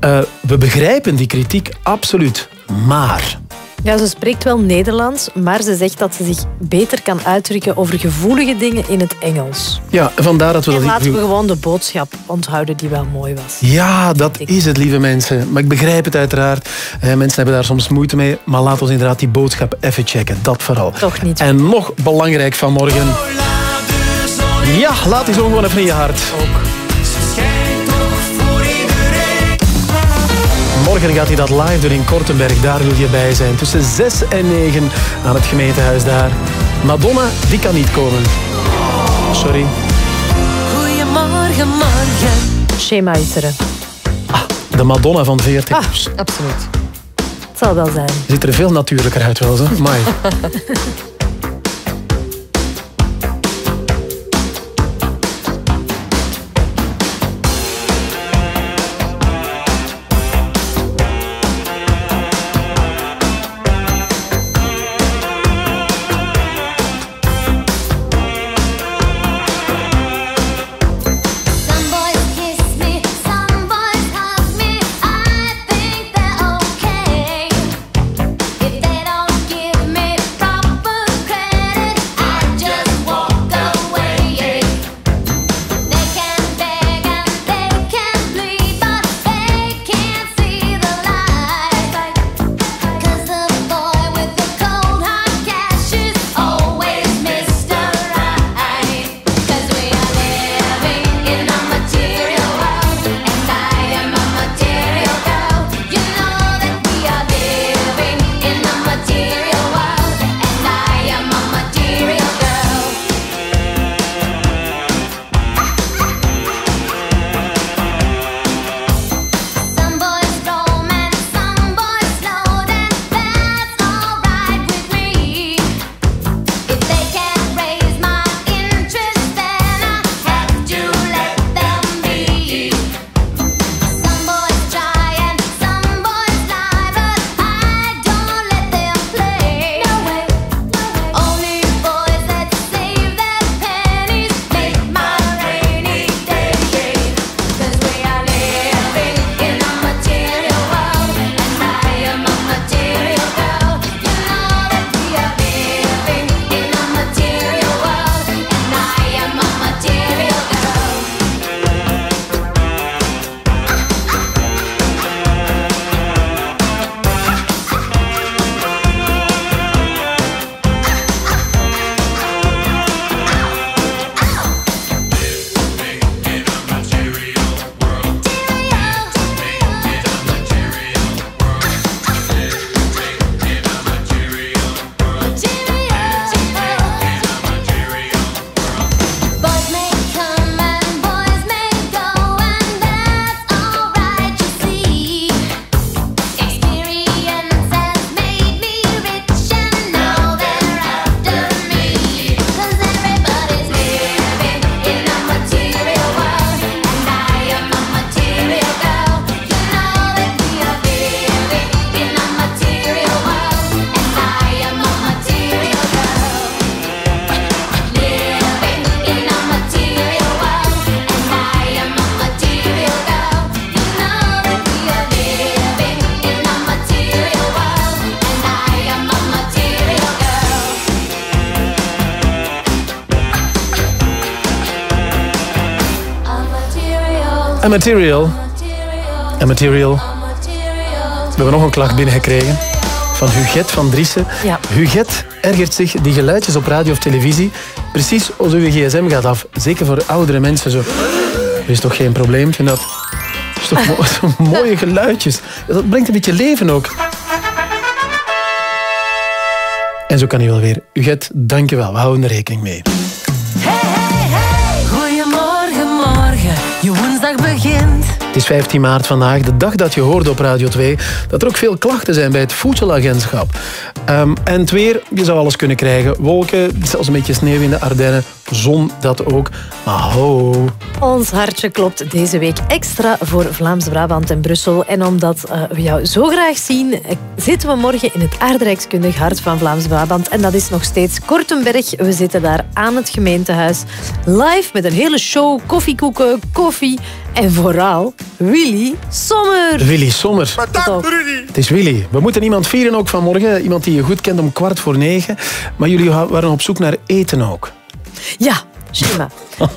Eh, we begrijpen die kritiek absoluut. Maar Ja, ze spreekt wel Nederlands, maar ze zegt dat ze zich beter kan uitdrukken over gevoelige dingen in het Engels. ja, vandaar dat we En dat laten we gewoon de boodschap onthouden die wel mooi was. Ja, dat is het, lieve mensen. Maar ik begrijp het uiteraard. Eh, mensen hebben daar soms moeite mee. Maar laten we inderdaad die boodschap even checken. Dat vooral. Toch niet. En nog belangrijk vanmorgen. Ja, laat die zon gewoon even in je hart. Morgen gaat hij dat live doen in Kortenberg. Daar wil je bij zijn. Tussen 6 en 9 aan het gemeentehuis daar. Madonna, die kan niet komen. Sorry. Goedemorgen, morgen. Schema Itteren. De Madonna van 40. Ah, absoluut. Het zal wel zijn. Ziet er veel natuurlijker uit wel, zo. Mai. material, A material. We hebben nog een klacht binnengekregen. Van Huget van Driessen. Ja. Huget ergert zich die geluidjes op radio of televisie. Precies als uw gsm gaat af. Zeker voor oudere mensen zo. Er is toch geen probleem? Vind dat... dat is toch zo mooie geluidjes. Dat brengt een beetje leven ook. En zo kan hij wel weer. Huget, dank je wel. We houden er rekening mee. Het is 15 maart vandaag, de dag dat je hoorde op Radio 2 dat er ook veel klachten zijn bij het voedselagentschap. Ehm, en het weer, je zou alles kunnen krijgen. Wolken, zelfs een beetje sneeuw in de Ardennen. zon dat ook. Maar ho, Ons hartje klopt deze week extra voor Vlaams-Brabant en Brussel. En omdat eh, we jou zo graag zien, eh, zitten we morgen in het aardrijkskundig hart van Vlaams-Brabant. En dat is nog steeds Kortenberg. We zitten daar aan het gemeentehuis live met een hele show, koffiekoeken, koffie en vooral Willy Sommer. Willy Sommer. Bedankt, Het is Willy. We moeten iemand vieren ook vanmorgen. Iemand die je goed kent om kwart voor negen. Maar jullie waren op zoek naar eten ook. Ja,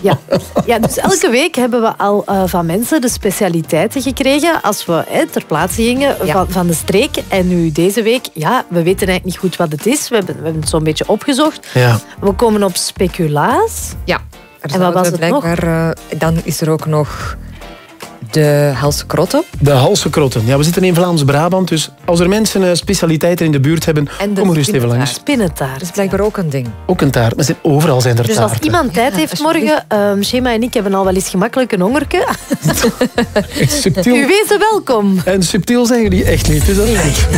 Ja. ja, dus elke week hebben we al eh, van mensen de specialiteiten gekregen als we hè, ter plaatse gingen van, van de streek. En nu deze week, ja, we weten eigenlijk niet goed wat het is. We hebben, we hebben het zo'n beetje opgezocht. Ja. We komen op speculaas. Ja. Er En wat was het nog? eh, dan is er ook nog de halskrotten. De halsenkrotten. Ja, we zitten in Vlaams-Brabant, dus als er mensen eh, specialiteiten in de buurt hebben, En de kom gerust even langs. Spinnentaart. Dat is blijkbaar ook een ding. Ook een taart, maar overal zijn er Dus als taarten. iemand tijd heeft morgen, ehm Shema en ik hebben al wel eens gemakkelijk een hongerke. Subtiel. U wezen welkom. En subtiel zijn jullie echt niet, is dat goed?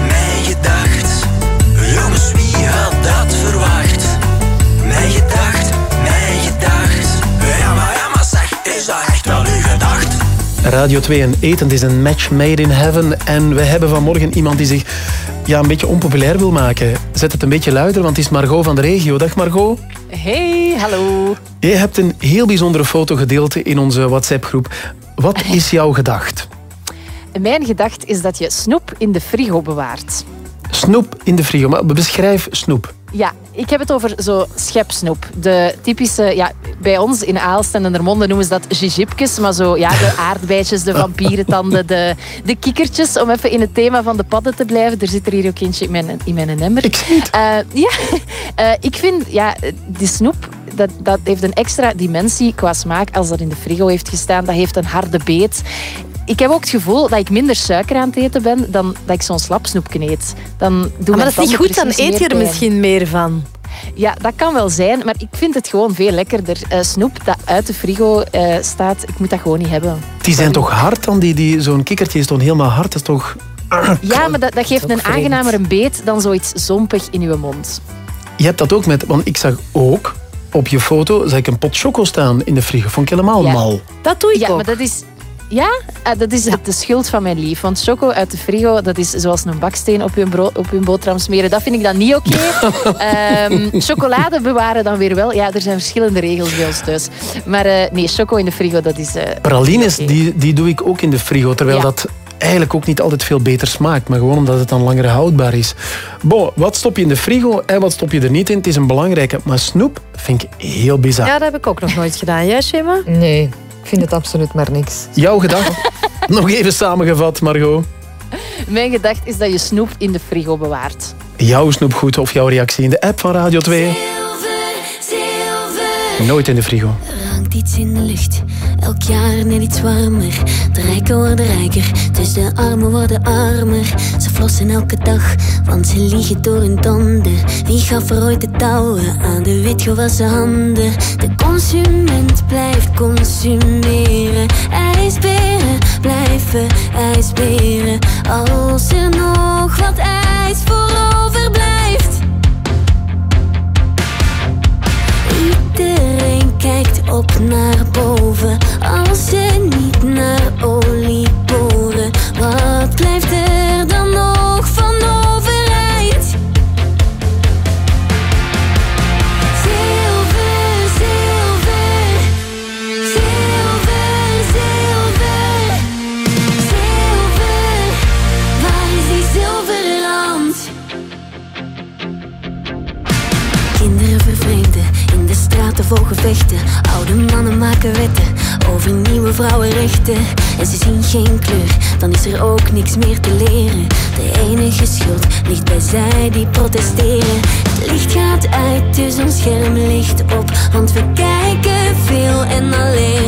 Mijn gedacht, jongens, wie had dat verwacht? Radio 2 en eten is een match made in heaven. En we hebben vanmorgen iemand die zich ja, een beetje onpopulair wil maken. Zet het een beetje luider, want het is Margot van de regio. Dag Margot. Hey, hallo. Je hebt een heel bijzondere foto gedeeld in onze WhatsApp-groep. Wat is jouw gedacht? Mijn gedacht is dat je snoep in de frigo bewaart. Snoep in de frigo. Maar beschrijf snoep. Ja, ik heb het over zo schepsnoep. De typische, ja, bij ons in Aalst en in Dermonde noemen ze dat jijipjes, maar zo, ja, de aardbeidjes, de vampierentanden, de, de kikkertjes, om even in het thema van de padden te blijven. Er zit er hier ook eentje in mijn, in mijn emmer. Ik. Eh, ja, Eh, ik vind, ja, die snoep, dat, dat heeft een extra dimensie qua smaak als dat in de frigo heeft gestaan. Dat heeft een harde beet. Ik heb ook het gevoel dat ik minder suiker aan het eten ben dan dat ik zo'n slapsnoepje eet. Dan doen Ah, maar dat is niet goed, dan eet je er pijn. misschien meer van. Ja, dat kan wel zijn, maar ik vind het gewoon veel lekkerder. Eh, snoep dat uit de frigo eh, staat, ik moet dat gewoon niet hebben. Die zijn toch hard dan? Die, die, Zo'n kikkertje is toch helemaal hard? Dat is toch... Ja, maar dat, dat geeft een vreemd. aangenamer beet dan zoiets zompig in uw mond. Je hebt dat ook met... Want ik zag ook op je foto zag ik een pot choco staan in de frigo. Vond ik helemaal Ja. mal. Dat doe ik ja, ook. maar dat is... Ja, eh, dat is de schuld van mijn lief. Want choco uit de frigo, dat is zoals een baksteen op uw, bro- op uw boterham smeren. Dat vind ik dan niet oké. Ehm, chocolade bewaren dan weer wel. Ja, er zijn verschillende regels bij ons thuis. Maar eh, nee, choco in de frigo, dat is... eh, Pralines, die, die doe ik ook in de frigo. Terwijl Ja. dat eigenlijk ook niet altijd veel beter smaakt. Maar gewoon omdat het dan langer houdbaar is. Bon, wat stop je in de frigo en wat stop je er niet in? Het is een belangrijke. Maar snoep vind ik heel bizar. Ja, dat heb ik ook nog nooit gedaan. Jij, Shema? Nee, vind het absoluut maar niks. Jouw gedachte? Nog even samengevat, Margot. Mijn gedacht is dat je snoep in de frigo bewaart. Jouw snoepgoed of jouw reactie in de app van Radio 2. Nooit in de frigo. Er hangt iets in de lucht, elk jaar net iets warmer. De rijken worden rijker, dus de armen worden armer. Ze flossen elke dag, want ze liegen door hun tanden. Wie gaf er ooit de touwen aan de witgewassen handen? De consument blijft consumeren. IJsberen blijven ijsberen. Als er nog wat ijs voor Op naar protesteren. Het licht gaat uit, dus ons scherm ligt op. Want we kijken veel en alleen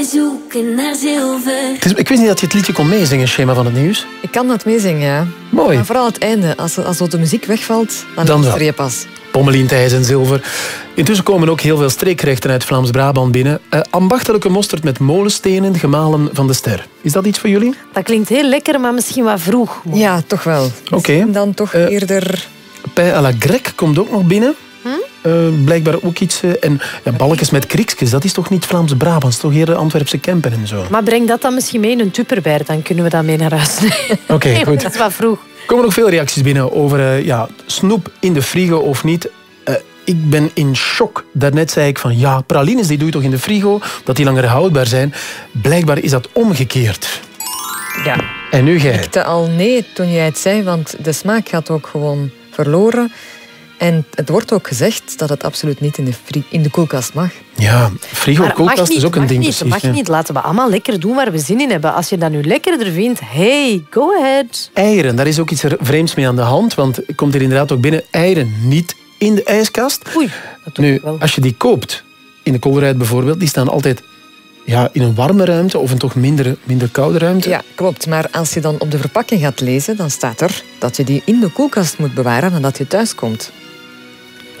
wij zoeken naar zilver. Is- ik wist niet dat je het liedje kon meezingen, schema van het nieuws. Ik kan dat meezingen, ja. Mooi. Maar vooral het einde. Als, als de muziek wegvalt, dan, Dan luister wel. je pas. Pommelien, Thijs en Zilver. Intussen komen ook heel veel streekgerechten uit Vlaams-Brabant binnen. Eh, ambachtelijke mosterd met molenstenen, gemalen van de ster. Is dat iets voor jullie? Dat klinkt heel lekker, maar misschien wat vroeg. Ja, toch wel. Oké. Dan toch Eh, eerder... Pij à la grec komt ook nog binnen. Eh, blijkbaar ook iets. eh, en ja, balkjes met kriekjes, dat is toch niet Vlaams-Brabant? Dat is toch eerder Antwerpse Kempen en zo. Maar breng dat dan misschien mee in een tupperware, dan kunnen we dat mee naar huis nemen. Oké, goed. Dat is wat vroeg. Er komen nog veel reacties binnen over eh, ja, snoep in de frigo of niet. Eh, ik ben in shock. Daarnet zei ik van ja, pralines die doe je toch in de frigo, dat die langer houdbaar zijn. Blijkbaar is dat omgekeerd. Ja. En nu jij. Ik te al nee toen jij het zei, want de smaak gaat ook gewoon verloren. En het wordt ook gezegd dat het absoluut niet in de, in de koelkast mag. Ja, frigo, Maar het mag koelkast niet, is ook een mag ding niet, precies. mag ja. niet. Laten we allemaal lekker doen waar we zin in hebben. Als je dat nu lekkerder vindt, hey, go ahead. Eieren, daar is ook iets vreemds mee aan de hand, want het komt er inderdaad ook binnen. Eieren niet in de ijskast. Oei, nu, als je die koopt, in de koolruit bijvoorbeeld, die staan altijd ja, in een warme ruimte of een toch minder, minder koude ruimte. Ja, klopt. Maar als je dan op de verpakking gaat lezen, dan staat er dat je die in de koelkast moet bewaren nadat je thuis komt.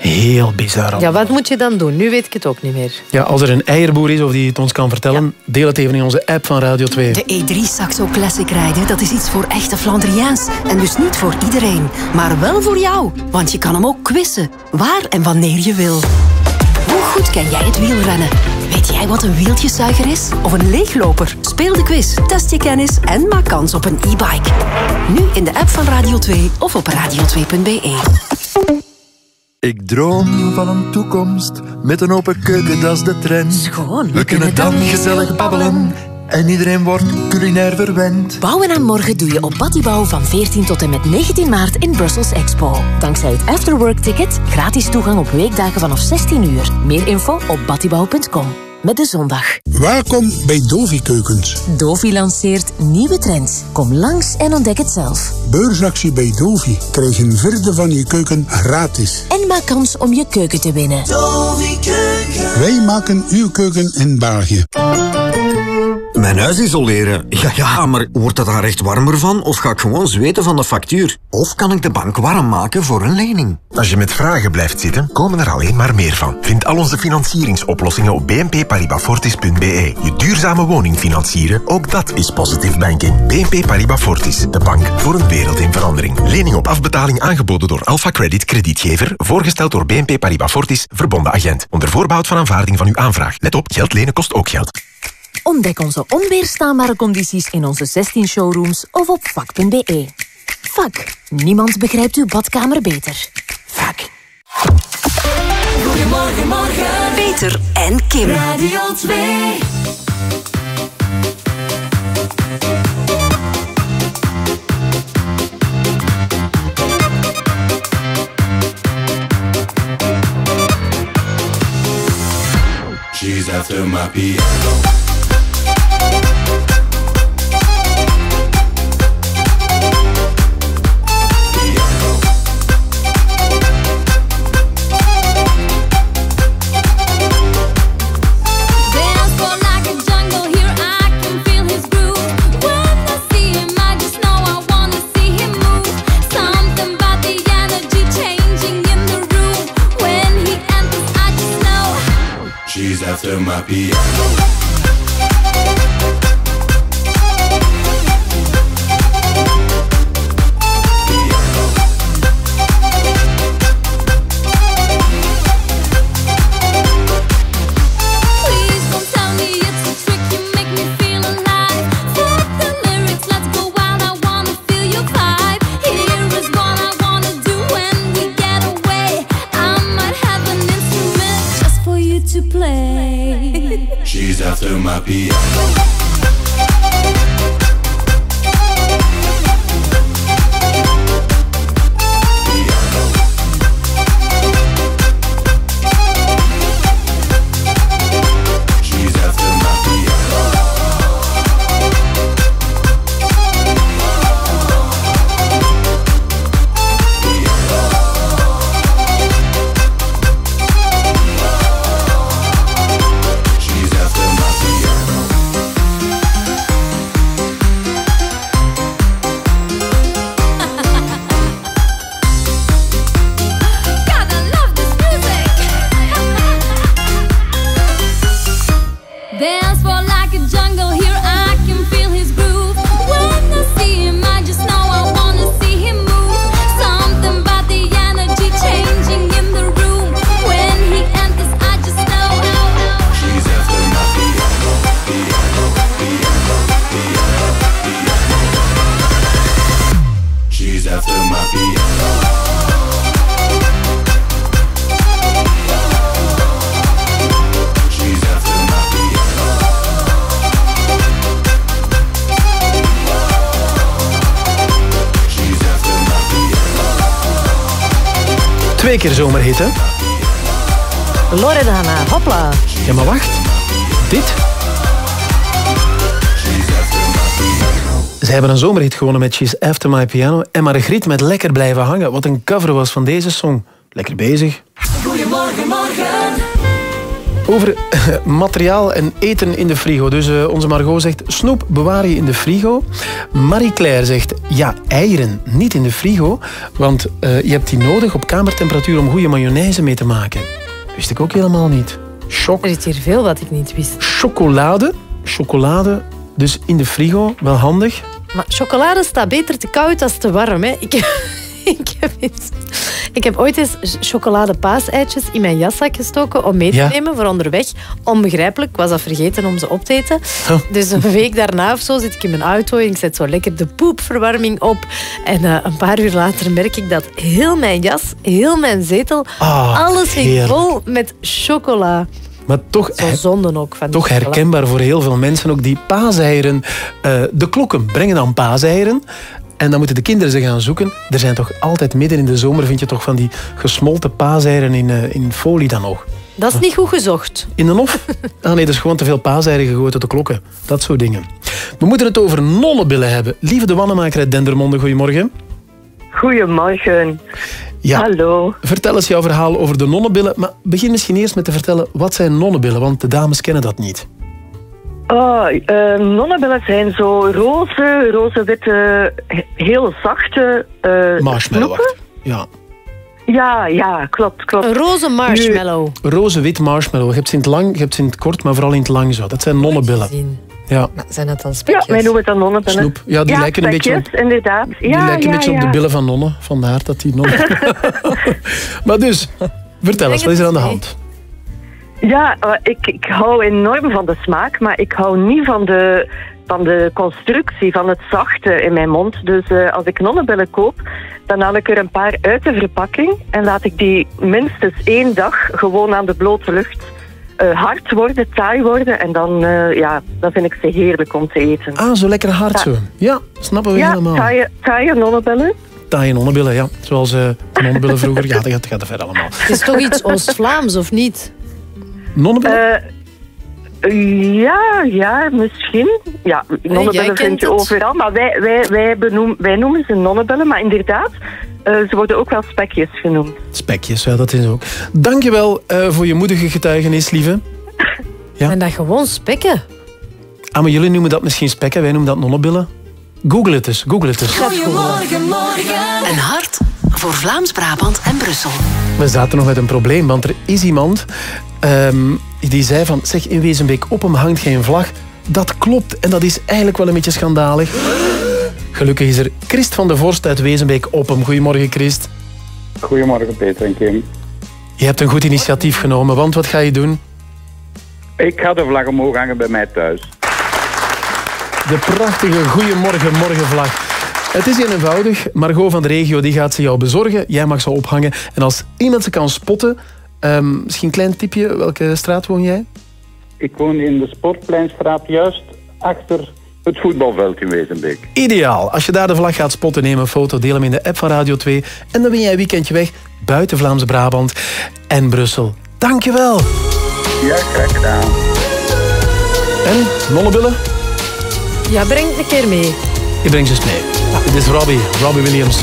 Heel bizar. Ja, wat moet je dan doen? Nu weet ik het ook niet meer. Ja, als er een eierboer is of die het ons kan vertellen, deel het even in onze app van Radio 2. De E3 Saxo Classic rijden, dat is iets voor echte Flandriaans. En dus niet voor iedereen, maar wel voor jou. Want je kan hem ook quizzen, waar en wanneer je wil. Hoe goed ken jij het wielrennen? Weet jij wat een wieltjeszuiger is? Of een leegloper? Speel de quiz, test je kennis en maak kans op een e-bike. Nu in de app van Radio 2 of op radio2.be. Ik droom van een toekomst met een open keuken, dat is de trend. Schoon. We kunnen dan gezellig babbelen en iedereen wordt culinair verwend. Bouwen aan morgen doe je op Battibouw van 14 tot en met 19 maart in Brussels Expo. Dankzij het Afterwork-ticket gratis toegang op weekdagen vanaf 16 uur. Meer info op battibouw.com. Met de zondag. Welkom bij Dovi Keukens. Dovi lanceert nieuwe trends. Kom langs en ontdek het zelf. Beursactie bij Dovi. Krijg een vierde van je keuken gratis. En maak kans om je keuken te winnen. Wij maken uw keuken in België. Mijn huis isoleren. Ja, ja, maar wordt dat daar echt warmer van? Of ga ik gewoon zweten van de factuur? Of kan ik de bank warm maken voor een lening? Als je met vragen blijft zitten, komen er alleen maar meer van. Vind al onze financieringsoplossingen op bnpparibasfortis.be. Je duurzame woning financieren, ook dat is positive banking. BNP Paribas Fortis, de bank voor een wereld in verandering. Lening op afbetaling aangeboden door Alpha Credit kredietgever, voorgesteld door BNP Paribas Fortis, verbonden agent. Onder voorbehoud van aanvaarding van uw aanvraag. Let op, geld lenen kost ook geld. Ontdek onze onweerstaanbare condities in onze 16 showrooms of op vak.be. Vak. Niemand begrijpt uw badkamer beter. Vak. Goedemorgen, morgen. Peter en Kim. Radio 2. She's after my piano. Hè? Loredana, hopla. Ja, maar wacht. Dit? Zij hebben een zomerhit gewonnen met She's After My Piano. En Margriet met Lekker Blijven Hangen. Wat een cover was van deze song. Lekker bezig. Goedemorgen, morgen. Over materiaal en eten in de frigo. Dus eh, onze Margot zegt, snoep bewaar je in de frigo. Marie-Claire zegt, ja, eieren niet in de frigo. Want eh, je hebt die nodig op kamertemperatuur om goede mayonaise mee te maken. Wist ik ook helemaal niet. Choc. Er is hier veel wat ik niet wist. Chocolade. Chocolade, dus in de frigo. Wel handig. Maar chocolade staat beter te koud dan te warm. Hè. Ik, ik, heb eens, ik heb ooit eens chocoladepaaseitjes in mijn jaszak gestoken om mee te Ja. nemen voor onderweg. Onbegrijpelijk, ik was dat vergeten om ze op te eten. Oh. Dus een week daarna of zo zit ik in mijn auto en ik zet zo lekker de poepverwarming op. En eh, een paar uur later merk ik dat heel mijn jas, heel mijn zetel, Ah, alles ging vol met chocola. Maar toch, ook van toch herkenbaar voor heel veel mensen. Ook die paaseieren. eh, de klokken brengen dan paaseieren. En dan moeten de kinderen ze gaan zoeken. Er zijn toch altijd midden in de zomer vind je toch van die gesmolten paaseieren in, eh, in folie dan nog. Dat is niet goed gezocht. In de hof? Ah nee, dat is gewoon te veel paaseieren gegooid uit de klokken. Dat soort dingen. We moeten het over nonnenbillen hebben. Lieve de Wannemaker uit Dendermonde, goedemorgen. Goedemorgen. Ja. Hallo. Vertel eens jouw verhaal over de nonnenbillen. Maar begin misschien eerst met te vertellen, wat zijn nonnenbillen? Want de dames kennen dat niet. Oh, eh, nonnenbillen zijn zo roze, roze-witte, he- heel zachte eh Marshmallow. Ja. Ja, ja, klopt, klopt. Een roze marshmallow. Roze-wit marshmallow. Je hebt ze in het lang, je hebt ze in het kort, maar vooral in het lang zo. Dat zijn nonnenbillen. Ja. zijn dat dan Ja, wij noemen het dan nonnenbillen. Snoep. Ja, die lijken een beetje op- spekjes, inderdaad. Die ja, lijken ja, een beetje ja. op de billen van nonnen. Vandaar dat die nonnen... maar dus, vertel eens, wat is er aan de hand? Ja, eh, ik, ik hou enorm van de smaak, maar ik hou niet van de, van de constructie, van het zachte in mijn mond. Dus eh, als ik nonnenbillen koop, dan haal ik er een paar uit de verpakking en laat ik die minstens één dag gewoon aan de blote lucht eh, hard worden, taai worden. En dan, eh, ja, dan vind ik ze heerlijk om te eten. Ah, zo lekker hard Ja. zo. Ja, snappen we ja, helemaal. taaie, taaie nonnenbillen. Taaie nonnenbillen, ja. Zoals eh nonnenbillen vroeger. Ja, dat gaat, gaat er verder allemaal. Het is toch iets Oost-Vlaams, of niet? Nonnenbillen? Eh, ja, ja, misschien. Ja, jij nonnenbillen kent vind je het. overal, maar wij, wij, wij, benoem, wij noemen ze nonnenbillen. Maar inderdaad, eh, ze worden ook wel spekjes genoemd. Spekjes, ja, dat is ook. Dankjewel eh voor je moedige getuigenis, lieve. Ja. En dat gewoon spekken. Ah, maar jullie noemen dat misschien spekken, wij noemen dat nonnenbillen. Google het eens, google het eens. Goedemorgen, morgen. Een hart voor Vlaams-Brabant en Brussel. We zaten nog met een probleem, want er is iemand ehm, die zei van... Zeg, in Wezenbeek op hem hangt geen vlag. Dat klopt en dat is eigenlijk wel een beetje schandalig. Gelukkig is er Christ van de Vorst uit Wezenbeek op hem. Goedemorgen, Christ. Goedemorgen Peter en Kim. Je hebt een goed initiatief genomen, want wat ga je doen? Ik ga de vlag omhoog hangen bij mij thuis. De prachtige Goedemorgen Morgenvlag. Het is heel eenvoudig. Margot van de regio die gaat ze jou bezorgen. Jij mag ze ophangen. En als iemand ze kan spotten... ehm, misschien een klein tipje. Welke straat woon jij? Ik woon in de Sportpleinstraat juist achter het voetbalveld in Wezenbeek. Ideaal. Als je daar de vlag gaat spotten, neem een foto, deel hem in de app van Radio 2. En dan ben jij een weekendje weg buiten Vlaams-Brabant en Brussel. Dankjewel. Ja, graag gedaan. En, nonnenbillen? Ja, breng het een keer mee. Ik breng ze eens mee. Dit is Robbie, Robbie Williams.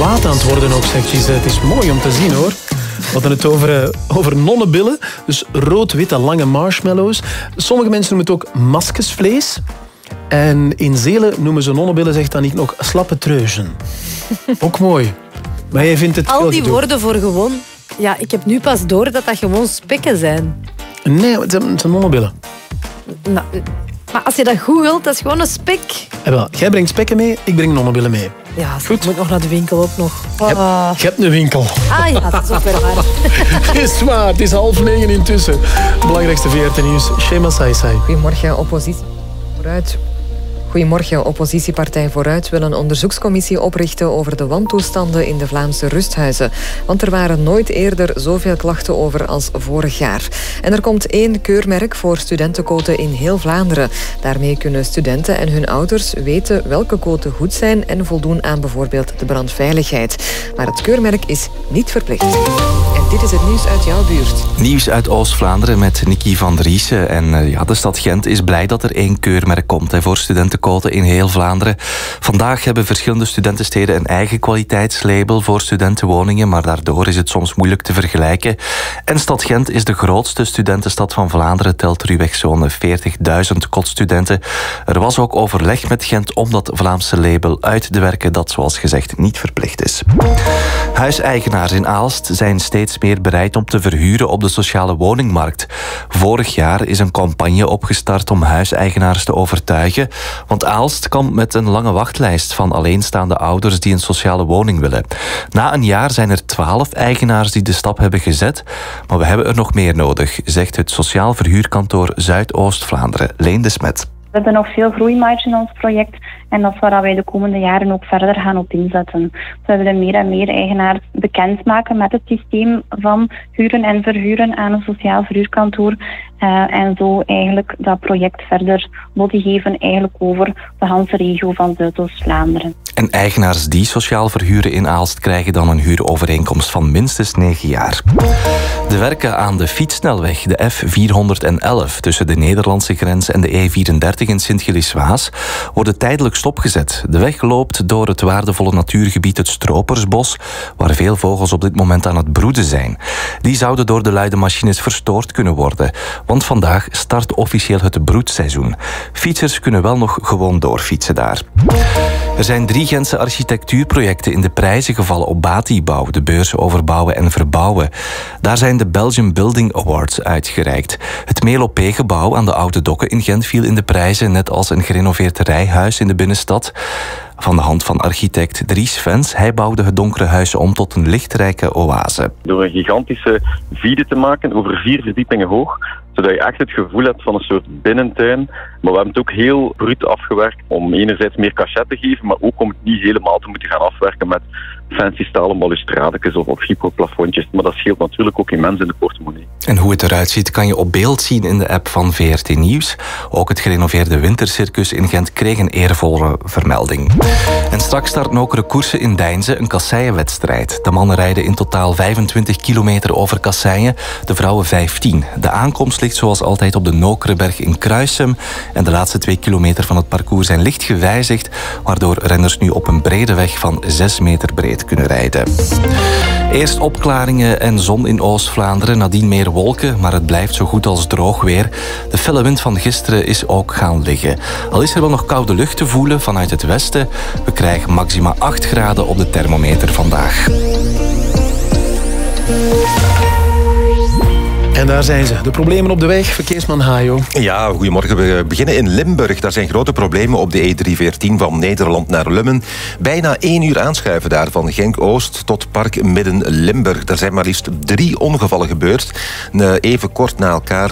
kwaad aan het worden ook, zegt Gisette. Het is mooi om te zien, hoor. We hadden het over, eh, over nonnenbillen. Dus rood-witte lange marshmallows. Sommige mensen noemen het ook maskesvlees. En in Zelen noemen ze nonnenbillen, zegt dan niet nog, slappe treuzen. Ook mooi. Maar jij vindt het Al die woorden voor gewoon... Ja, ik heb nu pas door dat dat gewoon spekken zijn. Nee, het zijn, het zijn nonnenbillen. Nou, maar als je dat googelt, dat is gewoon een spek. Eh, wel, jij brengt spekken mee, ik breng nonnenbillen mee. Ja, ik moet nog naar de winkel ook nog. Ah, Je hebt een winkel. ah ja, dat is ook weer waar. is waar, het is half negen intussen. Belangrijkste VRT Nieuws, Shema Saisai. Goedemorgen, oppositie. Vooruit. Goedemorgen. Oppositiepartij Vooruit wil een onderzoekscommissie oprichten over de wantoestanden in de Vlaamse rusthuizen. Want er waren nooit eerder zoveel klachten over als vorig jaar. En er komt één keurmerk voor studentenkoten in heel Vlaanderen. Daarmee kunnen studenten en hun ouders weten welke koten goed zijn en voldoen aan bijvoorbeeld de brandveiligheid. Maar het keurmerk is niet verplicht. En dit is het nieuws uit jouw buurt. Nieuws uit Oost-Vlaanderen met Nicky van Driessen. En eh, ja, de stad Gent is blij dat er één keurmerk komt voor in heel Vlaanderen. Vandaag hebben verschillende studentensteden een eigen kwaliteitslabel voor studentenwoningen, maar daardoor is het soms moeilijk te vergelijken. En stad Gent is de grootste studentenstad van Vlaanderen, telt ruwweg zo'n 40.000 kotstudenten. Er was ook overleg met Gent om dat Vlaamse label uit te werken, dat zoals gezegd niet verplicht is. Huiseigenaars in Aalst zijn steeds meer bereid om te verhuren op de sociale woningmarkt. Vorig jaar is een campagne opgestart om huiseigenaars te overtuigen, want Aalst kan met een lange wachtlijst van alleenstaande ouders die een sociale woning willen. Na een jaar zijn er twaalf eigenaars die de stap hebben gezet, maar we hebben er nog meer nodig, zegt het Sociaal Verhuurkantoor Zuidoost-Vlaanderen, Leen de Smet. We hebben nog veel groeimarge in ons project en dat is waar wij de komende jaren ook verder gaan op inzetten. We willen meer en meer eigenaars bekendmaken met het systeem van huren en verhuren aan een sociaal verhuurkantoor eh, en zo eigenlijk dat project verder body geven eigenlijk over de hele regio van Zuidoost-Vlaanderen. En eigenaars die sociaal verhuren in Aalst krijgen dan een huurovereenkomst van minstens 9 jaar. De werken aan de fietssnelweg, de F411, tussen de Nederlandse grens en de E34 in Sint-Gilles-Waas, worden tijdelijk stopgezet. De weg loopt door het waardevolle natuurgebied het Stropersbos, waar veel vogels op dit moment aan het broeden zijn. Die zouden door de luide machines verstoord kunnen worden, want vandaag start officieel het broedseizoen. Fietsers kunnen wel nog gewoon doorfietsen daar. Er zijn drie Gentse architectuurprojecten in de prijzen gevallen op Batibouw, de beurs over bouwen en verbouwen. Daar zijn de Belgian Building Awards uitgereikt. Het Melopé-gebouw aan de Oude Dokken in Gent viel in de prijzen, net als een gerenoveerd rijhuis in de binnenstad. Van de hand van architect Dries Vens. Hij bouwde het donkere huis om tot een lichtrijke oase. Door een gigantische vide te maken over vier verdiepingen hoog, zodat je echt het gevoel hebt van een soort binnentuin Maar we hebben het ook heel bruut afgewerkt om enerzijds meer cachet te geven, maar ook om het niet helemaal te moeten gaan afwerken met fancy stalen balustradekes of, of gyproplafontjes. Maar dat scheelt natuurlijk ook immens in de portemonnee. En hoe het eruit ziet kan je op beeld zien in de app van VRT Nieuws. Ook het gerenoveerde wintercircus in Gent kreeg een eervolle vermelding. En straks starten ook koersen in Deinze, een kasseienwedstrijd. De mannen rijden in totaal 25 kilometer over kasseien, de vrouwen 15. De aankomst ligt zoals altijd op de Nokerenberg in Kruisem. En de laatste twee kilometer van het parcours zijn licht gewijzigd, waardoor renners nu op een brede weg van 6 meter breed kunnen rijden. Eerst opklaringen en zon in Oost-Vlaanderen, nadien meer wolken, maar het blijft zo goed als droog weer. De felle wind van gisteren is ook gaan liggen. Al is er wel nog koude lucht te voelen vanuit het westen, we krijgen maxima 8 graden op de thermometer vandaag. En daar zijn ze. De problemen op de weg. Verkeersman Hajo. Ja, goedemorgen. We beginnen in Limburg. Daar zijn grote problemen op de E314 van Nederland naar Lummen. Bijna één uur aanschuiven daar van Genk-Oost tot Park Midden-Limburg. Er zijn maar liefst drie ongevallen gebeurd. Eh, Even kort na elkaar.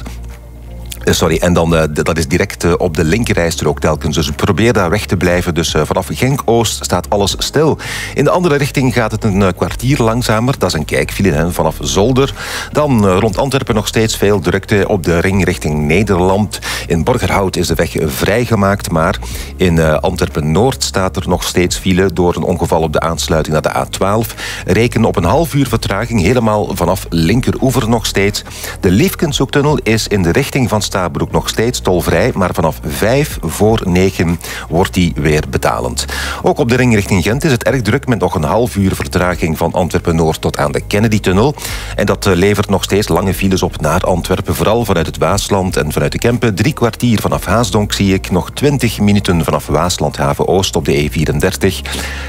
Eh, Sorry, en dan, eh, dat is direct eh, op de linkerrijstrook telkens. Dus probeer daar weg te blijven. Dus vanaf Genk-Oost staat alles stil. In de andere richting gaat het een kwartier langzamer. Dat is een kijkfile vanaf Zolder. Dan rond Antwerpen nog steeds veel drukte op de ring richting Nederland. In Borgerhout is de weg vrijgemaakt. Maar in Antwerpen-Noord staat er nog steeds file... door een ongeval op de aansluiting naar de A12. Reken op een half uur vertraging. Helemaal vanaf linkeroever nog steeds. De Leefkenzoektunnel is in de richting van Stabroek nog steeds tolvrij, maar vanaf 5 voor 9 wordt die weer betalend. Ook op de ring richting Gent is het erg druk met nog een half uur vertraging van Antwerpen-Noord tot aan de Kennedy-tunnel. En dat eh, levert nog steeds lange files op naar Antwerpen, vooral vanuit het Waasland en vanuit de Kempen. Drie kwartier vanaf Haasdonk zie ik, nog 20 minuten vanaf Waaslandhaven Oost op de E34.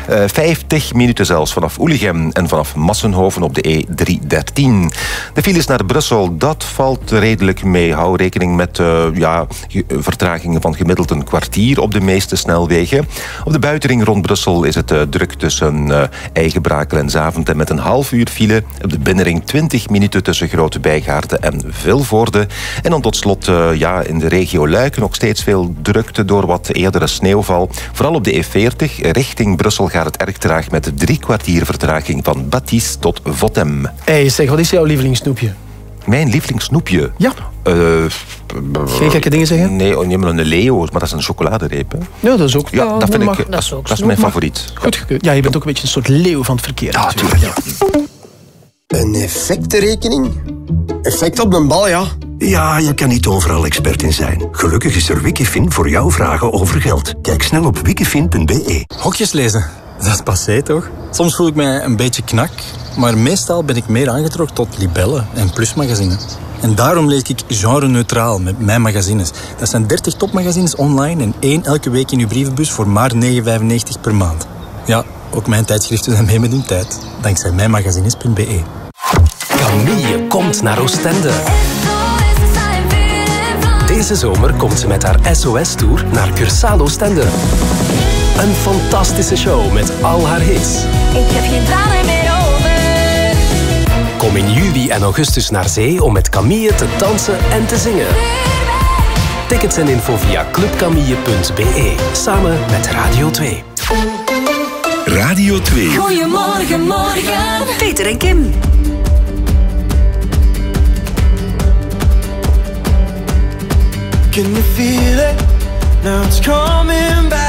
Eh 50 minuten zelfs vanaf Oelichem en vanaf Massenhoven op de E313. De files naar Brussel, dat valt redelijk mee. Hou rekening met eh, ja, ge- vertragingen van gemiddeld een kwartier op de meeste snelwegen. Op de buitenring rond Brussel is het eh, druk tussen eh Eigenbrakel en Zaventem met een half uur file. Op de binnenring 20 minuten tussen Grote Bijgaarden en Vilvoorde. En dan tot slot ja, in de regio Luiken nog steeds veel drukte door wat eerdere sneeuwval. Vooral op de E40 richting Brussel gaat het erg traag met drie kwartier vertraging van Batis tot Votem. Hé, zeg, wat is jouw lievelingssnoepje? Mijn lievelingssnoepje? Ja. Geen gekke dingen zeggen? Nee, oh, nee, maar een Leo, maar dat is een chocoladereep. Hè? Ja, dat is ook... Ja, dat vind ik, dat, dat is mijn favoriet. Goed gekeurd. Ja, je bent ook een beetje een soort leeuw van het verkeer. Ja, natuurlijk. Ja. Een effectenrekening? Effect op een bal, ja. Ja, je kan niet overal expert in zijn. Gelukkig is er Wikifin voor jouw vragen over geld. Kijk snel op wikifin.be. Hokjes lezen, dat is passé toch? Soms voel ik mij een beetje knak, maar meestal ben ik meer aangetrokken tot libellen en plusmagazines. En daarom lees ik genre-neutraal met mijn magazines. Dat zijn 30 topmagazines online en één elke week in uw brievenbus voor maar 9,95 per maand. Ja, ook mijn tijdschriften zijn mee met hun tijd. Dankzij mijnmagazines.be. Camille komt naar Oostende. Deze zomer komt ze met haar SOS-tour naar Cursalo Oostende. Een fantastische show met al haar hits. Ik heb geen tranen meer over. Kom in juli en augustus naar zee om met Camille te dansen en te zingen. Tickets en info via clubcamille.be. Samen met Radio 2. Radio 2. Goedemorgen, morgen. Peter en Kim. Can you feel it? Now it's coming back.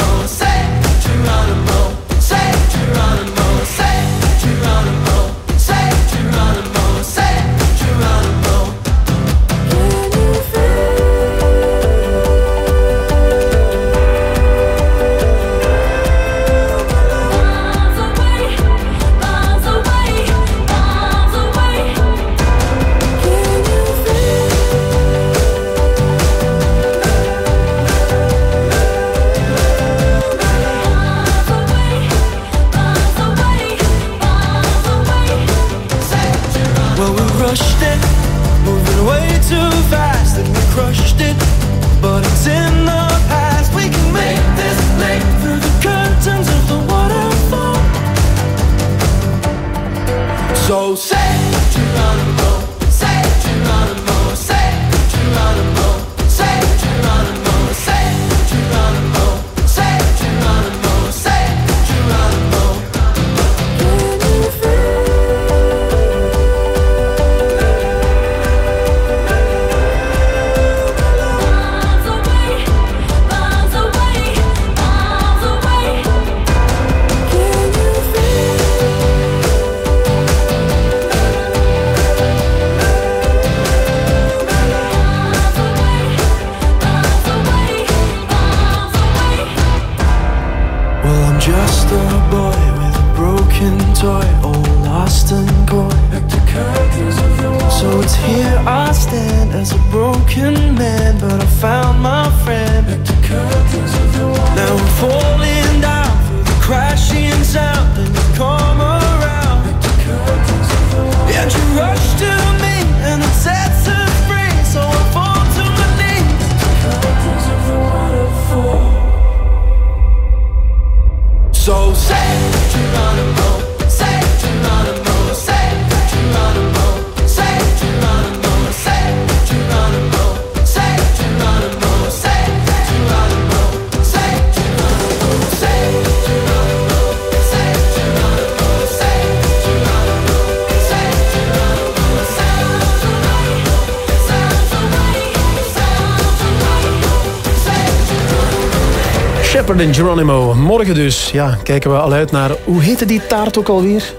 Morgen dus. Ja, kijken we al uit naar... Hoe heette die taart ook alweer?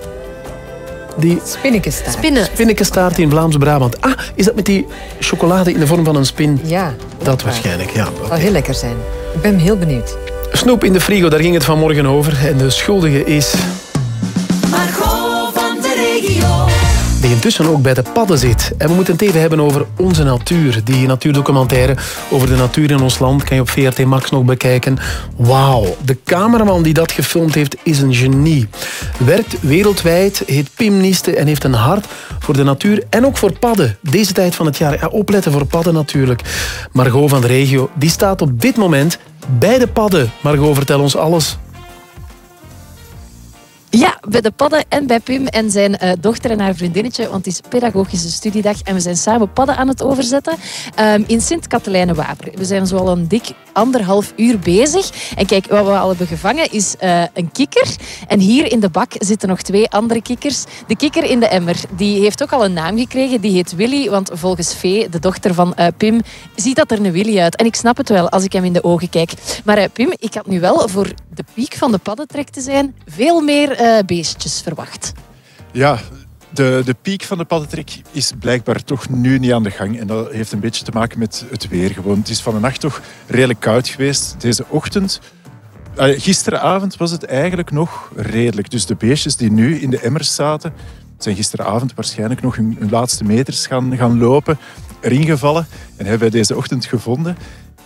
Die Spinnekestaart. Spinnen. spinnekestaart in Vlaams-Brabant. Ah, is dat met die chocolade in de vorm van een spin? Ja. Dat waarschijnlijk, ja. Het zal heel lekker zijn. Ik ben heel benieuwd. Snoep in de frigo, daar ging het vanmorgen over. En de schuldige is... intussen ook bij de padden zit. En we moeten het even hebben over Onze Natuur. Die natuurdocumentaire over de natuur in ons land kan je op VRT Max nog bekijken. Wauw, de cameraman die dat gefilmd heeft is een genie. Werkt wereldwijd, heet Pim Nieste en heeft een hart voor de natuur en ook voor padden. Deze tijd van het jaar. Ja, opletten voor padden natuurlijk. Margot van de regio, die staat op dit moment bij de padden. Margot, vertel ons alles. Bij de padden en bij Pim en zijn eh, dochter en haar vriendinnetje, want het is pedagogische studiedag en we zijn samen padden aan het overzetten ehm, in Sint-Katelijne-Waver. We zijn zo al een dik anderhalf uur bezig. En kijk, wat we al hebben gevangen is eh, een kikker. En hier in de bak zitten nog twee andere kikkers. De kikker in de emmer, die heeft ook al een naam gekregen. Die heet Willy, want volgens Vee, de dochter van eh, Pim, ziet dat er een Willy uit. En ik snap het wel als ik hem in de ogen kijk. Maar Pim, ik had nu wel voor de piek van de paddentrek te zijn veel meer eh, verwacht. Ja, de, de piek van de paddentrek is blijkbaar toch nu niet aan de gang. En dat heeft een beetje te maken met het weer. Gewoon. Het is van de nacht toch redelijk koud geweest. Deze ochtend, eh, gisteravond was het eigenlijk nog redelijk. Dus de beestjes die nu in de emmers zaten, zijn gisteravond waarschijnlijk nog hun, hun laatste meters gaan, gaan lopen, erin gevallen. En hebben wij deze ochtend gevonden.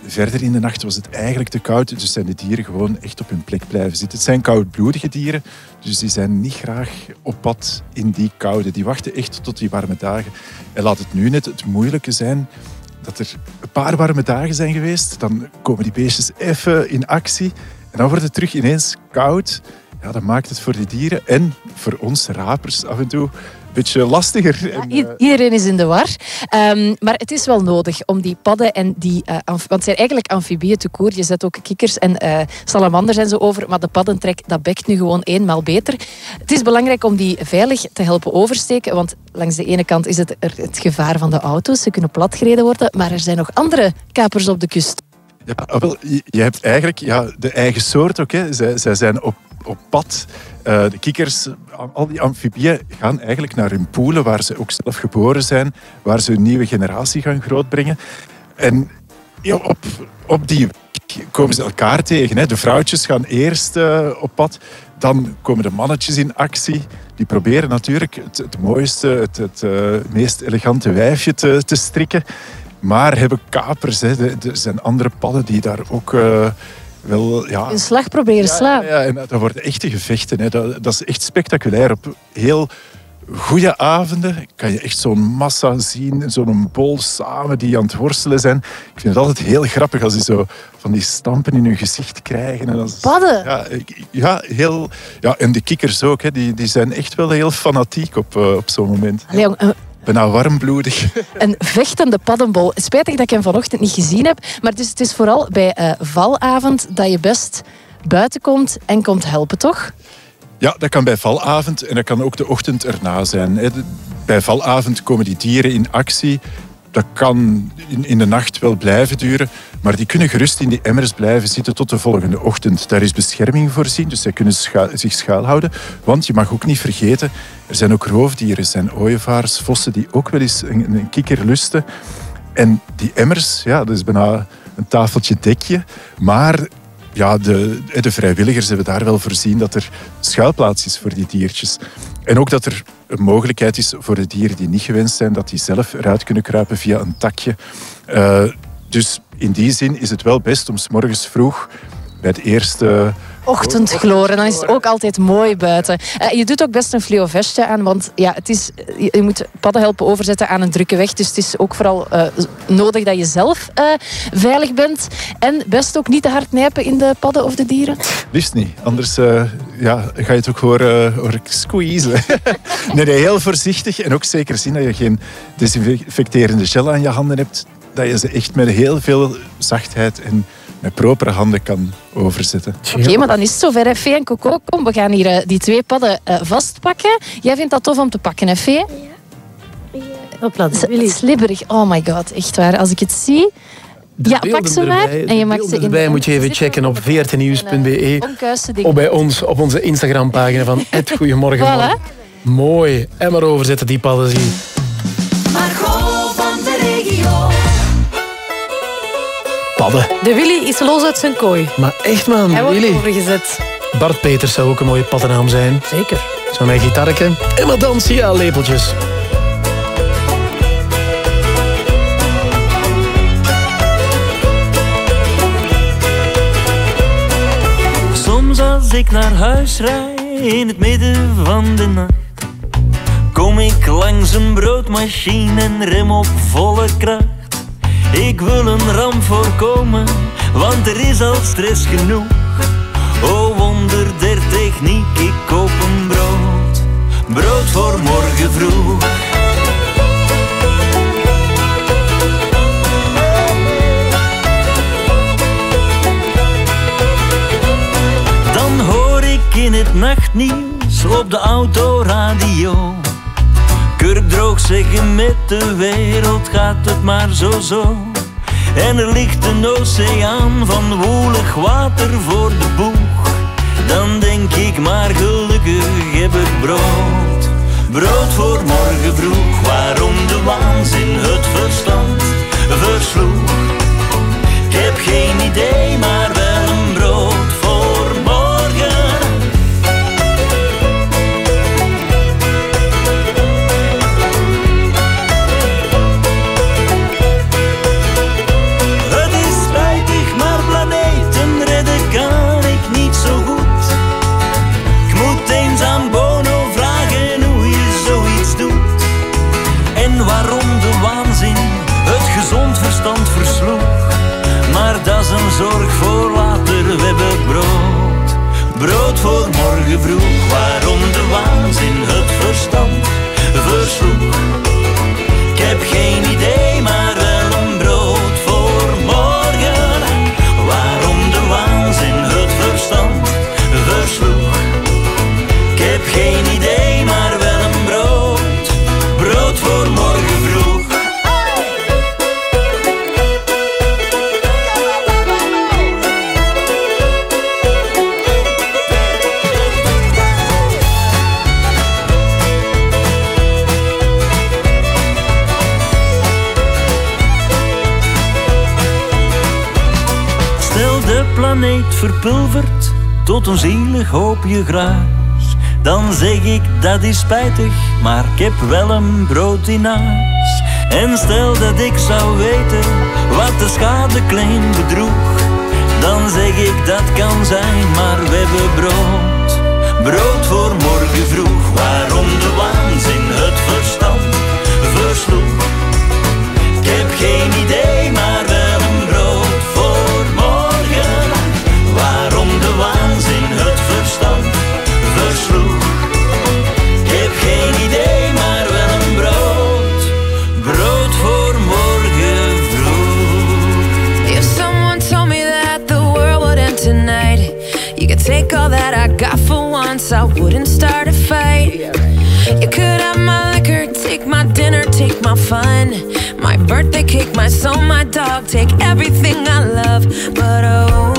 Verder in de nacht was het eigenlijk te koud, dus zijn de dieren gewoon echt op hun plek blijven zitten. Het zijn koudbloedige dieren, dus die zijn niet graag op pad in die koude. Die wachten echt tot die warme dagen. En laat het nu net het moeilijke zijn dat er een paar warme dagen zijn geweest. Dan komen die beestjes even in actie en dan wordt het terug ineens koud. Ja, dat maakt het voor die dieren en voor ons rapers af en toe beetje lastiger. En, Iedereen is in de war. Ehm, maar het is wel nodig om die padden en die... eh, want het zijn eigenlijk amfibieën te koer. Je zet ook kikkers en eh, salamanders en zo over. Maar de paddentrek, dat bekt nu gewoon eenmaal beter. Het is belangrijk om die veilig te helpen oversteken. Want langs de ene kant is het het gevaar van de auto's. Ze kunnen platgereden worden. Maar er zijn nog andere kapers op de kust. Ja, wel, je, je hebt eigenlijk ja, de eigen soort ook. Hè. Zij, zij zijn op, op pad. Eh, de kikkers, al die amfibieën gaan eigenlijk naar hun poelen waar ze ook zelf geboren zijn, waar ze een nieuwe generatie gaan grootbrengen. En ja, op, op die komen ze elkaar tegen. Hè. De vrouwtjes gaan eerst eh, op pad, dan komen de mannetjes in actie. Die proberen natuurlijk het, het mooiste, het, het eh, meest elegante wijfje te, te strikken. Maar hebben kapers. Hè. Er zijn andere padden die daar ook wel... Ja, Een slag proberen slaan. ja, en dat worden echte gevechten. Hè. Dat, dat is echt spectaculair. Op heel goede avonden kan je echt zo'n massa zien, zo'n bol samen die aan het worstelen zijn. Ik vind het altijd heel grappig als die zo van die stampen in hun gezicht krijgen. En dat is- Padden? Ja, ja, heel, ja, en de kikkers ook. Hè. Die, die zijn echt wel heel fanatiek op, eh, op zo'n moment. Allee, jong, een, Bijna warmbloedig. een vechtende paddenbol. Spijtig dat ik hem vanochtend niet gezien heb. Maar dus het is vooral bij eh, valavond dat je best buiten komt en komt helpen, toch? Ja, dat kan bij valavond en dat kan ook de ochtend erna zijn. Bij valavond komen die dieren in actie. Dat kan in, de nacht wel blijven duren, maar die kunnen gerust in die emmers blijven zitten tot de volgende ochtend. Daar is bescherming voorzien, dus zij kunnen schu- zich schuilhouden. Want je mag ook niet vergeten, er zijn ook roofdieren, er zijn ooievaars, vossen die ook wel eens een, een kikker lusten. En die emmers, ja, dat is bijna een tafeltje dekje, maar ja, de, de vrijwilligers hebben daar wel voorzien dat er schuilplaats is voor die diertjes. En ook dat er een mogelijkheid is voor de dieren die niet gewenst zijn, dat die zelf eruit kunnen kruipen via een takje. Uh, dus in die zin is het wel best om s morgens vroeg bij het eerste ochtendgloren. Dan is het ook altijd mooi buiten. Uh, je doet ook best een fluo vestje aan, want ja, het is, je moet padden helpen overzetten aan een drukke weg. Dus het is ook vooral uh, nodig dat je zelf uh, veilig bent. En best ook niet te hard nijpen in de padden of de dieren. Liefst niet. Anders ja, ga je het ook horen, horen squeezen. nee, nee, heel voorzichtig. En ook zeker zien dat je geen desinfecterende gel aan je handen hebt. Dat je ze echt met heel veel zachtheid en met propere handen kan overzetten. Oké, maar dan is het zover. Fee en Coco, kom, we gaan hier uh, die twee padden uh, vastpakken. Jij vindt dat tof om te pakken, hè Fee? Ja. Hopla, Slibberig. Oh my god, echt waar. Als ik het zie... De ja, pak ze maar. En je mag ze in erbij moet je even checken op veertenieuws.be of bij ons op onze Instagram-pagina van Het Goedemorgen. voilà. Mooi. En maar overzetten die padden zien. Padden. De Willy is los uit zijn kooi. Maar echt man, Hij wordt Willy. overgezet. Bart Peters zou ook een mooie paddennaam zijn. Zeker. Zo mijn gitarretje. En maar dansen, ja, lepeltjes. Soms als ik naar huis rijd in het midden van de nacht, kom ik langs een broodmachine en rem op volle kracht. Ik wil een ramp voorkomen, want er is al stress genoeg. Oh wonder der techniek, ik koop een brood, brood voor morgen vroeg. Dan hoor ik in het nachtnieuws op de autoradio. Kurkdroog zeggen met de wereld gaat het maar zo zo. En er ligt een oceaan van woelig water voor de boeg. Dan denk ik maar gelukkig heb ik brood. Brood voor morgen vroeg, waarom de waanzin het verstand versloeg. Ik heb geen idee, maar vroeg, waarom de waanzin het verstand versloeg. Ik heb geen tot een zielig hoopje gruis. Dan zeg ik dat is spijtig, maar ik heb wel een brood in huis. En stel dat ik zou weten wat de schadeclaim bedroeg. Dan zeg ik dat kan zijn, maar we hebben brood. Brood voor morgen vroeg, waarom de waanzin het verstand versloeg. Wouldn't start a fight. You could have my liquor, take my dinner, take my fun, my birthday cake, my soul, my dog, take everything I love. But oh,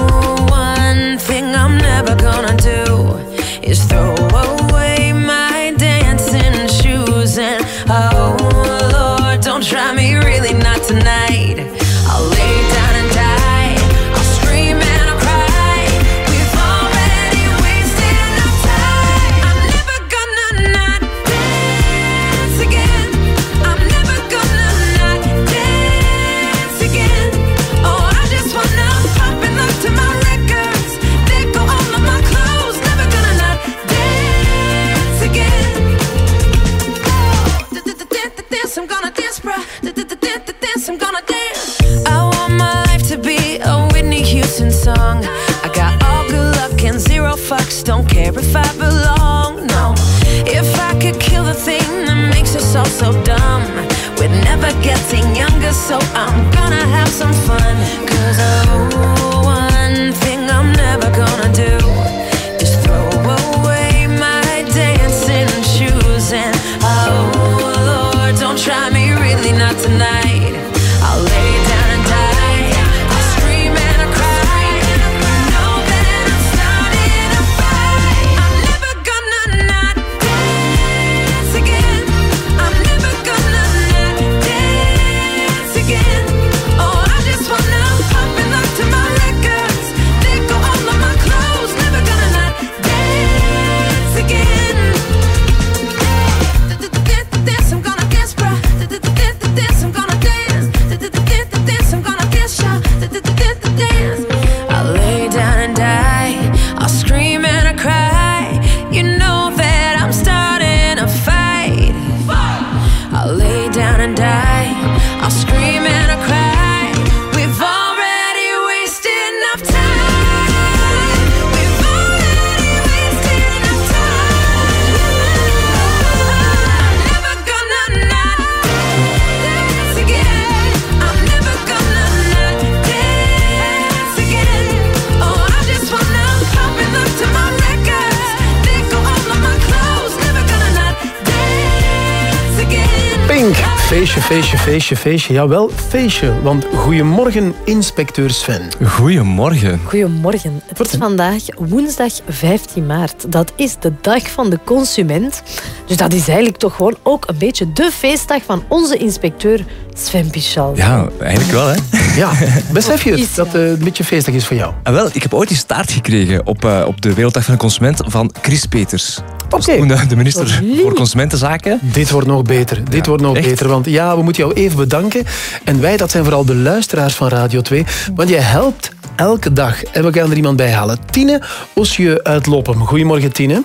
feestje, feestje, feestje. Jawel, feestje. Want goedemorgen, inspecteur Sven. Goedemorgen. Goedemorgen. Het is vandaag woensdag 15 maart. Dat is de dag van de consument. Dus dat is eigenlijk toch gewoon ook een beetje de feestdag van onze inspecteur Sven Pichal. Ja, eigenlijk wel, hè? Ja, besef je het, dat het een beetje feestdag is voor jou? Ah, wel, ik heb ooit die staart gekregen op, eh, op de Werelddag van de Consument van Chris Peters. Toen de, minister voor Consumentenzaken. Dit wordt nog beter. Dit wordt nog echt? beter. Want ja, we moeten jou even bedanken. En wij, dat zijn vooral de luisteraars van Radio 2. Want jij helpt elke dag. En we gaan er iemand bij halen. Tine Osje uit Loppem. Goedemorgen, Tine.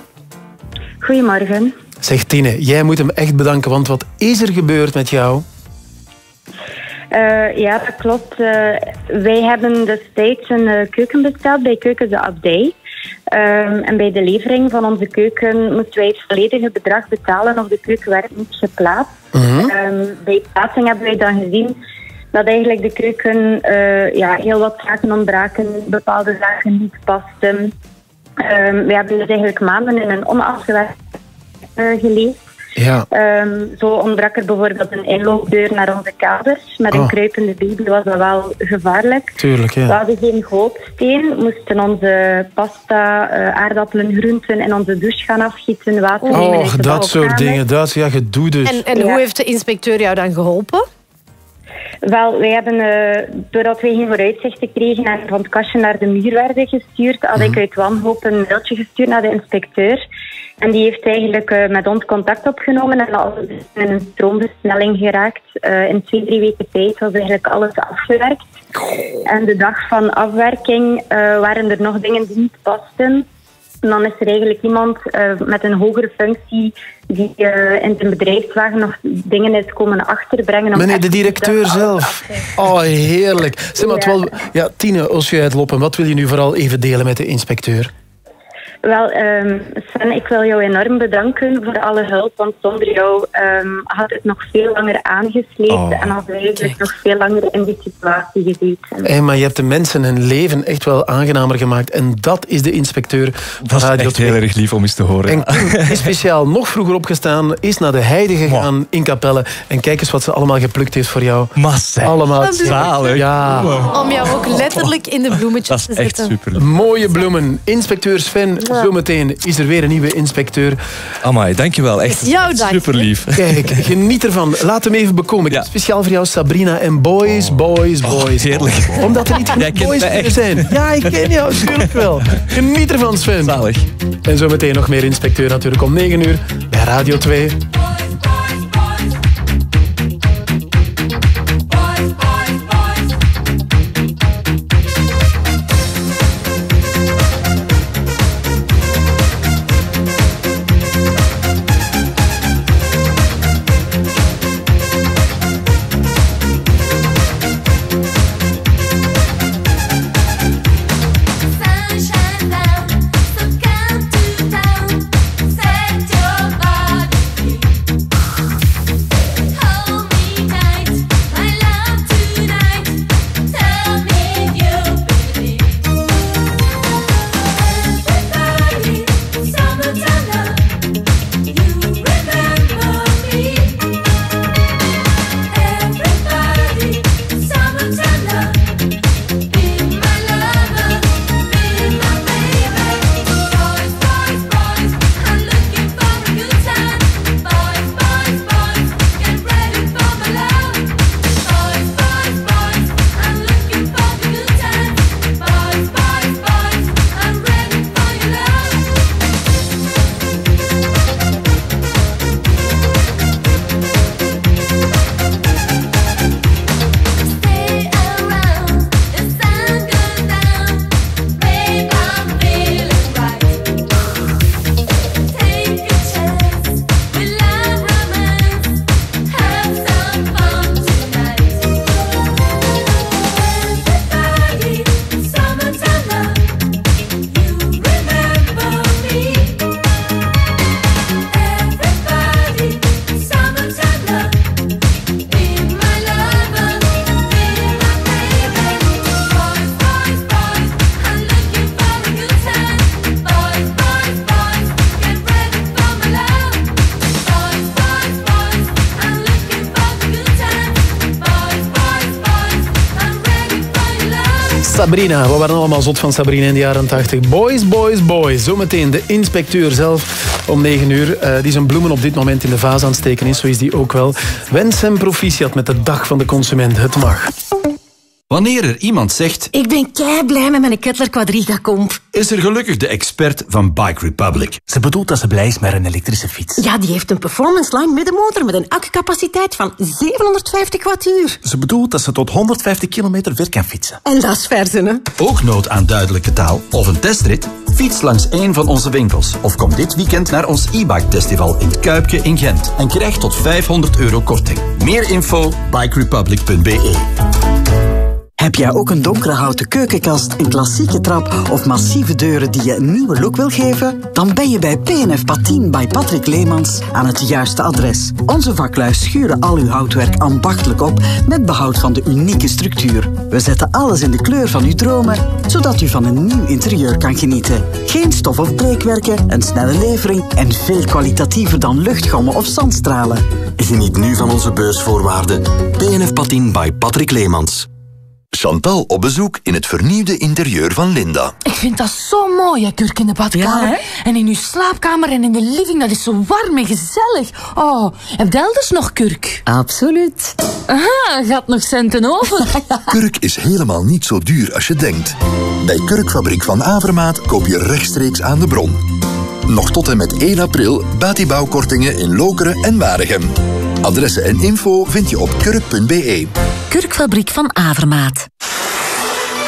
Goedemorgen. Zeg Tine, jij moet hem echt bedanken. Want wat is er gebeurd met jou? Eh, ja, dat klopt. Eh, wij hebben destijds een eh, keuken besteld bij Keuken de Abdij. Ehm, en bij de levering van onze keuken moesten wij het volledige bedrag betalen of de keuken werd niet geplaatst. Ehm, bij plaatsing hebben wij dan gezien dat eigenlijk de keuken eh, ja, heel wat zaken ontbraken, bepaalde zaken niet pasten. Ehm, wij hebben dus eigenlijk maanden in een onafgewerkt eh, geleefd. Ja. Ehm, zo ontbrak er bijvoorbeeld een inloopdeur naar onze kamers. Met een Oh. kruipende baby was dat wel gevaarlijk. Tuurlijk, We ja. hadden geen gootsteen, moesten onze pasta, eh, aardappelen, groenten in onze douche gaan afgieten, water nemen uit Oh, dat soort dingen. Dat, ja, gedoe dus. En, en hoe heeft de inspecteur jou dan geholpen? Wel, wij hebben, eh, doordat wij geen vooruitzichten kregen en van het kastje naar de muur werden gestuurd, had Mhm. ik uit wanhoop een mailtje gestuurd naar de inspecteur. En die heeft eigenlijk eh, met ons contact opgenomen en alles is in een stroomversnelling geraakt. Eh, in twee, drie weken tijd was eigenlijk alles afgewerkt. En de dag van afwerking waren er nog dingen die niet pasten. En dan is er eigenlijk iemand eh, met een hogere functie die eh, in zijn bedrijfswagen nog dingen is komen achterbrengen. Meneer de directeur zelf. Oh, heerlijk. Zeg maar, het wel, ja, Tine, als je uit Loppen, wat wil je nu vooral even delen met de inspecteur? Wel, ehm, Sven, ik wil jou enorm bedanken voor alle hulp, want zonder jou ehm, had het nog veel langer aangesleept Oh, en hadden wij eigenlijk nog veel langer in die situatie gezeten. Hey, maar je hebt de mensen hun leven echt wel aangenamer gemaakt. En dat is de inspecteur van Dat is Radio echt 2. heel erg lief om eens te horen. En is speciaal nog vroeger opgestaan, is naar de heide gegaan in Capelle. En kijk eens wat ze allemaal geplukt heeft voor jou. Massa. Allemaal. Zalig. Ja. Om jou ook letterlijk in de bloemetjes te zetten. super. Mooie bloemen. Inspecteur Sven, zometeen is er weer een nieuwe inspecteur. Amai, dankjewel. Echt Jouw dag. super lief. Kijk, geniet ervan. Laat hem even bekomen. Ik heb speciaal voor jou Sabrina en boys, boys, boys. heerlijk. Omdat er niet genoeg boys echt. zijn. Ja, ik ken jou, natuurlijk wel. Geniet ervan, Sven. Zalig. En zometeen nog meer inspecteur natuurlijk om 9 uur bij Radio 2. Sabrina, we waren allemaal zot van Sabrina in de jaren 80. Boys, boys, boys. Zometeen de inspecteur zelf om 9 uur. eh, die zijn bloemen op dit moment in de vaas aan het steken is. Zo is die ook wel. Wens hem proficiat met de dag van de consument. Het mag. Wanneer er iemand zegt... Ik ben kei blij met mijn Kettler Quadriga Comp. Is er gelukkig de expert van Bike Republic. Ze bedoelt dat ze blij is met een elektrische fiets. Ja, die heeft een performance line middenmotor met een accupaciteit van 750 wattuur. Ze bedoelt dat ze tot 150 kilometer ver kan fietsen. En dat is verzen, hè? Ook nood aan duidelijke taal of een testrit? Fiets langs een van onze winkels of kom dit weekend naar ons e-bike festival in het Kuipje in Gent en krijg tot 500 euro korting. Meer info bikerepublic.be. Heb jij ook een donkere houten keukenkast, een klassieke trap of massieve deuren die je een nieuwe look wil geven? Dan ben je bij PNF Patien bij Patrick Leemans aan het juiste adres. Onze vaklui schuren al uw houtwerk ambachtelijk op met behoud van de unieke structuur. We zetten alles in de kleur van uw dromen, zodat u van een nieuw interieur kan genieten. Geen stof- of breekwerken, een snelle levering en veel kwalitatiever dan luchtgommen of zandstralen. Geniet nu van onze beursvoorwaarden. PNF Patin by Patrick Leemans. Chantal op bezoek in het vernieuwde interieur van Linda. Ik vind dat zo mooi, hè, kurk in de badkamer. en in uw slaapkamer en in de living, dat is zo warm en gezellig. Oh, heb je elders nog kurk? Absoluut. Aha, gaat nog centen over. Kurk is helemaal niet zo duur als je denkt. Bij Kurkfabriek van Avermaat koop je rechtstreeks aan de bron. Nog tot en met 1 april batibouwkortingen in Lokeren en Waregem. Adressen en info vind je op kurk.be. Kurkfabriek van Avermaat.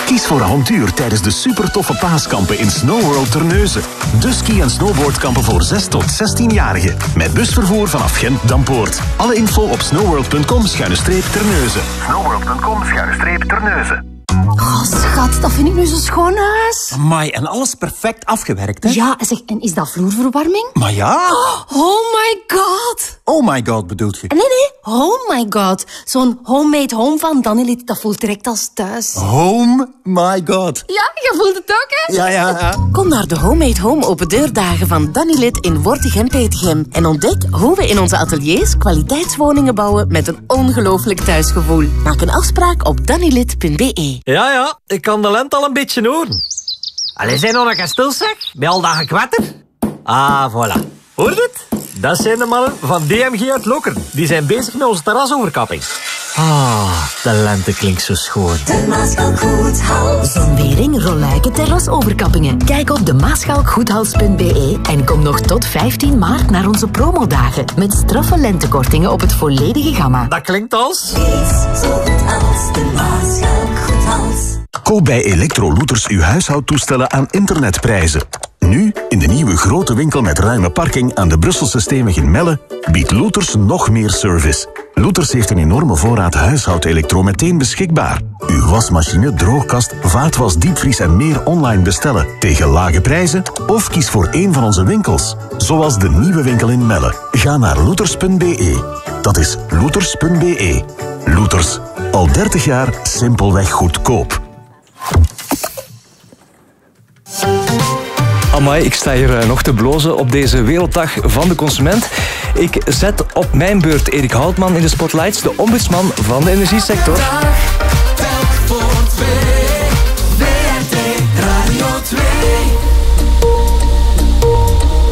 Kies voor avontuur tijdens de supertoffe paaskampen in Snowworld Terneuzen. De ski- en snowboardkampen voor 6 tot 16-jarigen. Met busvervoer vanaf Gent-Dampoort. Alle info op snowworld.com-terneuzen. Snowworld.com-terneuzen. Oh, schat, dat vind ik nu zo schoon huis. Amai, en alles perfect afgewerkt, hè? Ja, zeg, en is dat vloerverwarming? Maar ja. Oh my god. Oh my god, bedoelt je? Nee, nee, oh my god. Zo'n homemade home van Danilit, dat voelt direct als thuis. Home my god. Ja, je voelt het ook, hè? Ja, ja, ja. Kom naar de Homemade Home open deurdagen van Danilit in Wortichem-Petegem en ontdek hoe we in onze ateliers kwaliteitswoningen bouwen met een ongelooflijk thuisgevoel. Maak een afspraak op danilit.be. Ja, ja, ik kan de lente al een beetje horen. Allee, zijn nog een kasteel, zeg? Bij al dat gekwatter? Ah, voilà. Hoor je het? Dat zijn de mannen van DMG uit Lokeren. Die zijn bezig met onze terrasoverkapping. Ah, de lente klinkt zo schoon. De Maaskalkgoedhals. Zonwering, rolluiken, terrasoverkappingen. Kijk op de maaskalkgoedhals.be en kom nog tot 15 maart naar onze promodagen. Met straffe lentekortingen op het volledige gamma. Dat klinkt als... zo goed als de Maaskalkgoedhals. Koop bij Electro-Looters uw huishoudtoestellen aan internetprijzen. Nu, in de nieuwe grote winkel met ruime parking aan de Brusselse Steenweg in Melle, biedt Looters nog meer service. Looters heeft een enorme voorraad huishoudelektro meteen beschikbaar. Uw wasmachine, droogkast, vaatwas, diepvries en meer online bestellen tegen lage prijzen of kies voor een van onze winkels. Zoals de nieuwe winkel in Melle. Ga naar looters.be. Dat is looters.be. Looters. Al 30 jaar simpelweg goedkoop. Amai, ik sta hier eh, nog te blozen op deze Werelddag van de Consument. Ik zet op mijn beurt Erik Houtman in de spotlights, de ombudsman van de energiesector. Telk voor.